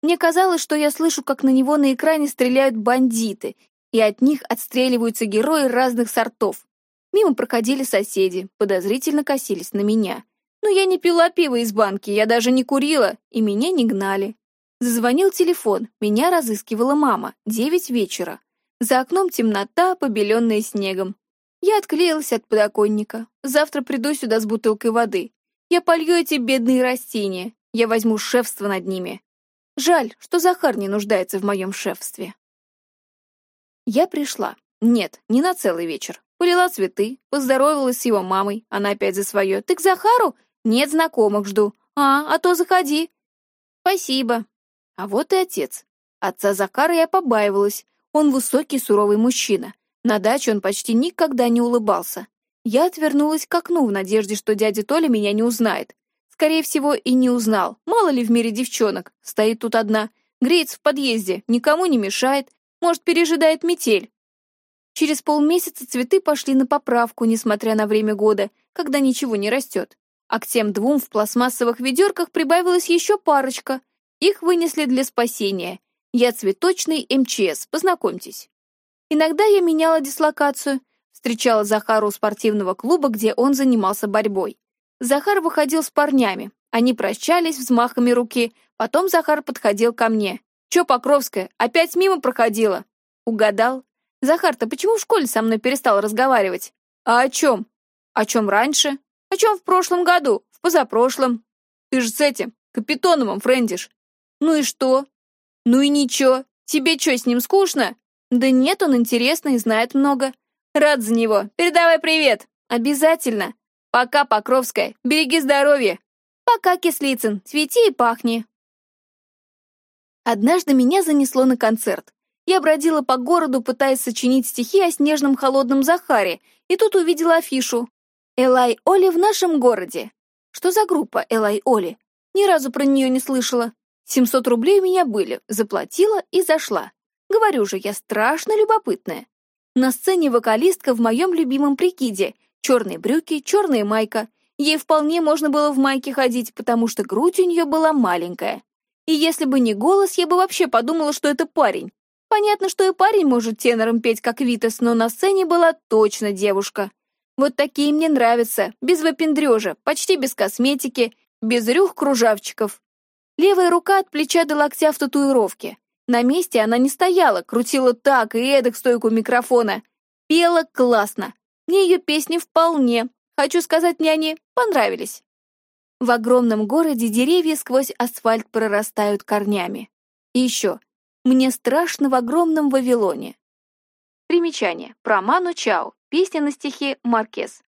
Мне казалось, что я слышу, как на него на экране стреляют бандиты, и от них отстреливаются герои разных сортов. Мимо проходили соседи, подозрительно косились на меня. Но я не пила пиво из банки, я даже не курила, и меня не гнали. Зазвонил телефон, меня разыскивала мама, девять вечера. За окном темнота, побеленная снегом. Я отклеилась от подоконника. Завтра приду сюда с бутылкой воды. Я полью эти бедные растения. Я возьму шефство над ними. Жаль, что Захар не нуждается в моем шефстве. Я пришла. Нет, не на целый вечер. Полила цветы, поздоровалась с его мамой. Она опять за свое. Ты к Захару? Нет, знакомых жду. А, а то заходи. Спасибо. А вот и отец. Отца Захара я побаивалась. Он высокий, суровый мужчина. На даче он почти никогда не улыбался. Я отвернулась к окну в надежде, что дядя Толя меня не узнает. Скорее всего, и не узнал. Мало ли в мире девчонок. Стоит тут одна. Греется в подъезде, никому не мешает. Может, пережидает метель. Через полмесяца цветы пошли на поправку, несмотря на время года, когда ничего не растет. А к тем двум в пластмассовых ведерках прибавилась еще парочка. Их вынесли для спасения. Я цветочный МЧС, познакомьтесь. Иногда я меняла дислокацию, встречала Захара у спортивного клуба, где он занимался борьбой. Захар выходил с парнями, они прощались взмахами руки, потом Захар подходил ко мне. «Чё, Покровская, опять мимо проходила?» «Угадал. Захар, ты почему в школе со мной перестал разговаривать?» «А о чем?» О чем раньше? О чем в прошлом году? В позапрошлом? Ты же с этим, Капитоновым френдишь. Ну и что? Ну и ничего. Тебе что, с ним скучно? Да нет, он интересный и знает много. Рад за него. Передавай привет. Обязательно. Пока, Покровская. Береги здоровье. Пока, Кислицын. Цвети и пахни. Однажды меня занесло на концерт. Я бродила по городу, пытаясь сочинить стихи о снежном холодном Захаре, и тут увидела афишу. «Элай Оли в нашем городе». Что за группа Элай Оли? Ни разу про нее не слышала. 700 рублей у меня были, заплатила и зашла. Говорю же, я страшно любопытная. На сцене вокалистка в моем любимом прикиде. Черные брюки, черная майка. Ей вполне можно было в майке ходить, потому что грудь у нее была маленькая. И если бы не голос, я бы вообще подумала, что это парень. Понятно, что и парень может тенором петь, как Витас, но на сцене была точно девушка. Вот такие мне нравятся, без выпендрежа, почти без косметики, без рюх-кружавчиков. Левая рука от плеча до локтя в татуировке. На месте она не стояла, крутила так и эдак стойку микрофона. Пела классно. Мне ее песни вполне, хочу сказать, мне они понравились. В огромном городе деревья сквозь асфальт прорастают корнями. И еще, мне страшно в огромном Вавилоне. Примечание. Про Ману Чао. Песня на стихи Маркес.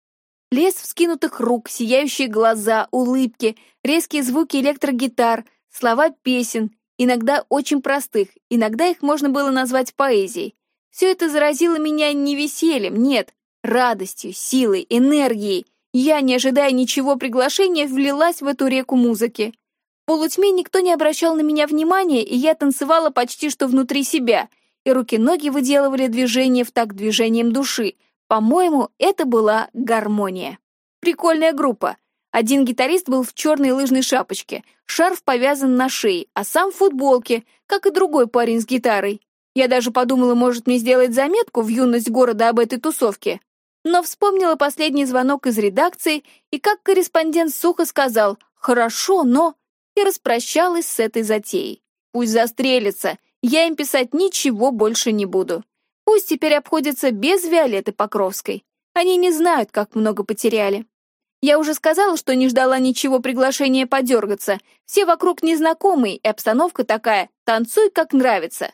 Лес вскинутых рук, сияющие глаза, улыбки, резкие звуки электрогитар, слова песен, иногда очень простых, иногда их можно было назвать поэзией. Все это заразило меня не весельем, нет, радостью, силой, энергией, я, не ожидая ничего приглашения, влилась в эту реку музыки. В полутьме никто не обращал на меня внимания, и я танцевала почти что внутри себя, и руки-ноги выделывали движение в такт движением души. По-моему, это была гармония. Прикольная группа. Один гитарист был в черной лыжной шапочке, шарф повязан на шее, а сам в футболке, как и другой парень с гитарой. Я даже подумала, может мне сделать заметку в юность города об этой тусовке но вспомнила последний звонок из редакции и как корреспондент сухо сказал «хорошо, но...» и распрощалась с этой затеей. Пусть застрелится, я им писать ничего больше не буду. Пусть теперь обходятся без Виолетты Покровской. Они не знают, как много потеряли. Я уже сказала, что не ждала ничего приглашения подергаться. Все вокруг незнакомые, и обстановка такая «танцуй, как нравится».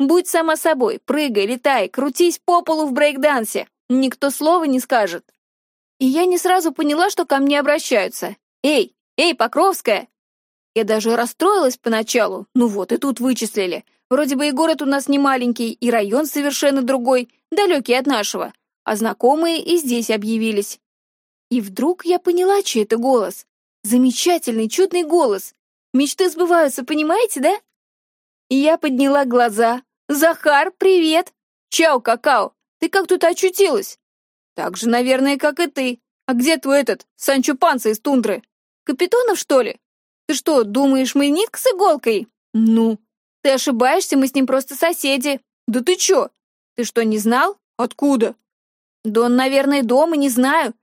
Будь сама собой, прыгай, летай, крутись по полу в брейкдансе. Никто слова не скажет. И я не сразу поняла, что ко мне обращаются. «Эй, эй, Покровская!» Я даже расстроилась поначалу. Ну вот, и тут вычислили. Вроде бы и город у нас не маленький, и район совершенно другой, далекий от нашего. А знакомые и здесь объявились. И вдруг я поняла, чей это голос. Замечательный, чудный голос. Мечты сбываются, понимаете, да? И я подняла глаза. «Захар, привет!» «Чао, какао! Ты как тут очутилась? Так же, наверное, как и ты. А где твой этот, Санчо Панца из тундры? Капитонов, что ли? Ты что, думаешь, мы нитка с иголкой? Ну, ты ошибаешься, мы с ним просто соседи. Да ты чё? Ты что, не знал? Откуда? Да он, наверное, дома, не знаю.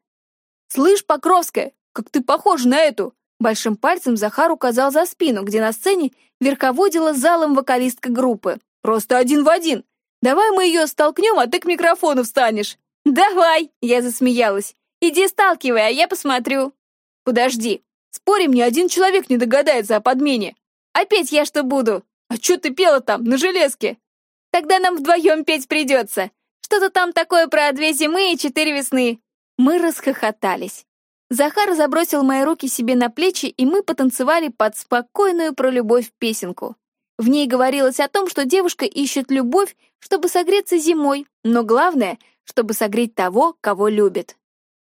Слышь, Покровская, как ты похожа на эту. Большим пальцем Захар указал за спину, где на сцене верховодила залом вокалистка группы. Просто один в один. Давай мы ее столкнем, а ты к микрофону встанешь». «Давай!» — я засмеялась. «Иди сталкивай, а я посмотрю». «Подожди. Спорим, ни один человек не догадается о подмене. Петь я что буду? А что ты пела там, на железке?» «Тогда нам вдвоем петь придется. Что-то там такое про две зимы и четыре весны». Мы расхохотались. Захар забросил мои руки себе на плечи, и мы потанцевали под спокойную про любовь песенку. В ней говорилось о том, что девушка ищет любовь, чтобы согреться зимой, но главное, чтобы согреть того, кого любит.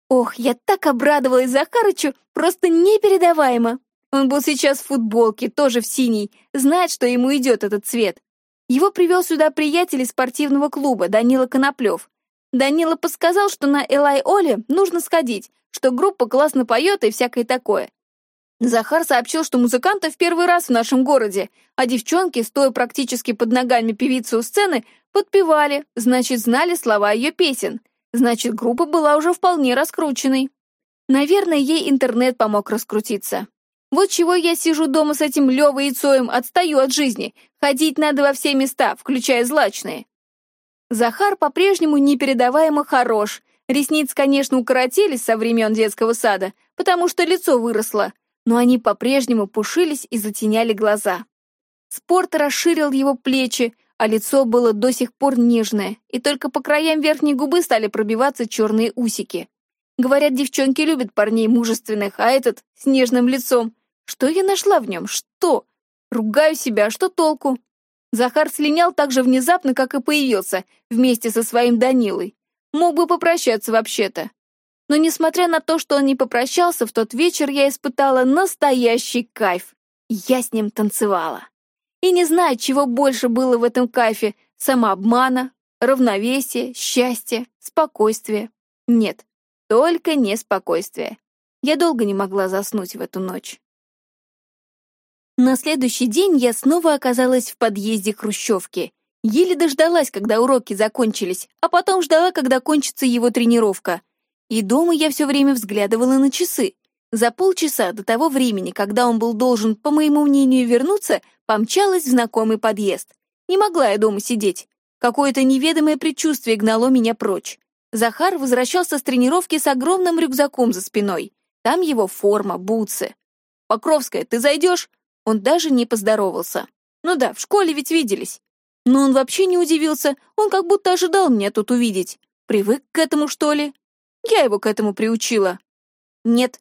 Ох, я так обрадовалась Захарычу, просто непередаваемо. Он был сейчас в футболке, тоже в синий, знает, что ему идет этот цвет. Его привел сюда приятель из спортивного клуба, Данила Коноплев. Данила подсказал, что на Элай Оле нужно сходить, что группа классно поет и всякое такое. Захар сообщил, что музыканты в первый раз в нашем городе, а девчонки, стоя практически под ногами певицы у сцены, подпевали, значит, знали слова ее песен. Значит, группа была уже вполне раскрученной. Наверное, ей интернет помог раскрутиться. Вот чего я сижу дома с этим Левой и Цоем, отстаю от жизни. Ходить надо во все места, включая злачные. Захар по-прежнему непередаваемо хорош. Ресницы, конечно, укоротились со времен детского сада, потому что лицо выросло, но они по-прежнему пушились и затеняли глаза. Спорт расширил его плечи, а лицо было до сих пор нежное, и только по краям верхней губы стали пробиваться черные усики. Говорят, девчонки любят парней мужественных, а этот с нежным лицом. Что я нашла в нем? Что? Ругаю себя, что толку? Захар слинял так же внезапно, как и появился, вместе со своим Данилой. Мог бы попрощаться вообще-то. Но несмотря на то, что он не попрощался, в тот вечер я испытала настоящий кайф. Я с ним танцевала. И не знаю, чего больше было в этом кайфе — самообмана, равновесия, счастья, спокойствия. Нет, только не спокойствие. Я долго не могла заснуть в эту ночь. На следующий день я снова оказалась в подъезде Хрущевки. Еле дождалась, когда уроки закончились, а потом ждала, когда кончится его тренировка. И дома я все время взглядывала на часы. За полчаса до того времени, когда он был должен, по моему мнению, вернуться, помчалась в знакомый подъезд. Не могла я дома сидеть. Какое-то неведомое предчувствие гнало меня прочь. Захар возвращался с тренировки с огромным рюкзаком за спиной. Там его форма, бутсы. «Покровская, ты зайдешь?» Он даже не поздоровался. Ну да, в школе ведь виделись. Но он вообще не удивился, он как будто ожидал меня тут увидеть. Привык к этому, что ли? Я его к этому приучила. Нет.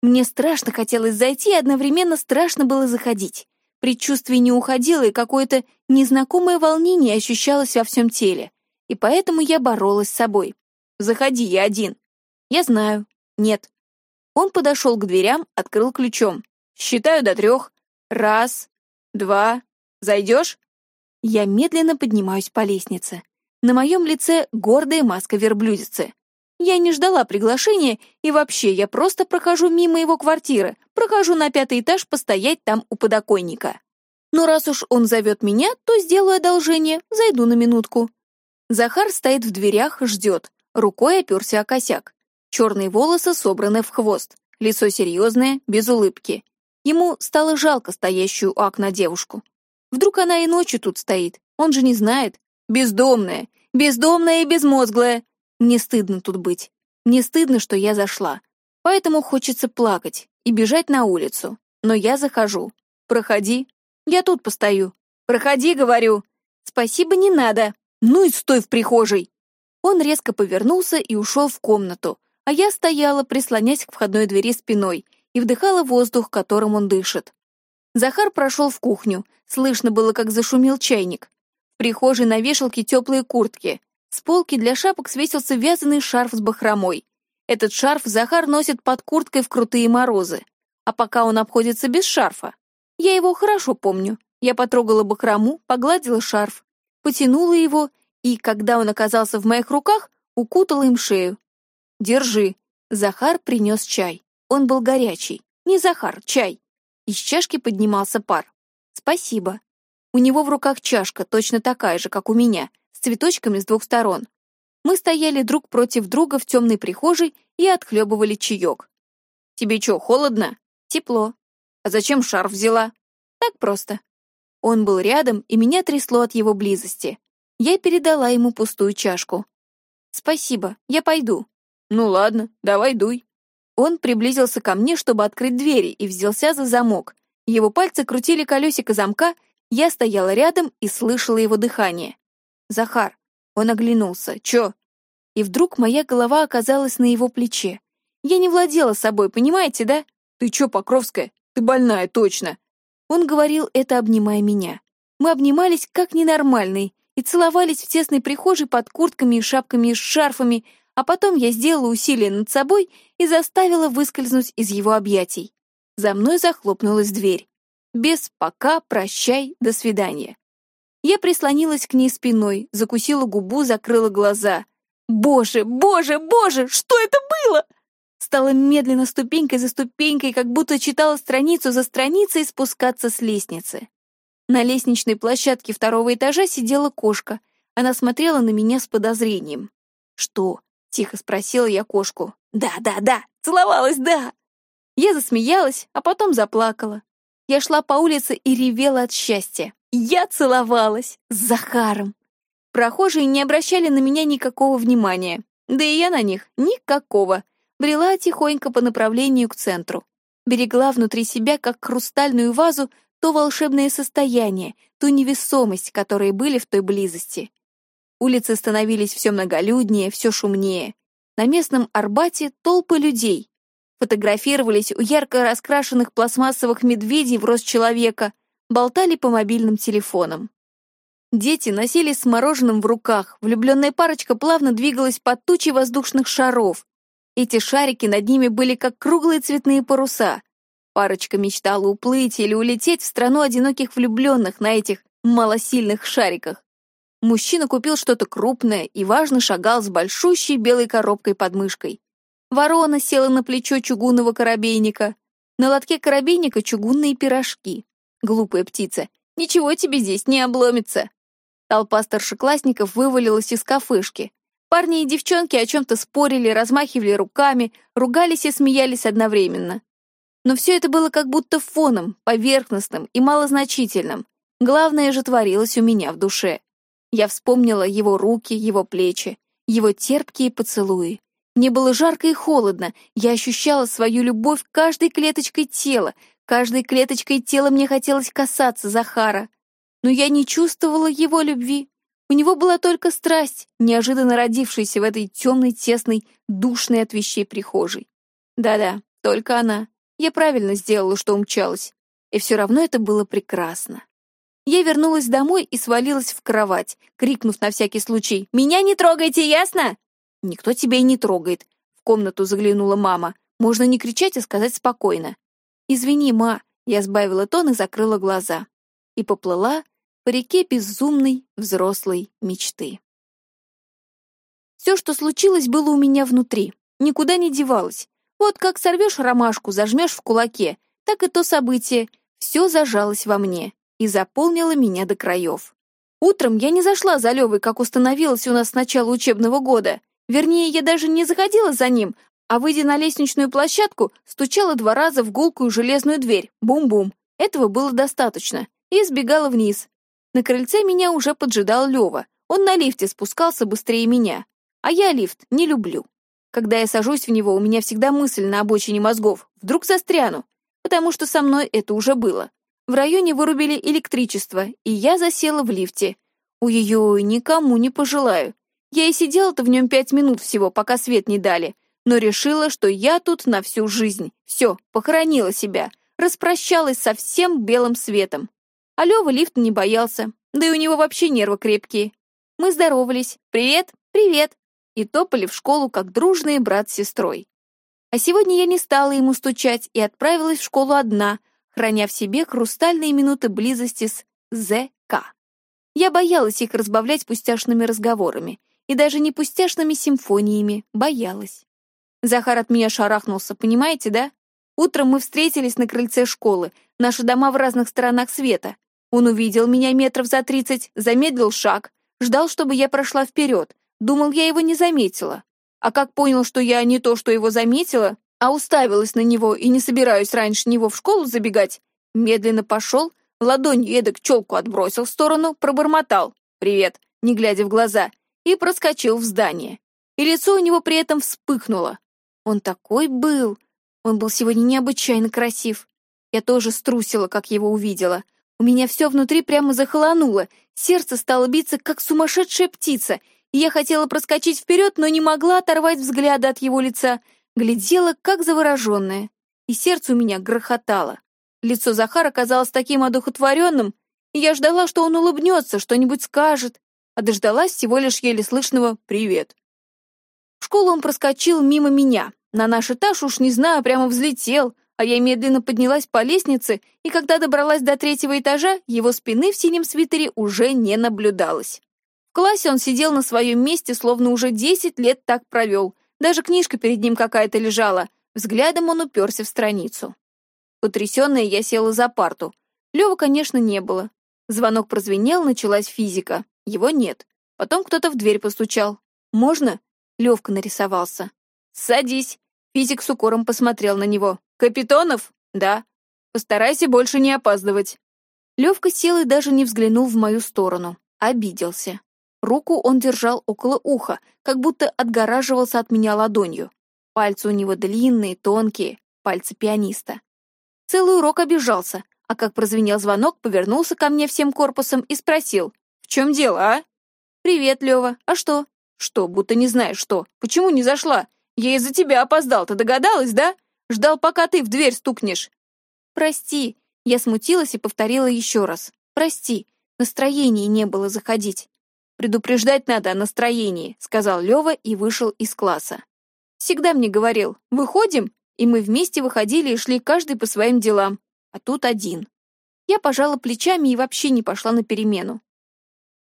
Мне страшно хотелось зайти, и одновременно страшно было заходить. Предчувствие не уходило, и какое-то незнакомое волнение ощущалось во всем теле. И поэтому я боролась с собой. «Заходи, я один». «Я знаю». «Нет». Он подошел к дверям, открыл ключом. «Считаю до трех. Раз, два. Зайдешь?» Я медленно поднимаюсь по лестнице. На моем лице гордая маска верблюдицы. Я не ждала приглашения, и вообще я просто прохожу мимо его квартиры, прохожу на пятый этаж постоять там у подоконника. Но раз уж он зовет меня, то сделаю одолжение, зайду на минутку. Захар стоит в дверях, ждет, рукой оперся о косяк. Черные волосы собраны в хвост, лицо серьезное, без улыбки. Ему стало жалко стоящую у окна девушку. Вдруг она и ночью тут стоит, он же не знает. Бездомная, бездомная и безмозглая. Мне стыдно тут быть. Мне стыдно, что я зашла. Поэтому хочется плакать и бежать на улицу. Но я захожу. Проходи. Я тут постою. Проходи, говорю. Спасибо, не надо. Ну и стой в прихожей. Он резко повернулся и ушел в комнату, а я стояла, прислонясь к входной двери спиной, и вдыхала воздух, которым он дышит. Захар прошел в кухню, слышно было, как зашумел чайник. В прихожей на вешалке теплые куртки. С полки для шапок свесился вязаный шарф с бахромой. Этот шарф Захар носит под курткой в крутые морозы. А пока он обходится без шарфа. Я его хорошо помню. Я потрогала бахрому, погладила шарф, потянула его и, когда он оказался в моих руках, укутала им шею. «Держи». Захар принес чай. Он был горячий. Не Захар, чай. Из чашки поднимался пар. «Спасибо». У него в руках чашка, точно такая же, как у меня, с цветочками с двух сторон. Мы стояли друг против друга в темной прихожей и отхлебывали чаек. «Тебе что, холодно?» «Тепло». «А зачем шарф взяла?» «Так просто». Он был рядом, и меня трясло от его близости. Я передала ему пустую чашку. «Спасибо, я пойду». «Ну ладно, давай дуй». Он приблизился ко мне, чтобы открыть двери, и взялся за замок. Его пальцы крутили колесико замка, я стояла рядом и слышала его дыхание. «Захар». Он оглянулся. «Чё?» И вдруг моя голова оказалась на его плече. Я не владела собой, понимаете, да? «Ты чё, Покровская? Ты больная, точно!» Он говорил это, обнимая меня. Мы обнимались как ненормальные и целовались в тесной прихожей под куртками и шапками и шарфами, а потом я сделала усилие над собой и заставила выскользнуть из его объятий. За мной захлопнулась дверь. Без «пока», «прощай», «до свидания». Я прислонилась к ней спиной, закусила губу, закрыла глаза. «Боже, боже, боже, что это было?» Стала медленно ступенькой за ступенькой, как будто читала страницу за страницей спускаться с лестницы. На лестничной площадке второго этажа сидела кошка. Она смотрела на меня с подозрением. «Что?» — тихо спросила я кошку. «Да, да, да! Целовалась, да!» Я засмеялась, а потом заплакала. Я шла по улице и ревела от счастья. Я целовалась с Захаром. Прохожие не обращали на меня никакого внимания. Да и я на них никакого. Брела тихонько по направлению к центру. Берегла внутри себя, как хрустальную вазу, то волшебное состояние, ту невесомость, которые были в той близости. Улицы становились все многолюднее, все шумнее. На местном Арбате толпы людей. Фотографировались у ярко раскрашенных пластмассовых медведей в рост человека, болтали по мобильным телефонам. Дети носились с мороженым в руках, влюбленная парочка плавно двигалась под тучей воздушных шаров. Эти шарики над ними были как круглые цветные паруса. Парочка мечтала уплыть или улететь в страну одиноких влюбленных на этих малосильных шариках. Мужчина купил что-то крупное и важно шагал с большущей белой коробкой под мышкой. Ворона села на плечо чугунного коробейника. На лотке коробейника чугунные пирожки. Глупая птица, ничего тебе здесь не обломится. Толпа старшеклассников вывалилась из кафешки. Парни и девчонки о чем-то спорили, размахивали руками, ругались и смеялись одновременно. Но все это было как будто фоном, поверхностным и малозначительным. Главное же творилось у меня в душе. Я вспомнила его руки, его плечи, его терпкие поцелуи. Мне было жарко и холодно, я ощущала свою любовь каждой клеточкой тела, каждой клеточкой тела мне хотелось касаться Захара но я не чувствовала его любви. У него была только страсть, неожиданно родившаяся в этой темной, тесной, душной от вещей прихожей. Да-да, только она. Я правильно сделала, что умчалась. И все равно это было прекрасно. Я вернулась домой и свалилась в кровать, крикнув на всякий случай «Меня не трогайте, ясно?» «Никто тебя и не трогает», — в комнату заглянула мама. «Можно не кричать, а сказать спокойно». «Извини, ма», — я сбавила тон и закрыла глаза и поплыла по реке безумной взрослой мечты. Все, что случилось, было у меня внутри, никуда не девалось. Вот как сорвешь ромашку, зажмешь в кулаке, так и то событие, все зажалось во мне и заполнило меня до краев. Утром я не зашла за Левой, как установилось у нас с начала учебного года. Вернее, я даже не заходила за ним, а, выйдя на лестничную площадку, стучала два раза в гулкую железную дверь. Бум-бум. Этого было достаточно и сбегала вниз. На крыльце меня уже поджидал Лёва. Он на лифте спускался быстрее меня. А я лифт не люблю. Когда я сажусь в него, у меня всегда мысль на обочине мозгов. Вдруг застряну. Потому что со мной это уже было. В районе вырубили электричество, и я засела в лифте. Ой-ой-ой, никому не пожелаю. Я и сидела-то в нем пять минут всего, пока свет не дали. Но решила, что я тут на всю жизнь. Все, похоронила себя. Распрощалась со всем белым светом. А Лёва лифта не боялся, да и у него вообще нервы крепкие. Мы здоровались. «Привет, привет!» и топали в школу, как дружные брат с сестрой. А сегодня я не стала ему стучать и отправилась в школу одна, храня в себе хрустальные минуты близости с ЗК. Я боялась их разбавлять пустяшными разговорами, и даже не пустяшными симфониями, боялась. Захар от меня шарахнулся, понимаете, да? Утром мы встретились на крыльце школы, наши дома в разных сторонах света. Он увидел меня метров за тридцать, замедлил шаг, ждал, чтобы я прошла вперед. Думал, я его не заметила. А как понял, что я не то, что его заметила, а уставилась на него и не собираюсь раньше него в школу забегать, медленно пошел, ладонью эдак челку отбросил в сторону, пробормотал «Привет», не глядя в глаза, и проскочил в здание. И лицо у него при этом вспыхнуло. Он такой был. Он был сегодня необычайно красив. Я тоже струсила, как его увидела — у меня все внутри прямо захолонуло, сердце стало биться, как сумасшедшая птица, и я хотела проскочить вперед, но не могла оторвать взгляда от его лица, глядела, как завороженная, и сердце у меня грохотало. Лицо Захара казалось таким одухотворенным, и я ждала, что он улыбнется, что-нибудь скажет, а дождалась всего лишь еле слышного «привет». В школу он проскочил мимо меня, на наш этаж уж не знаю, прямо взлетел, а я медленно поднялась по лестнице, и когда добралась до третьего этажа, его спины в синем свитере уже не наблюдалось. В классе он сидел на своем месте, словно уже десять лет так провел. Даже книжка перед ним какая-то лежала. Взглядом он уперся в страницу. Потрясенная, я села за парту. Лёва, конечно, не было. Звонок прозвенел, началась физика. Его нет. Потом кто-то в дверь постучал. «Можно?» Левка нарисовался. «Садись!» Физик с укором посмотрел на него. «Капитонов?» «Да». «Постарайся больше не опаздывать». Левка сел и даже не взглянул в мою сторону. Обиделся. Руку он держал около уха, как будто отгораживался от меня ладонью. Пальцы у него длинные, тонкие, пальцы пианиста. Целый урок обижался, а как прозвенел звонок, повернулся ко мне всем корпусом и спросил, «В чем дело, а?» «Привет, Лева. А что?» «Что, будто не знаешь что? Почему не зашла? Я из-за тебя опоздал, ты догадалась, да? Ждал, пока ты в дверь стукнешь». «Прости». Я смутилась и повторила еще раз. «Прости, настроения не было заходить». «Предупреждать надо о настроении», — сказал Лева и вышел из класса. Всегда мне говорил, выходим, и мы вместе выходили и шли каждый по своим делам, а тут один. Я пожала плечами и вообще не пошла на перемену.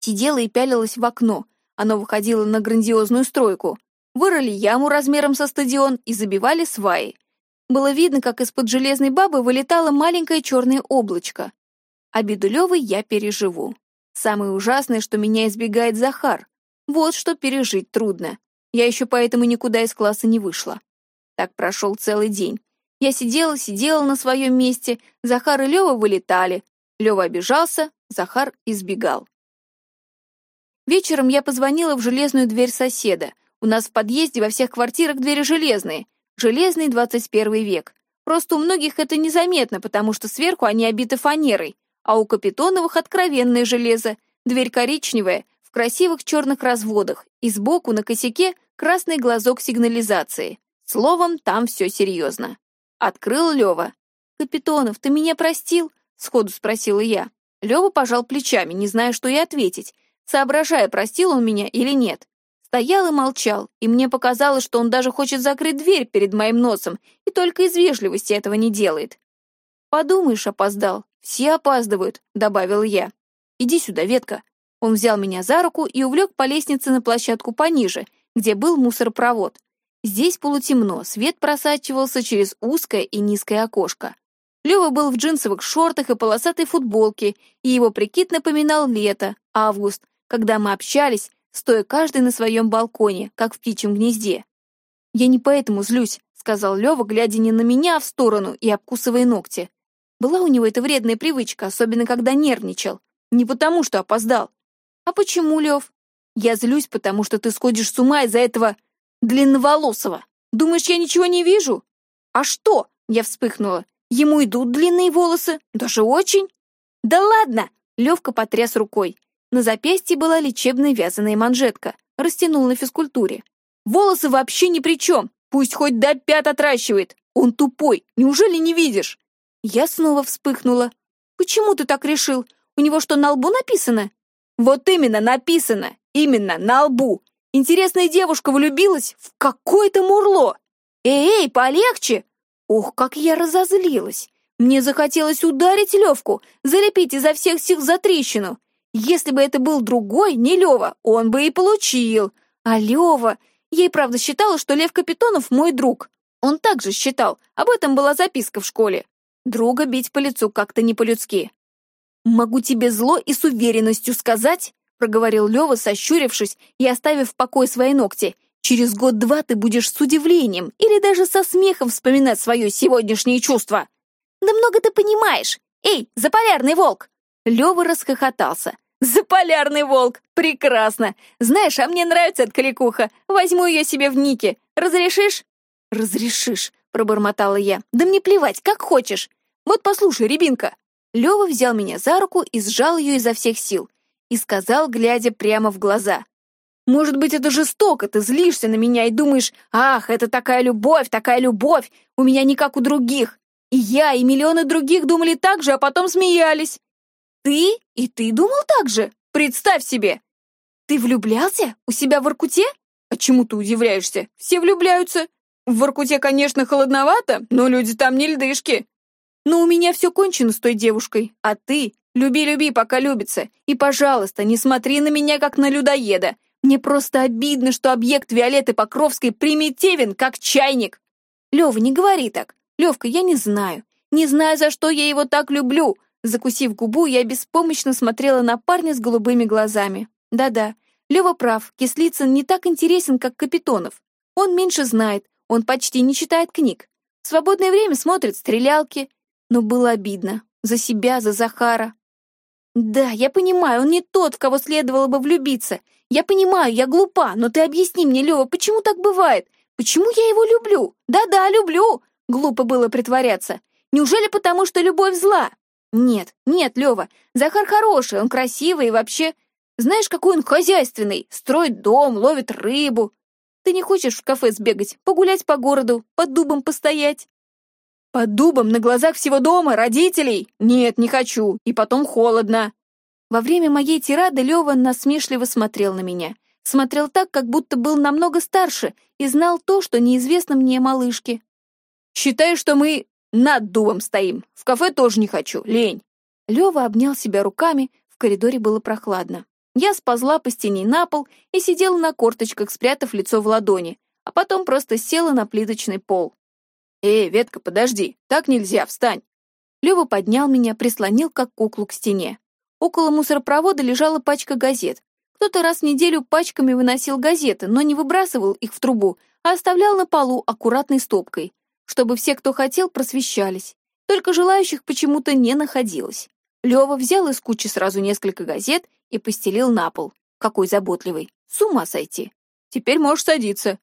Сидела и пялилась в окно, оно выходило на грандиозную стройку. Вырыли яму размером со стадион и забивали сваи. Было видно, как из-под железной бабы вылетало маленькое черное облачко. Обиду Левы я переживу. Самое ужасное, что меня избегает Захар. Вот что пережить трудно. Я еще поэтому никуда из класса не вышла. Так прошел целый день. Я сидела, сидела на своем месте, Захар и Лева вылетали. Лева обижался, Захар избегал. Вечером я позвонила в железную дверь соседа. У нас в подъезде во всех квартирах двери железные. Железный 21 век. Просто у многих это незаметно, потому что сверху они обиты фанерой, а у Капитоновых откровенное железо, дверь коричневая, в красивых черных разводах, и сбоку на косяке красный глазок сигнализации. Словом, там все серьезно. Открыл Лева. «Капитонов, ты меня простил?» — сходу спросила я. Лева пожал плечами, не зная, что и ответить соображая, простил он меня или нет. Стоял и молчал, и мне показалось, что он даже хочет закрыть дверь перед моим носом и только из вежливости этого не делает. «Подумаешь, опоздал. Все опаздывают», — добавил я. «Иди сюда, ветка». Он взял меня за руку и увлек по лестнице на площадку пониже, где был мусоропровод. Здесь полутемно, свет просачивался через узкое и низкое окошко. Лёва был в джинсовых шортах и полосатой футболке, и его прикид напоминал лето, август, когда мы общались, стоя каждый на своем балконе, как в птичьем гнезде. «Я не поэтому злюсь», — сказал Лёва, глядя не на меня, а в сторону и обкусывая ногти. Была у него эта вредная привычка, особенно когда нервничал. Не потому, что опоздал. «А почему, Лев? «Я злюсь, потому что ты сходишь с ума из-за этого длинноволосого. Думаешь, я ничего не вижу?» «А что?» — я вспыхнула. «Ему идут длинные волосы, даже очень». «Да ладно!» — Левка потряс рукой. На запястье была лечебная вязаная манжетка. Растянул на физкультуре. Волосы вообще ни при чем. Пусть хоть до пят отращивает. Он тупой. Неужели не видишь? Я снова вспыхнула. Почему ты так решил? У него что, на лбу написано? Вот именно написано. Именно на лбу. Интересная девушка влюбилась в какое-то мурло. Эй, эй, полегче. Ох, как я разозлилась. Мне захотелось ударить Левку, залепить изо всех сил за трещину. Если бы это был другой, не Лева, он бы и получил. А Лева... Ей правда считала, что Лев Капитонов мой друг. Он также считал, об этом была записка в школе. Друга бить по лицу как-то не по-людски. «Могу тебе зло и с уверенностью сказать», — проговорил Лева, сощурившись и оставив в покое свои ногти. «Через год-два ты будешь с удивлением или даже со смехом вспоминать свое сегодняшнее чувство». «Да много ты понимаешь! Эй, заполярный волк!» Лева расхохотался. «Заполярный волк! Прекрасно! Знаешь, а мне нравится эта кликуха. Возьму ее себе в Нике. Разрешишь?» «Разрешишь», — пробормотала я. «Да мне плевать, как хочешь. Вот послушай, рябинка». Лёва взял меня за руку и сжал ее изо всех сил. И сказал, глядя прямо в глаза. «Может быть, это жестоко, ты злишься на меня и думаешь, ах, это такая любовь, такая любовь, у меня не как у других. И я, и миллионы других думали так же, а потом смеялись. «Ты? И ты думал так же? Представь себе!» «Ты влюблялся? У себя в Иркуте?» «А чему ты удивляешься? Все влюбляются. В Воркуте, конечно, холодновато, но люди там не льдышки. Но у меня все кончено с той девушкой, а ты люби-люби, пока любится. И, пожалуйста, не смотри на меня, как на людоеда. Мне просто обидно, что объект Виолетты Покровской примитивен, как чайник. Лёва, не говори так. Левка, я не знаю. Не знаю, за что я его так люблю. Закусив губу, я беспомощно смотрела на парня с голубыми глазами. Да-да, Лёва прав, Кислицын не так интересен, как Капитонов. Он меньше знает, он почти не читает книг. В свободное время смотрит стрелялки. Но было обидно. За себя, за Захара. Да, я понимаю, он не тот, в кого следовало бы влюбиться. Я понимаю, я глупа, но ты объясни мне, Лёва, почему так бывает? Почему я его люблю? Да-да, люблю. Глупо было притворяться. Неужели потому, что любовь зла? Нет, нет, Лёва, Захар хороший, он красивый и вообще... Знаешь, какой он хозяйственный, строит дом, ловит рыбу. Ты не хочешь в кафе сбегать, погулять по городу, под дубом постоять? Под дубом на глазах всего дома, родителей? Нет, не хочу, и потом холодно. Во время моей тирады Лёва насмешливо смотрел на меня. Смотрел так, как будто был намного старше и знал то, что неизвестно мне малышке. «Считаю, что мы над дубом стоим. В кафе тоже не хочу, лень». Лёва обнял себя руками, в коридоре было прохладно. Я сползла по стене на пол и сидела на корточках, спрятав лицо в ладони, а потом просто села на плиточный пол. «Эй, Ветка, подожди, так нельзя, встань!» Лёва поднял меня, прислонил как куклу к стене. Около мусоропровода лежала пачка газет. Кто-то раз в неделю пачками выносил газеты, но не выбрасывал их в трубу, а оставлял на полу аккуратной стопкой, чтобы все, кто хотел, просвещались. Только желающих почему-то не находилось. Лёва взял из кучи сразу несколько газет и постелил на пол. Какой заботливый. С ума сойти. Теперь можешь садиться.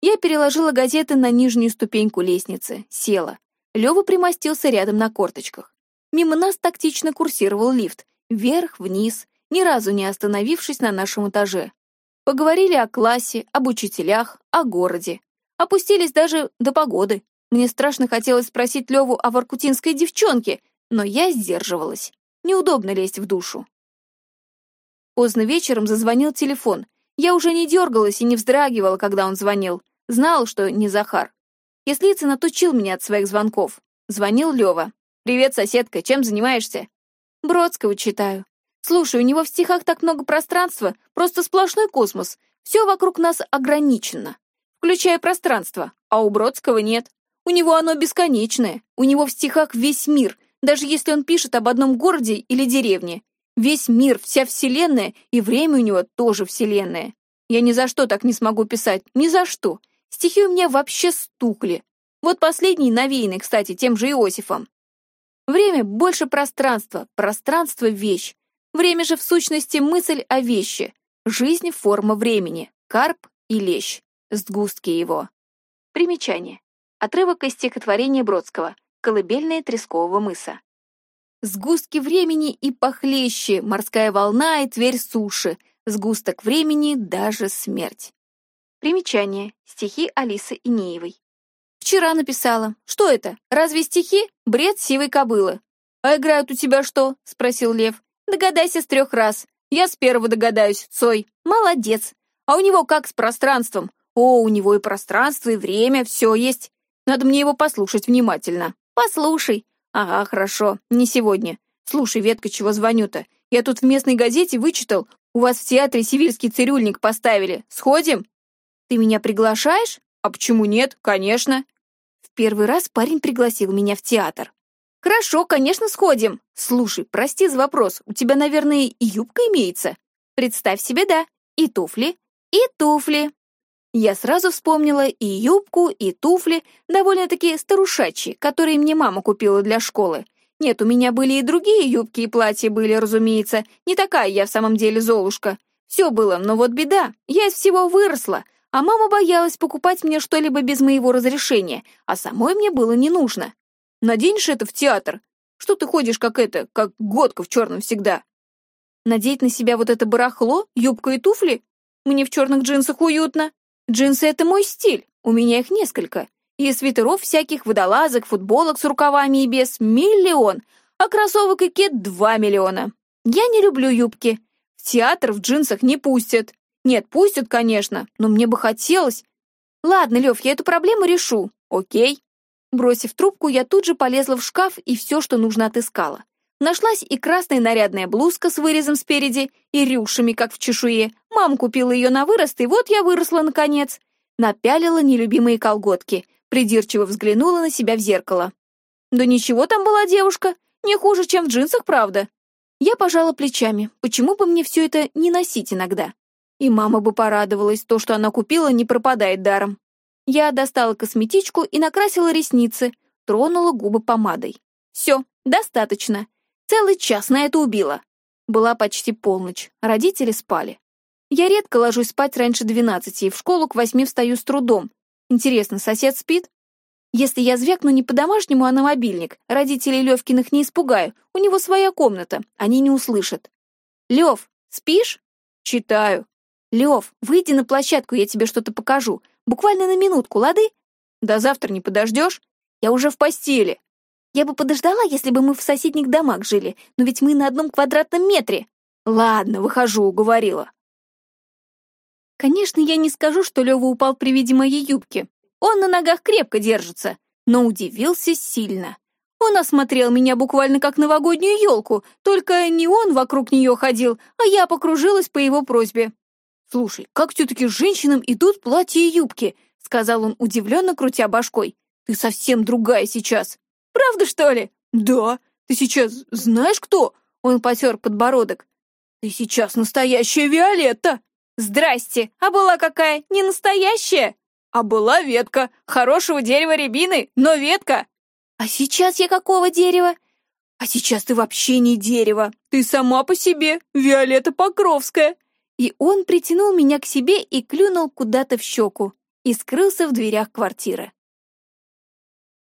Я переложила газеты на нижнюю ступеньку лестницы, села. Лёва примостился рядом на корточках. Мимо нас тактично курсировал лифт. Вверх, вниз, ни разу не остановившись на нашем этаже. Поговорили о классе, об учителях, о городе. Опустились даже до погоды. Мне страшно хотелось спросить Леву о воркутинской девчонке, но я сдерживалась. Неудобно лезть в душу. Поздно вечером зазвонил телефон. Я уже не дергалась и не вздрагивала, когда он звонил. Знал, что не Захар. Яслицын отучил меня от своих звонков. Звонил Лева. «Привет, соседка, чем занимаешься?» «Бродского читаю. Слушай, у него в стихах так много пространства, просто сплошной космос. Все вокруг нас ограничено, включая пространство, а у Бродского нет. У него оно бесконечное, у него в стихах весь мир, даже если он пишет об одном городе или деревне. Весь мир, вся вселенная, и время у него тоже вселенная. Я ни за что так не смогу писать, ни за что. Стихи у меня вообще стукли. Вот последний навеянный, кстати, тем же Иосифом. Время больше пространства, пространство — вещь. Время же в сущности мысль о вещи. Жизнь — форма времени. Карп и лещ. Сгустки его. Примечание. Отрывок из стихотворения Бродского «Колыбельная Трескового мыса». Сгустки времени и похлеще, морская волна и тверь суши, сгусток времени даже смерть. Примечание. Стихи Алисы Инеевой. Вчера написала. Что это? Разве стихи? Бред сивой кобылы. А играют у тебя что? Спросил Лев. Догадайся с трех раз. Я с первого догадаюсь, Цой. Молодец. А у него как с пространством? О, у него и пространство, и время, все есть. Надо мне его послушать внимательно. Послушай. «Ага, хорошо. Не сегодня. Слушай, Ветка, чего звоню-то? Я тут в местной газете вычитал. У вас в театре сивильский цирюльник поставили. Сходим?» «Ты меня приглашаешь? А почему нет? Конечно». В первый раз парень пригласил меня в театр. «Хорошо, конечно, сходим. Слушай, прости за вопрос. У тебя, наверное, и юбка имеется? Представь себе, да. И туфли, и туфли. Я сразу вспомнила и юбку, и туфли, довольно-таки старушачьи, которые мне мама купила для школы. Нет, у меня были и другие юбки и платья были, разумеется. Не такая я в самом деле Золушка. Все было, но вот беда. Я из всего выросла, а мама боялась покупать мне что-либо без моего разрешения, а самой мне было не нужно. Наденешь это в театр? Что ты ходишь как это, как годка в черном всегда? Надеть на себя вот это барахло, юбку и туфли? Мне в черных джинсах уютно. Джинсы — это мой стиль, у меня их несколько. И свитеров всяких, водолазок, футболок с рукавами и без — миллион, а кроссовок и кет — два миллиона. Я не люблю юбки. В театр в джинсах не пустят. Нет, пустят, конечно, но мне бы хотелось. Ладно, Лев, я эту проблему решу. Окей. Бросив трубку, я тут же полезла в шкаф и все, что нужно, отыскала. Нашлась и красная нарядная блузка с вырезом спереди, и рюшами, как в чешуе. Мам купила ее на вырост, и вот я выросла наконец. Напялила нелюбимые колготки, придирчиво взглянула на себя в зеркало. Да ничего там была девушка, не хуже, чем в джинсах, правда. Я пожала плечами, почему бы мне все это не носить иногда? И мама бы порадовалась, то, что она купила, не пропадает даром. Я достала косметичку и накрасила ресницы, тронула губы помадой. Все, достаточно. Целый час на это убила. Была почти полночь, родители спали. Я редко ложусь спать раньше двенадцати и в школу к восьми встаю с трудом. Интересно, сосед спит? Если я звякну не по-домашнему, а на мобильник, родителей Левкиных не испугаю, у него своя комната, они не услышат. Лев, спишь? Читаю. Лев, выйди на площадку, я тебе что-то покажу. Буквально на минутку, лады? До завтра не подождешь? Я уже в постели. Я бы подождала, если бы мы в соседних домах жили, но ведь мы на одном квадратном метре. Ладно, выхожу, уговорила. Конечно, я не скажу, что Лёва упал при виде моей юбки. Он на ногах крепко держится, но удивился сильно. Он осмотрел меня буквально как новогоднюю елку, только не он вокруг нее ходил, а я покружилась по его просьбе. «Слушай, как все-таки женщинам идут платья и юбки?» — сказал он, удивленно крутя башкой. «Ты совсем другая сейчас». «Правда, что ли?» «Да. Ты сейчас знаешь кто?» Он потер подбородок. «Ты сейчас настоящая Виолетта!» «Здрасте! А была какая? Не настоящая?» «А была ветка. Хорошего дерева рябины, но ветка!» «А сейчас я какого дерева?» «А сейчас ты вообще не дерево. Ты сама по себе, Виолетта Покровская!» И он притянул меня к себе и клюнул куда-то в щеку и скрылся в дверях квартиры.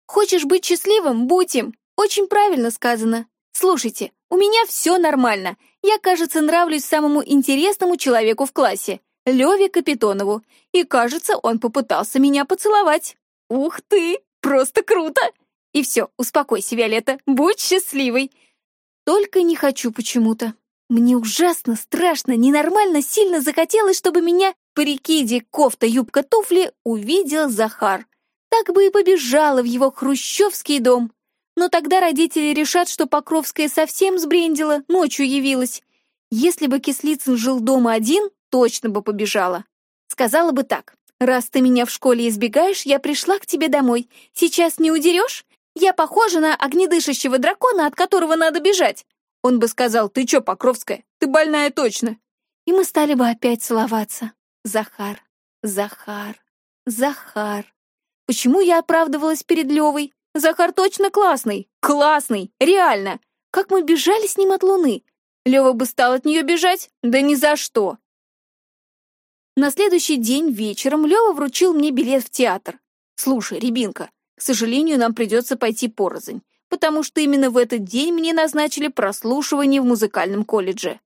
«Хочешь быть счастливым? Будь им!» Очень правильно сказано. Слушайте, у меня все нормально. Я, кажется, нравлюсь самому интересному человеку в классе, Леве Капитонову. И, кажется, он попытался меня поцеловать. Ух ты, просто круто! И все, успокойся, Виолетта, будь счастливой. Только не хочу почему-то. Мне ужасно, страшно, ненормально сильно захотелось, чтобы меня по кофта, юбка, туфли увидел Захар. Так бы и побежала в его хрущевский дом. Но тогда родители решат, что Покровская совсем сбрендила, ночью явилась. Если бы Кислицын жил дома один, точно бы побежала. Сказала бы так. «Раз ты меня в школе избегаешь, я пришла к тебе домой. Сейчас не удерешь? Я похожа на огнедышащего дракона, от которого надо бежать. Он бы сказал, ты чё, Покровская, ты больная точно. И мы стали бы опять целоваться. Захар, Захар, Захар. Почему я оправдывалась перед Левой? Захар точно классный, классный, реально. Как мы бежали с ним от Луны. Лева бы стал от нее бежать? Да ни за что. На следующий день вечером Лева вручил мне билет в театр. Слушай, Рябинка, к сожалению, нам придется пойти порознь потому что именно в этот день мне назначили прослушивание в музыкальном колледже.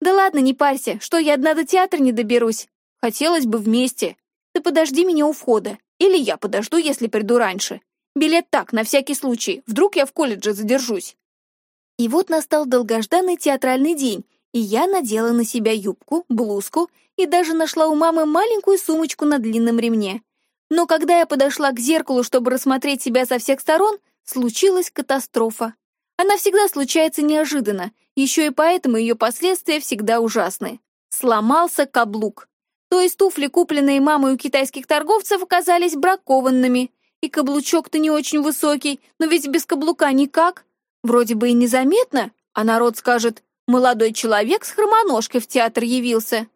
Да ладно, не парься, что я одна до театра не доберусь. Хотелось бы вместе. Ты подожди меня у входа. Или я подожду, если приду раньше. Билет так, на всякий случай. Вдруг я в колледже задержусь. И вот настал долгожданный театральный день, и я надела на себя юбку, блузку и даже нашла у мамы маленькую сумочку на длинном ремне. Но когда я подошла к зеркалу, чтобы рассмотреть себя со всех сторон, случилась катастрофа. Она всегда случается неожиданно, еще и поэтому ее последствия всегда ужасны. Сломался каблук. То есть туфли, купленные мамой у китайских торговцев, оказались бракованными. И каблучок-то не очень высокий, но ведь без каблука никак. Вроде бы и незаметно, а народ скажет, молодой человек с хромоножкой в театр явился.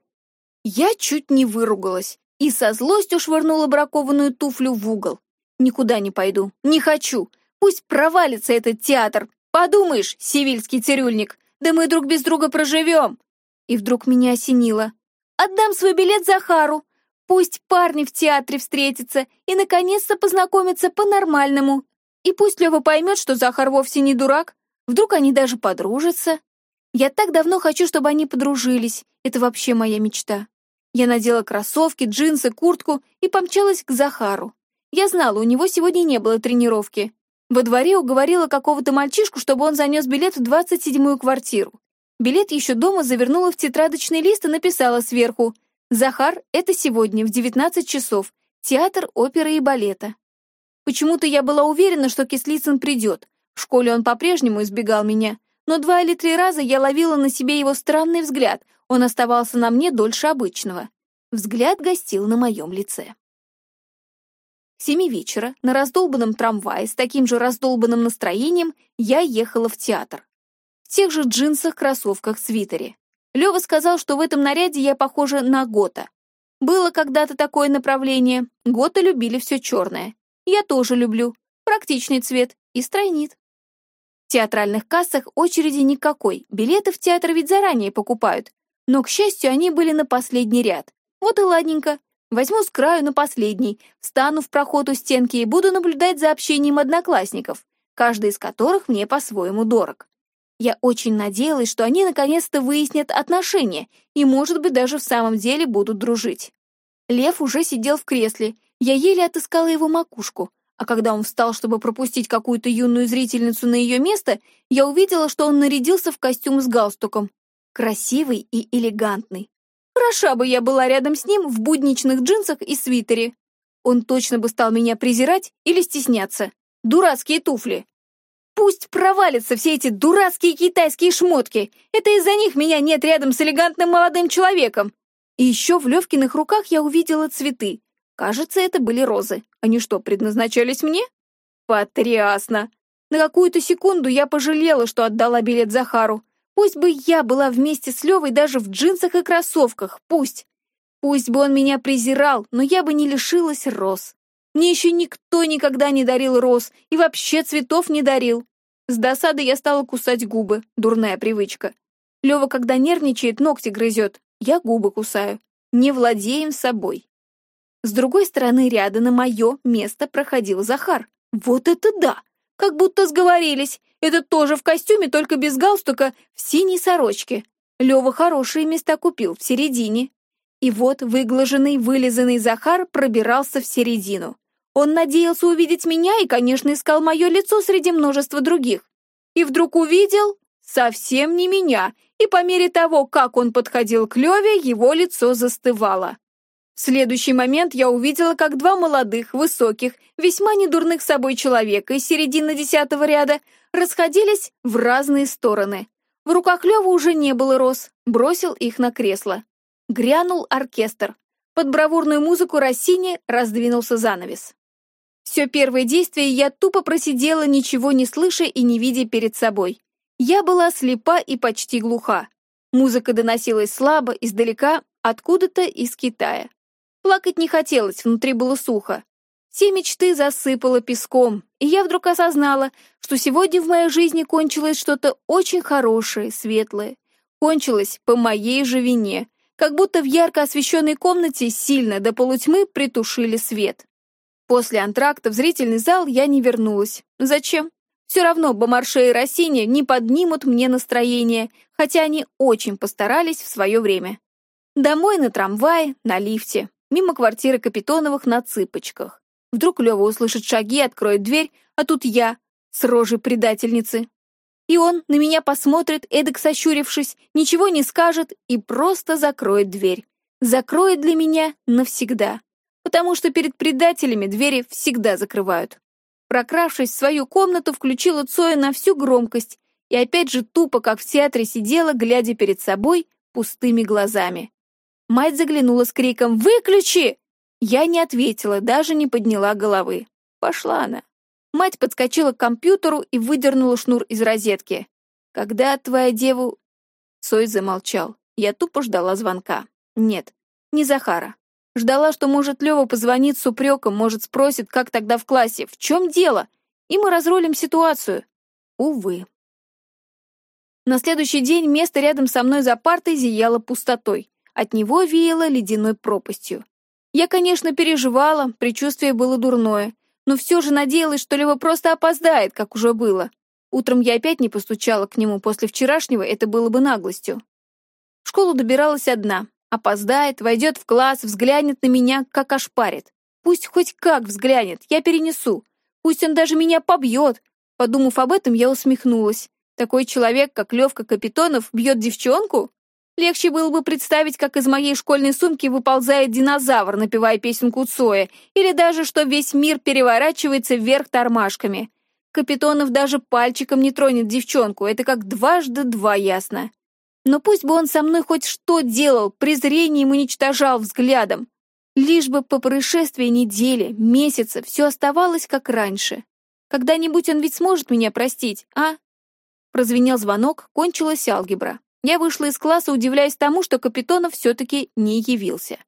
Я чуть не выругалась и со злостью швырнула бракованную туфлю в угол. Никуда не пойду, не хочу. Пусть провалится этот театр. Подумаешь, сивильский цирюльник, да мы друг без друга проживем. И вдруг меня осенило. Отдам свой билет Захару. Пусть парни в театре встретятся и наконец-то познакомятся по-нормальному. И пусть Лева поймет, что Захар вовсе не дурак. Вдруг они даже подружатся. Я так давно хочу, чтобы они подружились. Это вообще моя мечта. Я надела кроссовки, джинсы, куртку и помчалась к Захару. Я знала, у него сегодня не было тренировки. Во дворе уговорила какого-то мальчишку, чтобы он занес билет в 27-ю квартиру. Билет еще дома завернула в тетрадочный лист и написала сверху «Захар, это сегодня в 19 часов. Театр оперы и балета». Почему-то я была уверена, что Кислицын придет. В школе он по-прежнему избегал меня. Но два или три раза я ловила на себе его странный взгляд. Он оставался на мне дольше обычного. Взгляд гостил на моем лице семи вечера на раздолбанном трамвае с таким же раздолбанным настроением я ехала в театр. В тех же джинсах, кроссовках, свитере. Лёва сказал, что в этом наряде я похожа на Гота. Было когда-то такое направление. Гота любили все черное. Я тоже люблю. Практичный цвет и стройнит. В театральных кассах очереди никакой, билеты в театр ведь заранее покупают. Но, к счастью, они были на последний ряд. Вот и ладненько. Возьму с краю на последний, встану в проход у стенки и буду наблюдать за общением одноклассников, каждый из которых мне по-своему дорог. Я очень надеялась, что они наконец-то выяснят отношения и, может быть, даже в самом деле будут дружить. Лев уже сидел в кресле, я еле отыскала его макушку, а когда он встал, чтобы пропустить какую-то юную зрительницу на ее место, я увидела, что он нарядился в костюм с галстуком. Красивый и элегантный. Хороша бы я была рядом с ним в будничных джинсах и свитере. Он точно бы стал меня презирать или стесняться. Дурацкие туфли. Пусть провалятся все эти дурацкие китайские шмотки. Это из-за них меня нет рядом с элегантным молодым человеком. И еще в Левкиных руках я увидела цветы. Кажется, это были розы. Они что, предназначались мне? Потрясно! На какую-то секунду я пожалела, что отдала билет Захару. Пусть бы я была вместе с Левой даже в джинсах и кроссовках, пусть. Пусть бы он меня презирал, но я бы не лишилась роз. Мне еще никто никогда не дарил роз и вообще цветов не дарил. С досады я стала кусать губы, дурная привычка. Лева, когда нервничает, ногти грызет. Я губы кусаю. Не владеем собой. С другой стороны ряда на мое место проходил Захар. Вот это да! Как будто сговорились. Это тоже в костюме, только без галстука, в синей сорочке. Лева хорошие места купил, в середине. И вот выглаженный, вылизанный Захар пробирался в середину. Он надеялся увидеть меня и, конечно, искал мое лицо среди множества других. И вдруг увидел совсем не меня, и по мере того, как он подходил к Леве, его лицо застывало. В следующий момент я увидела, как два молодых, высоких, весьма недурных собой человека из середины десятого ряда расходились в разные стороны. В руках Лёва уже не было роз, бросил их на кресло. Грянул оркестр. Под бравурную музыку Россини раздвинулся занавес. Все первое действие я тупо просидела, ничего не слыша и не видя перед собой. Я была слепа и почти глуха. Музыка доносилась слабо, издалека, откуда-то из Китая. Плакать не хотелось, внутри было сухо. Все мечты засыпало песком, и я вдруг осознала, что сегодня в моей жизни кончилось что-то очень хорошее, светлое. Кончилось по моей же вине, как будто в ярко освещенной комнате сильно до полутьмы притушили свет. После антракта в зрительный зал я не вернулась. Зачем? Все равно Бомарше и Россини не поднимут мне настроение, хотя они очень постарались в свое время. Домой на трамвае, на лифте мимо квартиры Капитоновых на цыпочках. Вдруг Лёва услышит шаги, откроет дверь, а тут я с рожей предательницы. И он на меня посмотрит, эдак сощурившись, ничего не скажет и просто закроет дверь. Закроет для меня навсегда. Потому что перед предателями двери всегда закрывают. Прокравшись в свою комнату, включила Цоя на всю громкость и опять же тупо, как в театре, сидела, глядя перед собой пустыми глазами. Мать заглянула с криком «Выключи!» Я не ответила, даже не подняла головы. Пошла она. Мать подскочила к компьютеру и выдернула шнур из розетки. «Когда твоя деву...» Сой замолчал. Я тупо ждала звонка. Нет, не Захара. Ждала, что, может, Лёва позвонит с упреком, может, спросит, как тогда в классе, в чем дело, и мы разрулим ситуацию. Увы. На следующий день место рядом со мной за партой зияло пустотой. От него веяло ледяной пропастью. Я, конечно, переживала, предчувствие было дурное, но все же надеялась, что Лева просто опоздает, как уже было. Утром я опять не постучала к нему, после вчерашнего это было бы наглостью. В школу добиралась одна. Опоздает, войдет в класс, взглянет на меня, как ошпарит. Пусть хоть как взглянет, я перенесу. Пусть он даже меня побьет. Подумав об этом, я усмехнулась. Такой человек, как Левка Капитонов, бьет девчонку? Легче было бы представить, как из моей школьной сумки выползает динозавр, напевая песенку Цоя, или даже, что весь мир переворачивается вверх тормашками. Капитонов даже пальчиком не тронет девчонку, это как дважды два ясно. Но пусть бы он со мной хоть что делал, презрением уничтожал взглядом. Лишь бы по происшествии недели, месяца все оставалось как раньше. Когда-нибудь он ведь сможет меня простить, а? Прозвенел звонок, кончилась алгебра. Я вышла из класса, удивляясь тому, что Капитонов все-таки не явился.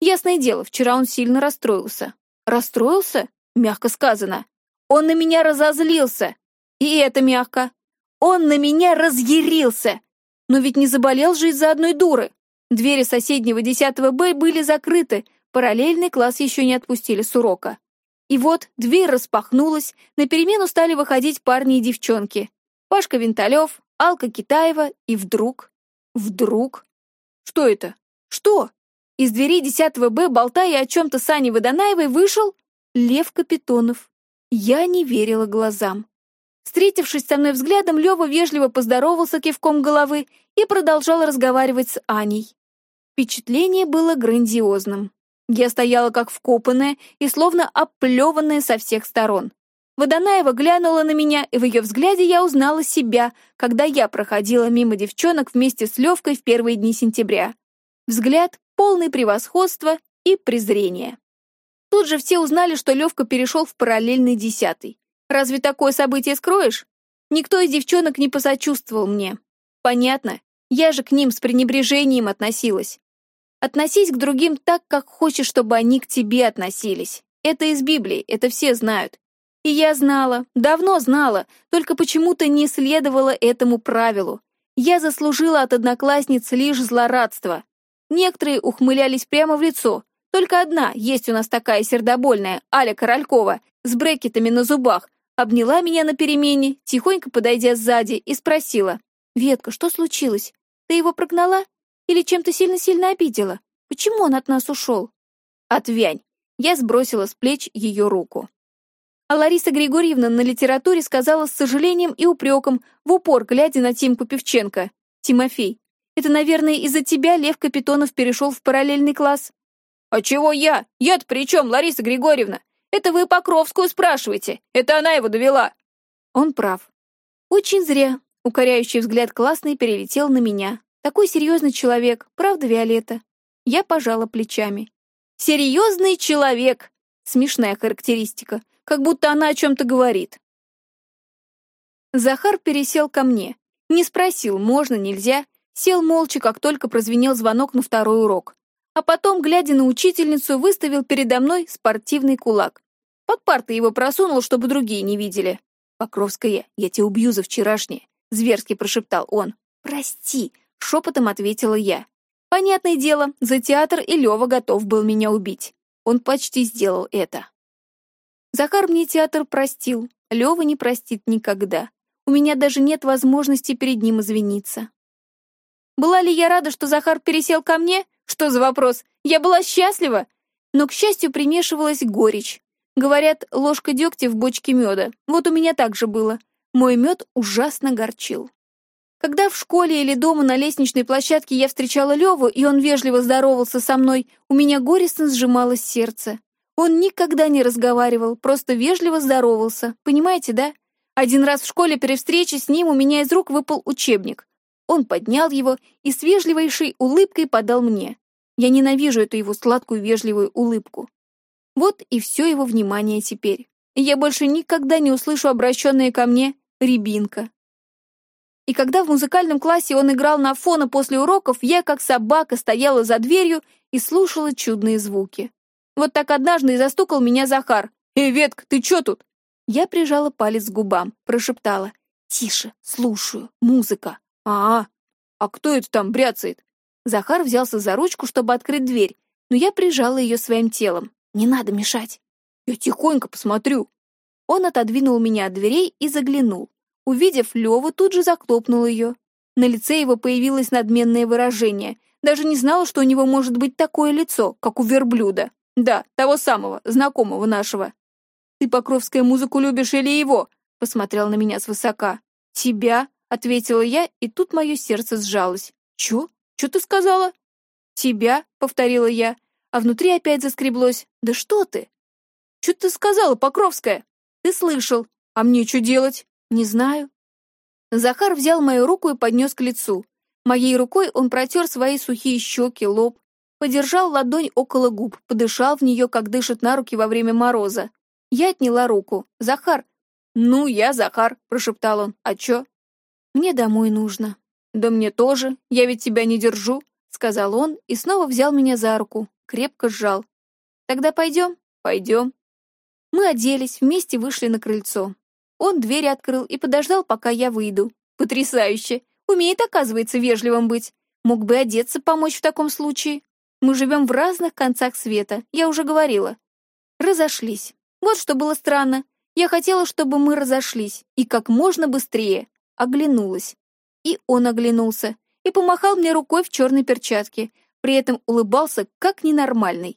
Ясное дело, вчера он сильно расстроился. Расстроился? Мягко сказано. Он на меня разозлился. И это мягко. Он на меня разъярился. Но ведь не заболел же из-за одной дуры. Двери соседнего 10 Б были закрыты, параллельный класс еще не отпустили с урока. И вот дверь распахнулась, на перемену стали выходить парни и девчонки. Пашка Винталев, Алка Китаева и вдруг... Вдруг... Что это? Что? Из двери 10 Б, болтая о чем-то с Аней Водонаевой, вышел Лев Капитонов. Я не верила глазам. Встретившись со мной взглядом, Лева вежливо поздоровался кивком головы и продолжал разговаривать с Аней. Впечатление было грандиозным. Я стояла как вкопанная и словно оплеванная со всех сторон. Водонаева глянула на меня, и в ее взгляде я узнала себя, когда я проходила мимо девчонок вместе с Левкой в первые дни сентября. Взгляд полный превосходства и презрения. Тут же все узнали, что Левка перешел в параллельный десятый. Разве такое событие скроешь? Никто из девчонок не посочувствовал мне. Понятно, я же к ним с пренебрежением относилась. Относись к другим так, как хочешь, чтобы они к тебе относились. Это из Библии, это все знают. И я знала, давно знала, только почему-то не следовала этому правилу. Я заслужила от одноклассниц лишь злорадство. Некоторые ухмылялись прямо в лицо. Только одна, есть у нас такая сердобольная, Аля Королькова, с брекетами на зубах, обняла меня на перемене, тихонько подойдя сзади, и спросила. «Ветка, что случилось? Ты его прогнала? Или чем-то сильно-сильно обидела? Почему он от нас ушел?» «Отвянь!» Я сбросила с плеч ее руку. А Лариса Григорьевна на литературе сказала с сожалением и упреком, в упор глядя на Тимку Певченко. «Тимофей, это, наверное, из-за тебя Лев Капитонов перешел в параллельный класс?» «А чего я? Я-то при чем, Лариса Григорьевна? Это вы Покровскую спрашиваете. Это она его довела». Он прав. Очень зря. Укоряющий взгляд классный перелетел на меня. Такой серьезный человек, правда, Виолетта? Я пожала плечами. «Серьезный человек!» Смешная характеристика, как будто она о чем-то говорит. Захар пересел ко мне. Не спросил, можно, нельзя. Сел молча, как только прозвенел звонок на второй урок. А потом, глядя на учительницу, выставил передо мной спортивный кулак. Под партой его просунул, чтобы другие не видели. «Покровская, я тебя убью за вчерашнее», — зверски прошептал он. «Прости», — шепотом ответила я. Понятное дело, за театр и Лева готов был меня убить. Он почти сделал это. Захар мне театр простил, Лева не простит никогда. У меня даже нет возможности перед ним извиниться. Была ли я рада, что Захар пересел ко мне? Что за вопрос? Я была счастлива. Но, к счастью, примешивалась горечь. Говорят, ложка дегтя в бочке меда. Вот у меня так же было. Мой мед ужасно горчил. Когда в школе или дома на лестничной площадке я встречала Леву, и он вежливо здоровался со мной, у меня горестно сжималось сердце. Он никогда не разговаривал, просто вежливо здоровался, понимаете, да? Один раз в школе при встрече с ним у меня из рук выпал учебник. Он поднял его и с вежливейшей улыбкой подал мне. Я ненавижу эту его сладкую вежливую улыбку. Вот и все его внимание теперь. я больше никогда не услышу обращенное ко мне «рябинка». И когда в музыкальном классе он играл на фоне после уроков, я, как собака, стояла за дверью и слушала чудные звуки. Вот так однажды и застукал меня Захар. «Эй, Ветка, ты чё тут?» Я прижала палец к губам, прошептала. «Тише, слушаю, музыка». «А, -а, кто это там бряцает?» Захар взялся за ручку, чтобы открыть дверь, но я прижала ее своим телом. «Не надо мешать». «Я тихонько посмотрю». Он отодвинул меня от дверей и заглянул. Увидев Леву, тут же захлопнул ее. На лице его появилось надменное выражение. Даже не знала, что у него может быть такое лицо, как у верблюда. Да, того самого, знакомого нашего. «Ты Покровская музыку любишь или его?» Посмотрел на меня свысока. «Тебя?» — ответила я, и тут мое сердце сжалось. «Чё? Чё ты сказала?» «Тебя?» — повторила я, а внутри опять заскреблось. «Да что ты?» «Чё ты сказала, Покровская?» «Ты слышал. А мне что делать?» «Не знаю». Захар взял мою руку и поднес к лицу. Моей рукой он протер свои сухие щеки, лоб, подержал ладонь около губ, подышал в нее, как дышит на руки во время мороза. Я отняла руку. «Захар!» «Ну, я Захар», — прошептал он. «А чё?» «Мне домой нужно». «Да мне тоже, я ведь тебя не держу», — сказал он и снова взял меня за руку, крепко сжал. «Тогда пойдем?» «Пойдем». Мы оделись, вместе вышли на крыльцо. Он двери открыл и подождал, пока я выйду. Потрясающе! Умеет, оказывается, вежливым быть. Мог бы одеться, помочь в таком случае. Мы живем в разных концах света, я уже говорила. Разошлись. Вот что было странно. Я хотела, чтобы мы разошлись, и как можно быстрее. Оглянулась. И он оглянулся, и помахал мне рукой в черной перчатке, при этом улыбался, как ненормальный.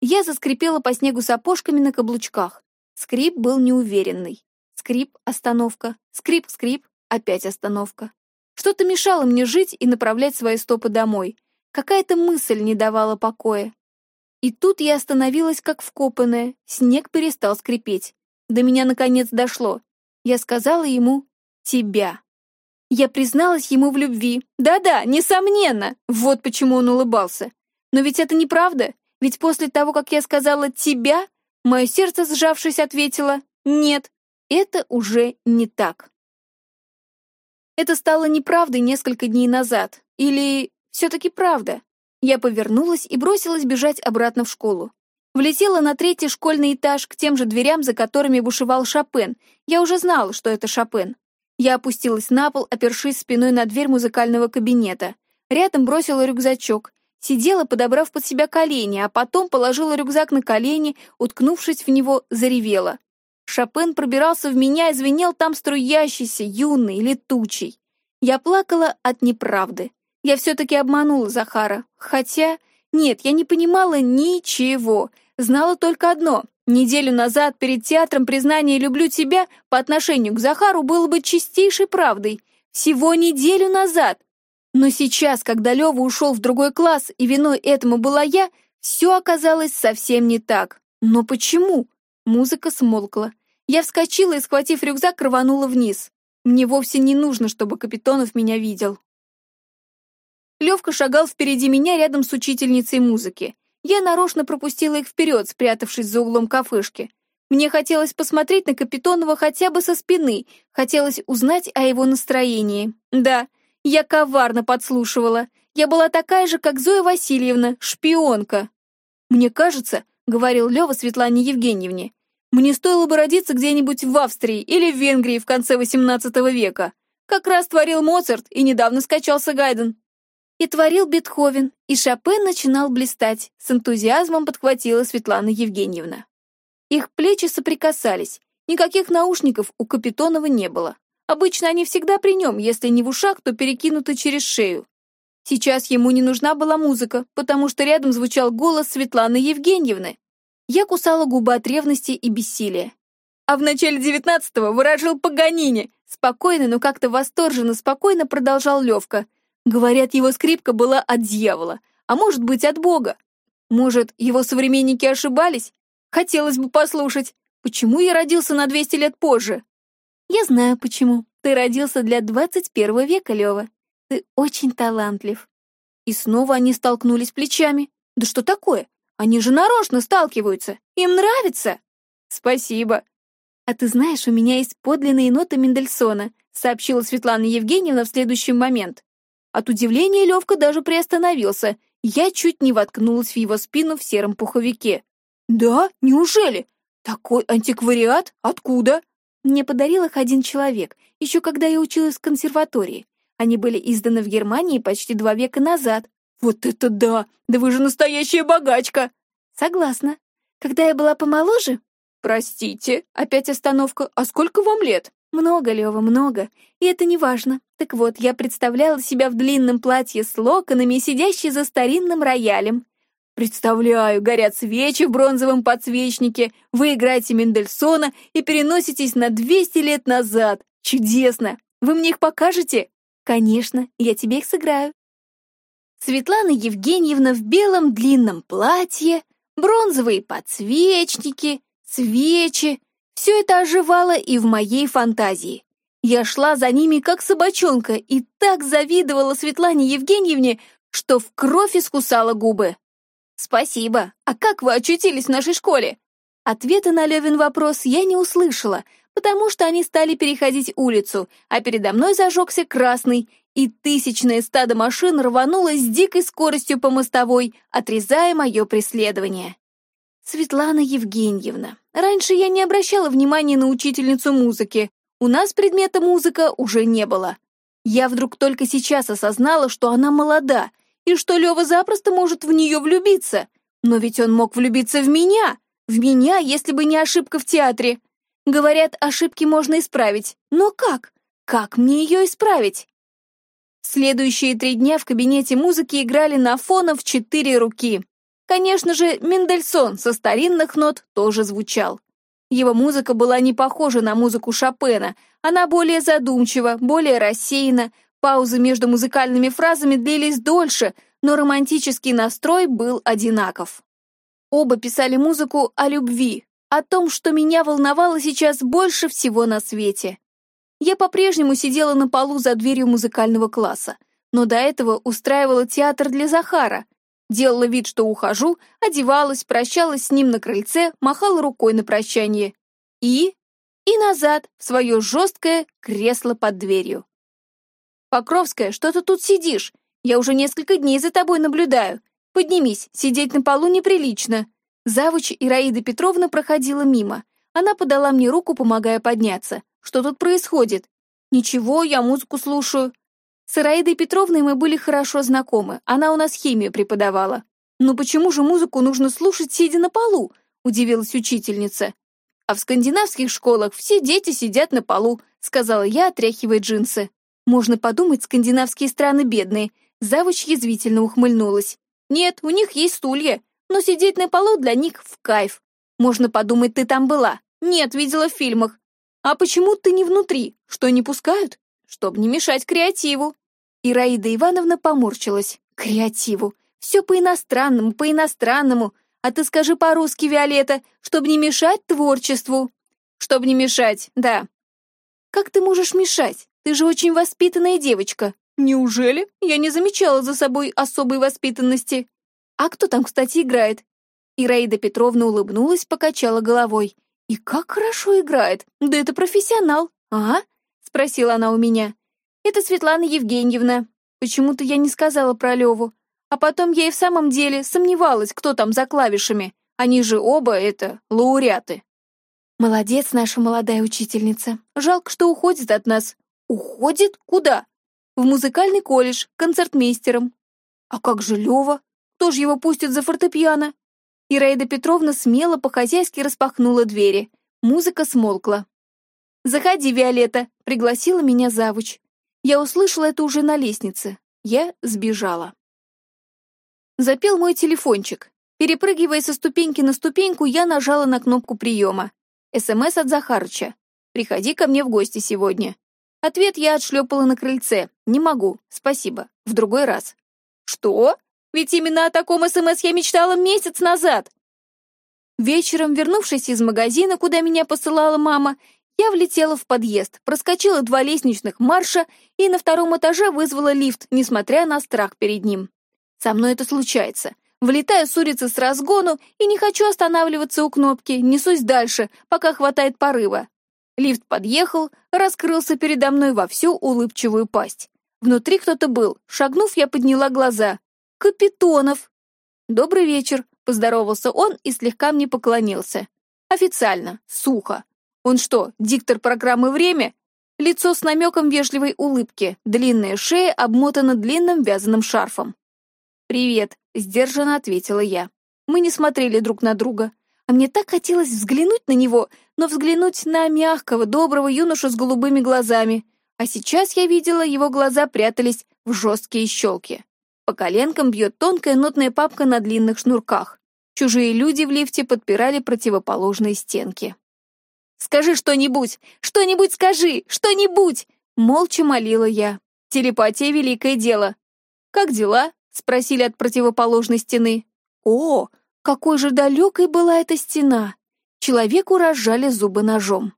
Я заскрипела по снегу сапожками на каблучках. Скрип был неуверенный. Скрип, остановка, скрип-скрип, опять остановка. Что-то мешало мне жить и направлять свои стопы домой. Какая-то мысль не давала покоя. И тут я остановилась как вкопанная, снег перестал скрипеть. До меня наконец дошло. Я сказала ему «тебя». Я призналась ему в любви. Да-да, несомненно. Вот почему он улыбался. Но ведь это неправда. Ведь после того, как я сказала «тебя», мое сердце, сжавшись, ответило «нет, это уже не так». Это стало неправдой несколько дней назад. Или все-таки правда. Я повернулась и бросилась бежать обратно в школу. Влетела на третий школьный этаж к тем же дверям, за которыми бушевал Шопен. Я уже знала, что это Шопен. Я опустилась на пол, опершись спиной на дверь музыкального кабинета. Рядом бросила рюкзачок. Сидела, подобрав под себя колени, а потом положила рюкзак на колени, уткнувшись в него, заревела. Шопен пробирался в меня и звенел там струящийся, юный, летучий. Я плакала от неправды. Я все-таки обманула Захара. Хотя... Нет, я не понимала ничего. Знала только одно. Неделю назад перед театром признание «люблю тебя» по отношению к Захару было бы чистейшей правдой. Всего неделю назад. Но сейчас, когда Лёва ушел в другой класс, и виной этому была я, все оказалось совсем не так. Но почему? Музыка смолкла. Я вскочила и, схватив рюкзак, рванула вниз. Мне вовсе не нужно, чтобы Капитонов меня видел. Левка шагал впереди меня рядом с учительницей музыки. Я нарочно пропустила их вперед, спрятавшись за углом кафешки. Мне хотелось посмотреть на Капитонова хотя бы со спины, хотелось узнать о его настроении. Да, я коварно подслушивала. Я была такая же, как Зоя Васильевна, шпионка. Мне кажется, — говорил Лёва Светлане Евгеньевне. «Мне стоило бы родиться где-нибудь в Австрии или в Венгрии в конце XVIII века. Как раз творил Моцарт, и недавно скачался Гайден». И творил Бетховен, и Шопен начинал блистать, с энтузиазмом подхватила Светлана Евгеньевна. Их плечи соприкасались, никаких наушников у Капитонова не было. Обычно они всегда при нем, если не в ушах, то перекинуты через шею. Сейчас ему не нужна была музыка, потому что рядом звучал голос Светланы Евгеньевны. Я кусала губы от ревности и бессилия. А в начале девятнадцатого выражил Паганини. Спокойно, но как-то восторженно спокойно продолжал Левка. Говорят, его скрипка была от дьявола, а может быть, от Бога. Может, его современники ошибались? Хотелось бы послушать, почему я родился на 200 лет позже. Я знаю, почему. Ты родился для 21 века, Лева. Ты очень талантлив». И снова они столкнулись плечами. «Да что такое? Они же нарочно сталкиваются. Им нравится!» «Спасибо!» «А ты знаешь, у меня есть подлинные ноты Мендельсона», сообщила Светлана Евгеньевна в следующий момент. От удивления Левка даже приостановился. Я чуть не воткнулась в его спину в сером пуховике. «Да? Неужели? Такой антиквариат? Откуда?» Мне подарил их один человек, еще когда я училась в консерватории. Они были изданы в Германии почти два века назад. Вот это да! Да вы же настоящая богачка! Согласна. Когда я была помоложе... Простите, опять остановка. А сколько вам лет? Много, Лёва, много. И это не важно. Так вот, я представляла себя в длинном платье с локонами, сидящей за старинным роялем. Представляю, горят свечи в бронзовом подсвечнике, вы играете Мендельсона и переноситесь на 200 лет назад. Чудесно! Вы мне их покажете? «Конечно, я тебе их сыграю». Светлана Евгеньевна в белом длинном платье, бронзовые подсвечники, свечи — все это оживало и в моей фантазии. Я шла за ними как собачонка и так завидовала Светлане Евгеньевне, что в кровь искусала губы. «Спасибо. А как вы очутились в нашей школе?» Ответа на Левин вопрос я не услышала, потому что они стали переходить улицу, а передо мной зажегся красный, и тысячное стадо машин рвануло с дикой скоростью по мостовой, отрезая мое преследование. Светлана Евгеньевна. Раньше я не обращала внимания на учительницу музыки. У нас предмета музыка уже не было. Я вдруг только сейчас осознала, что она молода, и что Лёва запросто может в нее влюбиться. Но ведь он мог влюбиться в меня, в меня, если бы не ошибка в театре. Говорят, ошибки можно исправить. Но как? Как мне ее исправить? Следующие три дня в кабинете музыки играли на фонов в четыре руки. Конечно же, Мендельсон со старинных нот тоже звучал. Его музыка была не похожа на музыку Шопена, она более задумчива, более рассеяна, паузы между музыкальными фразами длились дольше, но романтический настрой был одинаков. Оба писали музыку о любви, о том, что меня волновало сейчас больше всего на свете. Я по-прежнему сидела на полу за дверью музыкального класса, но до этого устраивала театр для Захара, делала вид, что ухожу, одевалась, прощалась с ним на крыльце, махала рукой на прощание. И... и назад, в свое жесткое кресло под дверью. «Покровская, что ты тут сидишь? Я уже несколько дней за тобой наблюдаю. Поднимись, сидеть на полу неприлично». Завуч Ираида Петровна проходила мимо. Она подала мне руку, помогая подняться. «Что тут происходит?» «Ничего, я музыку слушаю». С Ираидой Петровной мы были хорошо знакомы, она у нас химию преподавала. «Но почему же музыку нужно слушать, сидя на полу?» — удивилась учительница. «А в скандинавских школах все дети сидят на полу», — сказала я, отряхивая джинсы. «Можно подумать, скандинавские страны бедные». Завуч язвительно ухмыльнулась. «Нет, у них есть стулья, но сидеть на полу для них в кайф. Можно подумать, ты там была. Нет, видела в фильмах. А почему ты не внутри? Что, не пускают? Чтоб не мешать креативу». Ираида Ивановна поморщилась. «Креативу. Все по-иностранному, по-иностранному. А ты скажи по-русски, Виолетта, чтобы не мешать творчеству». «Чтоб не мешать, да». «Как ты можешь мешать? Ты же очень воспитанная девочка». «Неужели? Я не замечала за собой особой воспитанности». «А кто там, кстати, играет?» Ираида Петровна улыбнулась, покачала головой. «И как хорошо играет! Да это профессионал, а?» — спросила она у меня. «Это Светлана Евгеньевна. Почему-то я не сказала про Леву. А потом я и в самом деле сомневалась, кто там за клавишами. Они же оба, это, лауреаты». «Молодец наша молодая учительница. Жалко, что уходит от нас». «Уходит? Куда?» «В музыкальный колледж, концертмейстером». «А как же Лева? Кто же его пустит за фортепиано?» Ираида Петровна смело по-хозяйски распахнула двери. Музыка смолкла. «Заходи, Виолетта», — пригласила меня завуч. Я услышала это уже на лестнице. Я сбежала. Запел мой телефончик. Перепрыгивая со ступеньки на ступеньку, я нажала на кнопку приема. СМС от Захарыча. «Приходи ко мне в гости сегодня». Ответ я отшлепала на крыльце. «Не могу, спасибо. В другой раз». «Что? Ведь именно о таком СМС я мечтала месяц назад!» Вечером, вернувшись из магазина, куда меня посылала мама, я влетела в подъезд, проскочила два лестничных марша и на втором этаже вызвала лифт, несмотря на страх перед ним. Со мной это случается. Влетаю с улицы с разгону и не хочу останавливаться у кнопки, несусь дальше, пока хватает порыва. Лифт подъехал, раскрылся передо мной во всю улыбчивую пасть. Внутри кто-то был. Шагнув, я подняла глаза. «Капитонов!» «Добрый вечер», — поздоровался он и слегка мне поклонился. Официально, сухо. Он что, диктор программы «Время»? Лицо с намеком вежливой улыбки, длинная шея обмотана длинным вязаным шарфом. «Привет», — сдержанно ответила я. Мы не смотрели друг на друга. А мне так хотелось взглянуть на него, но взглянуть на мягкого, доброго юношу с голубыми глазами. А сейчас я видела, его глаза прятались в жесткие щелки. По коленкам бьет тонкая нотная папка на длинных шнурках. Чужие люди в лифте подпирали противоположные стенки. Скажи что-нибудь! Что-нибудь скажи! Что-нибудь!» Молча молила я. Телепатия — великое дело. «Как дела?» — спросили от противоположной стены. «О, какой же далекой была эта стена!» Человеку разжали зубы ножом.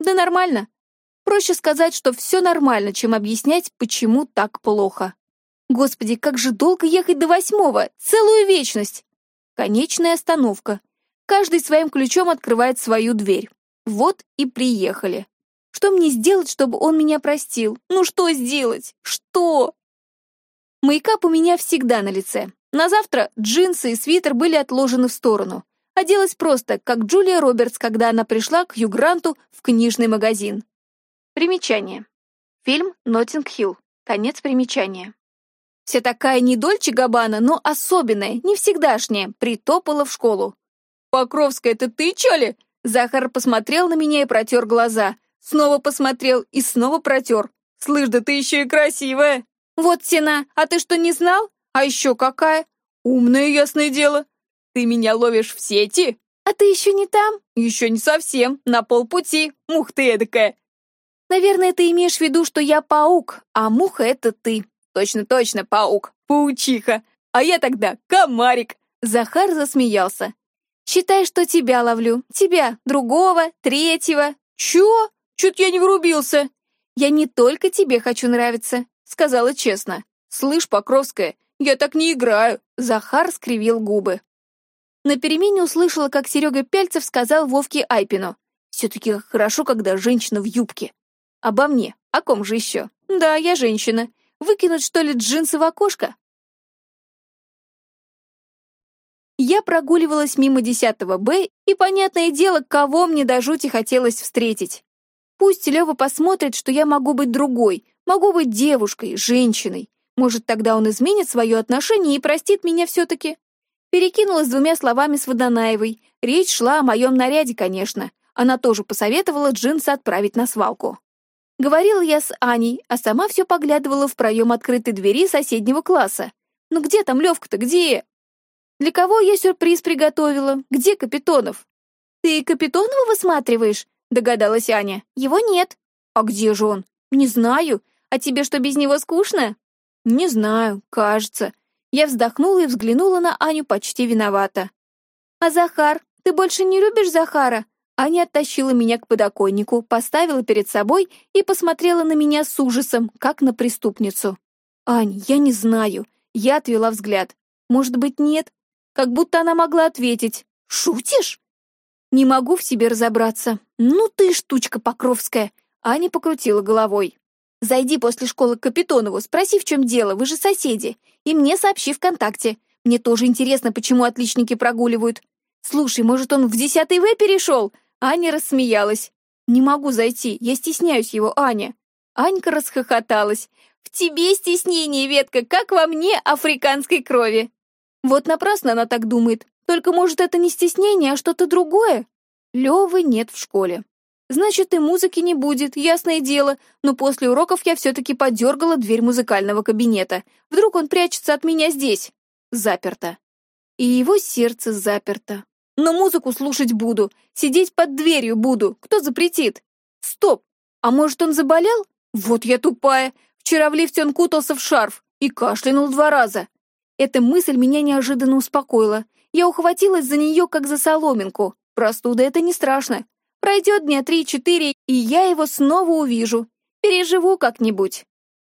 «Да нормально. Проще сказать, что все нормально, чем объяснять, почему так плохо. Господи, как же долго ехать до восьмого! Целую вечность!» Конечная остановка. Каждый своим ключом открывает свою дверь. Вот и приехали. Что мне сделать, чтобы он меня простил? Ну что сделать? Что? Мейкап у меня всегда на лице. На завтра джинсы и свитер были отложены в сторону. Оделась просто, как Джулия Робертс, когда она пришла к Хью Гранту в книжный магазин. Примечание. Фильм «Ноттинг-Хилл». Конец примечания. Вся такая не Дольче Габбана, но особенная, не всегдашняя, притопала в школу. «Покровская, это ты, чё ли?» Захар посмотрел на меня и протер глаза. Снова посмотрел и снова протер. «Слышь, да ты еще и красивая!» «Вот тена, а ты что, не знал? А еще какая?» «Умная, ясное дело!» «Ты меня ловишь в сети?» «А ты еще не там?» «Еще не совсем, на полпути, мух ты эдакая!» «Наверное, ты имеешь в виду, что я паук, а муха — это ты». «Точно-точно, паук, паучиха, а я тогда комарик!» Захар засмеялся. «Считай, что тебя ловлю. Тебя, другого, третьего. Чё? Чё-то я не врубился. Я не только тебе хочу нравиться», — сказала честно. «Слышь, Покровская, я так не играю», — Захар скривил губы. На перемене услышала, как Серега Пяльцев сказал Вовке Айпину. «Все-таки хорошо, когда женщина в юбке». «Обо мне. О ком же еще?» «Да, я женщина. Выкинуть, что ли, джинсы в окошко?» Я прогуливалась мимо 10 Б, и, понятное дело, кого мне до жути хотелось встретить. Пусть Лёва посмотрит, что я могу быть другой, могу быть девушкой, женщиной. Может, тогда он изменит свое отношение и простит меня все-таки. Перекинулась двумя словами с Водонаевой. Речь шла о моем наряде, конечно. Она тоже посоветовала джинсы отправить на свалку. Говорила я с Аней, а сама все поглядывала в проем открытой двери соседнего класса. «Ну где там Левка-то, где?» Для кого я сюрприз приготовила? Где Капитонов? Ты Капитонова высматриваешь? Догадалась Аня. Его нет. А где же он? Не знаю. А тебе что, без него скучно? Не знаю, кажется. Я вздохнула и взглянула на Аню почти виновата. А Захар? Ты больше не любишь Захара? Аня оттащила меня к подоконнику, поставила перед собой и посмотрела на меня с ужасом, как на преступницу. «Ань, я не знаю». Я отвела взгляд. «Может быть, нет? Как будто она могла ответить «Шутишь?» «Не могу в себе разобраться. Ну ты штучка покровская!» Аня покрутила головой. «Зайди после школы к Капитонову, спроси, в чем дело, вы же соседи, и мне сообщи ВКонтакте. Мне тоже интересно, почему отличники прогуливают. Слушай, может, он в десятый В перешел?» Аня рассмеялась. «Не могу зайти, я стесняюсь его, Аня». Анька расхохоталась. «В тебе стеснение, Ветка, как во мне африканской крови». Вот напрасно она так думает. Только, может, это не стеснение, а что-то другое? Лёвы нет в школе. Значит, и музыки не будет, ясное дело, но после уроков я все-таки подергала дверь музыкального кабинета. Вдруг он прячется от меня здесь. Заперто. И его сердце заперто. Но музыку слушать буду, сидеть под дверью буду, кто запретит? Стоп! А может, он заболел? Вот я тупая. Вчера в лифте он кутался в шарф и кашлянул два раза. Эта мысль меня неожиданно успокоила. Я ухватилась за нее, как за соломинку. Простуда — это не страшно. Пройдет дня три-четыре, и я его снова увижу. Переживу как-нибудь.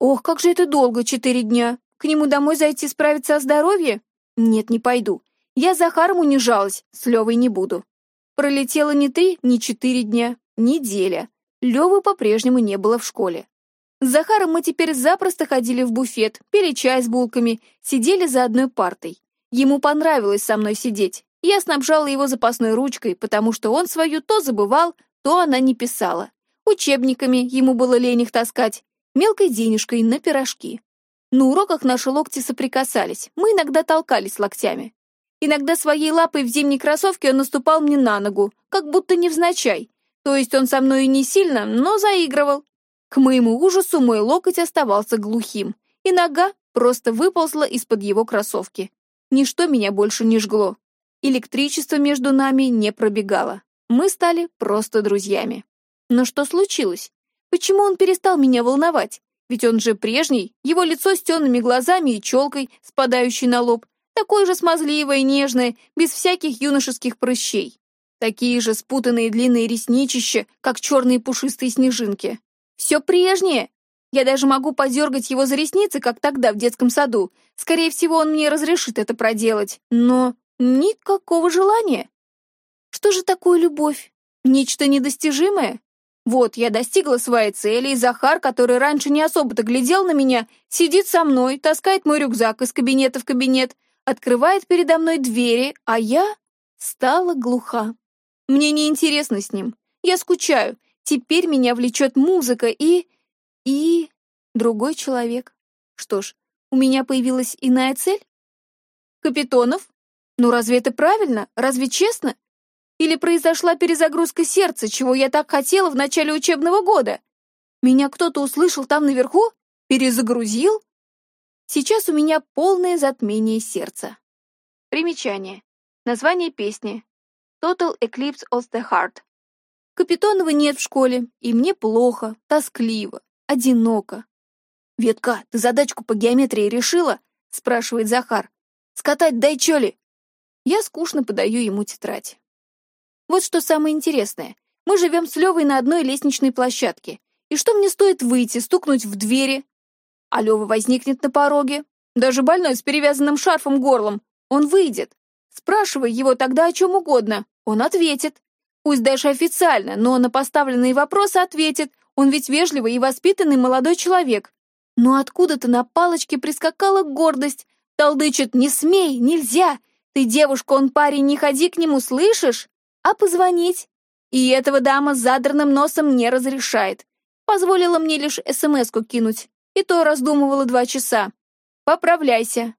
Ох, как же это долго, четыре дня. К нему домой зайти справиться о здоровье? Нет, не пойду. Я за Захаром унижалась, с Левой не буду. Пролетело не три, не четыре дня, неделя. Левы по-прежнему не было в школе. С Захаром мы теперь запросто ходили в буфет, пили чай с булками, сидели за одной партой. Ему понравилось со мной сидеть. Я снабжала его запасной ручкой, потому что он свою то забывал, то она не писала. Учебниками ему было лень их таскать, мелкой денежкой на пирожки. На уроках наши локти соприкасались, мы иногда толкались локтями. Иногда своей лапой в зимней кроссовке он наступал мне на ногу, как будто невзначай. То есть он со мной и не сильно, но заигрывал. К моему ужасу мой локоть оставался глухим, и нога просто выползла из-под его кроссовки. Ничто меня больше не жгло. Электричество между нами не пробегало. Мы стали просто друзьями. Но что случилось? Почему он перестал меня волновать? Ведь он же прежний, его лицо с темными глазами и челкой, спадающей на лоб, такое же смазливое и нежное, без всяких юношеских прыщей. Такие же спутанные длинные ресничища, как черные пушистые снежинки. Все прежнее. Я даже могу подергать его за ресницы, как тогда в детском саду. Скорее всего, он мне разрешит это проделать. Но никакого желания. Что же такое любовь? Нечто недостижимое? Вот, я достигла своей цели, и Захар, который раньше не особо-то глядел на меня, сидит со мной, таскает мой рюкзак из кабинета в кабинет, открывает передо мной двери, а я стала глуха. Мне неинтересно с ним. Я скучаю, Теперь меня влечет музыка и... и... другой человек. Что ж, у меня появилась иная цель? Капитонов? Ну разве это правильно? Разве честно? Или произошла перезагрузка сердца, чего я так хотела в начале учебного года? Меня кто-то услышал там наверху? Перезагрузил? Сейчас у меня полное затмение сердца. Примечание. Название песни. Total Eclipse of the Heart. Капитонова нет в школе, и мне плохо, тоскливо, одиноко. «Ветка, ты задачку по геометрии решила?» — спрашивает Захар. «Скатать дай чё ли?» Я скучно подаю ему тетрадь. Вот что самое интересное. Мы живем с Левой на одной лестничной площадке. И что мне стоит выйти, стукнуть в двери? А Лева возникнет на пороге. Даже больной с перевязанным шарфом горлом. Он выйдет. Спрашивай его тогда о чем угодно. Он ответит. Пусть даже официально, но на поставленные вопросы ответит. Он ведь вежливый и воспитанный молодой человек. Но откуда-то на палочке прискакала гордость. Толдычит «Не смей, нельзя! Ты девушка, он парень, не ходи к нему, слышишь? А позвонить?» И этого дама с задранным носом не разрешает. Позволила мне лишь СМС-ку кинуть. И то раздумывала два часа. Поправляйся.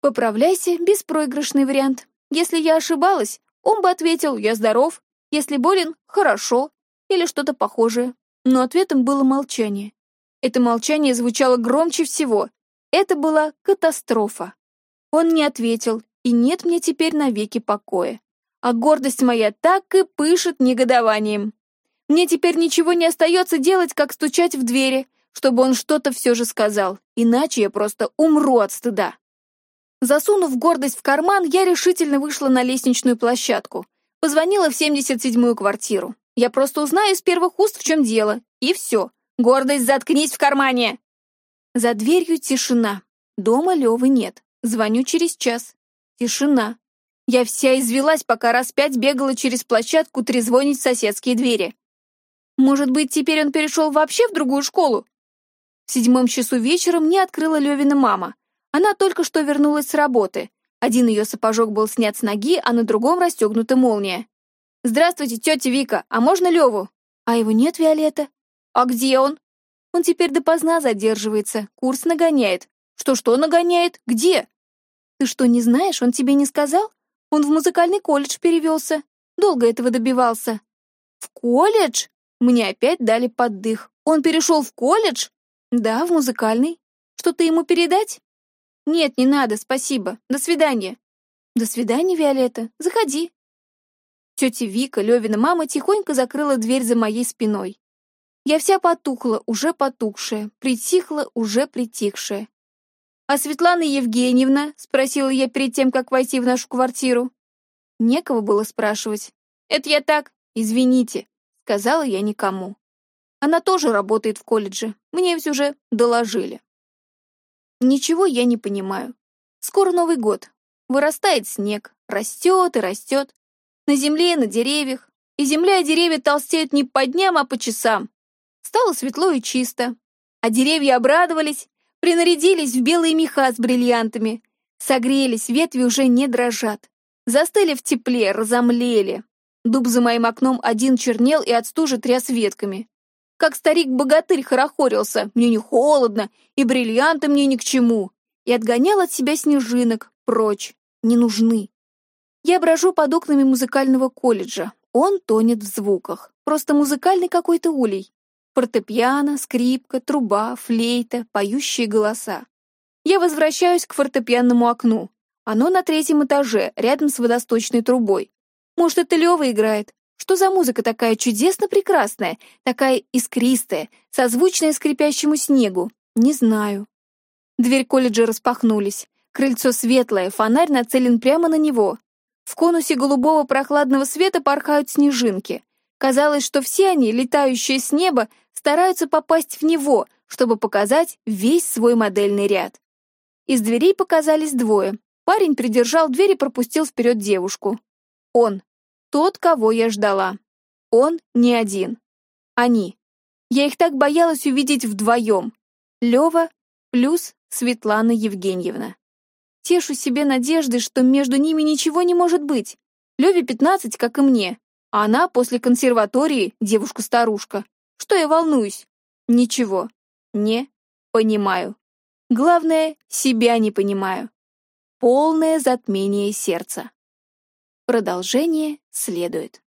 Поправляйся — беспроигрышный вариант. Если я ошибалась, он бы ответил «Я здоров», если болен — «Хорошо» или что-то похожее. Но ответом было молчание. Это молчание звучало громче всего. Это была катастрофа. Он не ответил, и нет мне теперь навеки покоя. А гордость моя так и пышет негодованием. Мне теперь ничего не остается делать, как стучать в двери, чтобы он что-то все же сказал, иначе я просто умру от стыда. Засунув гордость в карман, я решительно вышла на лестничную площадку. Позвонила в 77-ю квартиру. Я просто узнаю из первых уст, в чем дело. И все. Гордость, заткнись в кармане! За дверью тишина. Дома Левы нет. Звоню через час. Тишина. Я вся извелась, пока раз пять бегала через площадку трезвонить в соседские двери. Может быть, теперь он перешел вообще в другую школу? В седьмом часу вечера мне открыла Левина мама. Она только что вернулась с работы. Один ее сапожок был снят с ноги, а на другом расстегнута молния. «Здравствуйте, тетя Вика, а можно Леву?» «А его нет, Виолетта». «А где он?» «Он теперь допоздна задерживается, курс нагоняет». «Что-что нагоняет? Где?» «Ты что, не знаешь, он тебе не сказал? Он в музыкальный колледж перевелся. Долго этого добивался». «В колледж?» Мне опять дали поддых. «Он перешел в колледж?» «Да, в музыкальный. Что-то ему передать?» «Нет, не надо, спасибо. До свидания». «До свидания, Виолетта. Заходи». Тетя Вика, Левина мама, тихонько закрыла дверь за моей спиной. Я вся потухла, уже потухшая, притихла, уже притихшая. «А Светлана Евгеньевна?» — спросила я перед тем, как войти в нашу квартиру. Некого было спрашивать. «Это я так, извините», — сказала я никому. Она тоже работает в колледже, мне ведь уже доложили. Ничего я не понимаю. Скоро Новый год. Вырастает снег, растет и растет. На земле, на деревьях. И земля и деревья толстеют не по дням, а по часам. Стало светло и чисто. А деревья обрадовались, принарядились в белые меха с бриллиантами. Согрелись, ветви уже не дрожат. Застыли в тепле, разомлели. Дуб за моим окном один чернел и от стужи тряс ветками. Как старик-богатырь хорохорился, мне не холодно, и бриллианты мне ни к чему. И отгонял от себя снежинок, прочь, не нужны. Я брожу под окнами музыкального колледжа. Он тонет в звуках. Просто музыкальный какой-то улей. Фортепиано, скрипка, труба, флейта, поющие голоса. Я возвращаюсь к фортепианному окну. Оно на третьем этаже, рядом с водосточной трубой. Может, это Лёва играет? Что за музыка такая чудесно прекрасная, такая искристая, созвучная скрипящему снегу? Не знаю. Дверь колледжа распахнулись. Крыльцо светлое, фонарь нацелен прямо на него. В конусе голубого прохладного света порхают снежинки. Казалось, что все они, летающие с неба, стараются попасть в него, чтобы показать весь свой модельный ряд. Из дверей показались двое. Парень придержал дверь и пропустил вперед девушку. Он, тот, кого я ждала. Он не один. Они. Я их так боялась увидеть вдвоем. Лева плюс Светлана Евгеньевна. Тешу себе надеждой, что между ними ничего не может быть. Леве пятнадцать, как и мне. А она после консерватории девушка-старушка. Что я волнуюсь? Ничего. Не понимаю. Главное, себя не понимаю. Полное затмение сердца. Продолжение следует.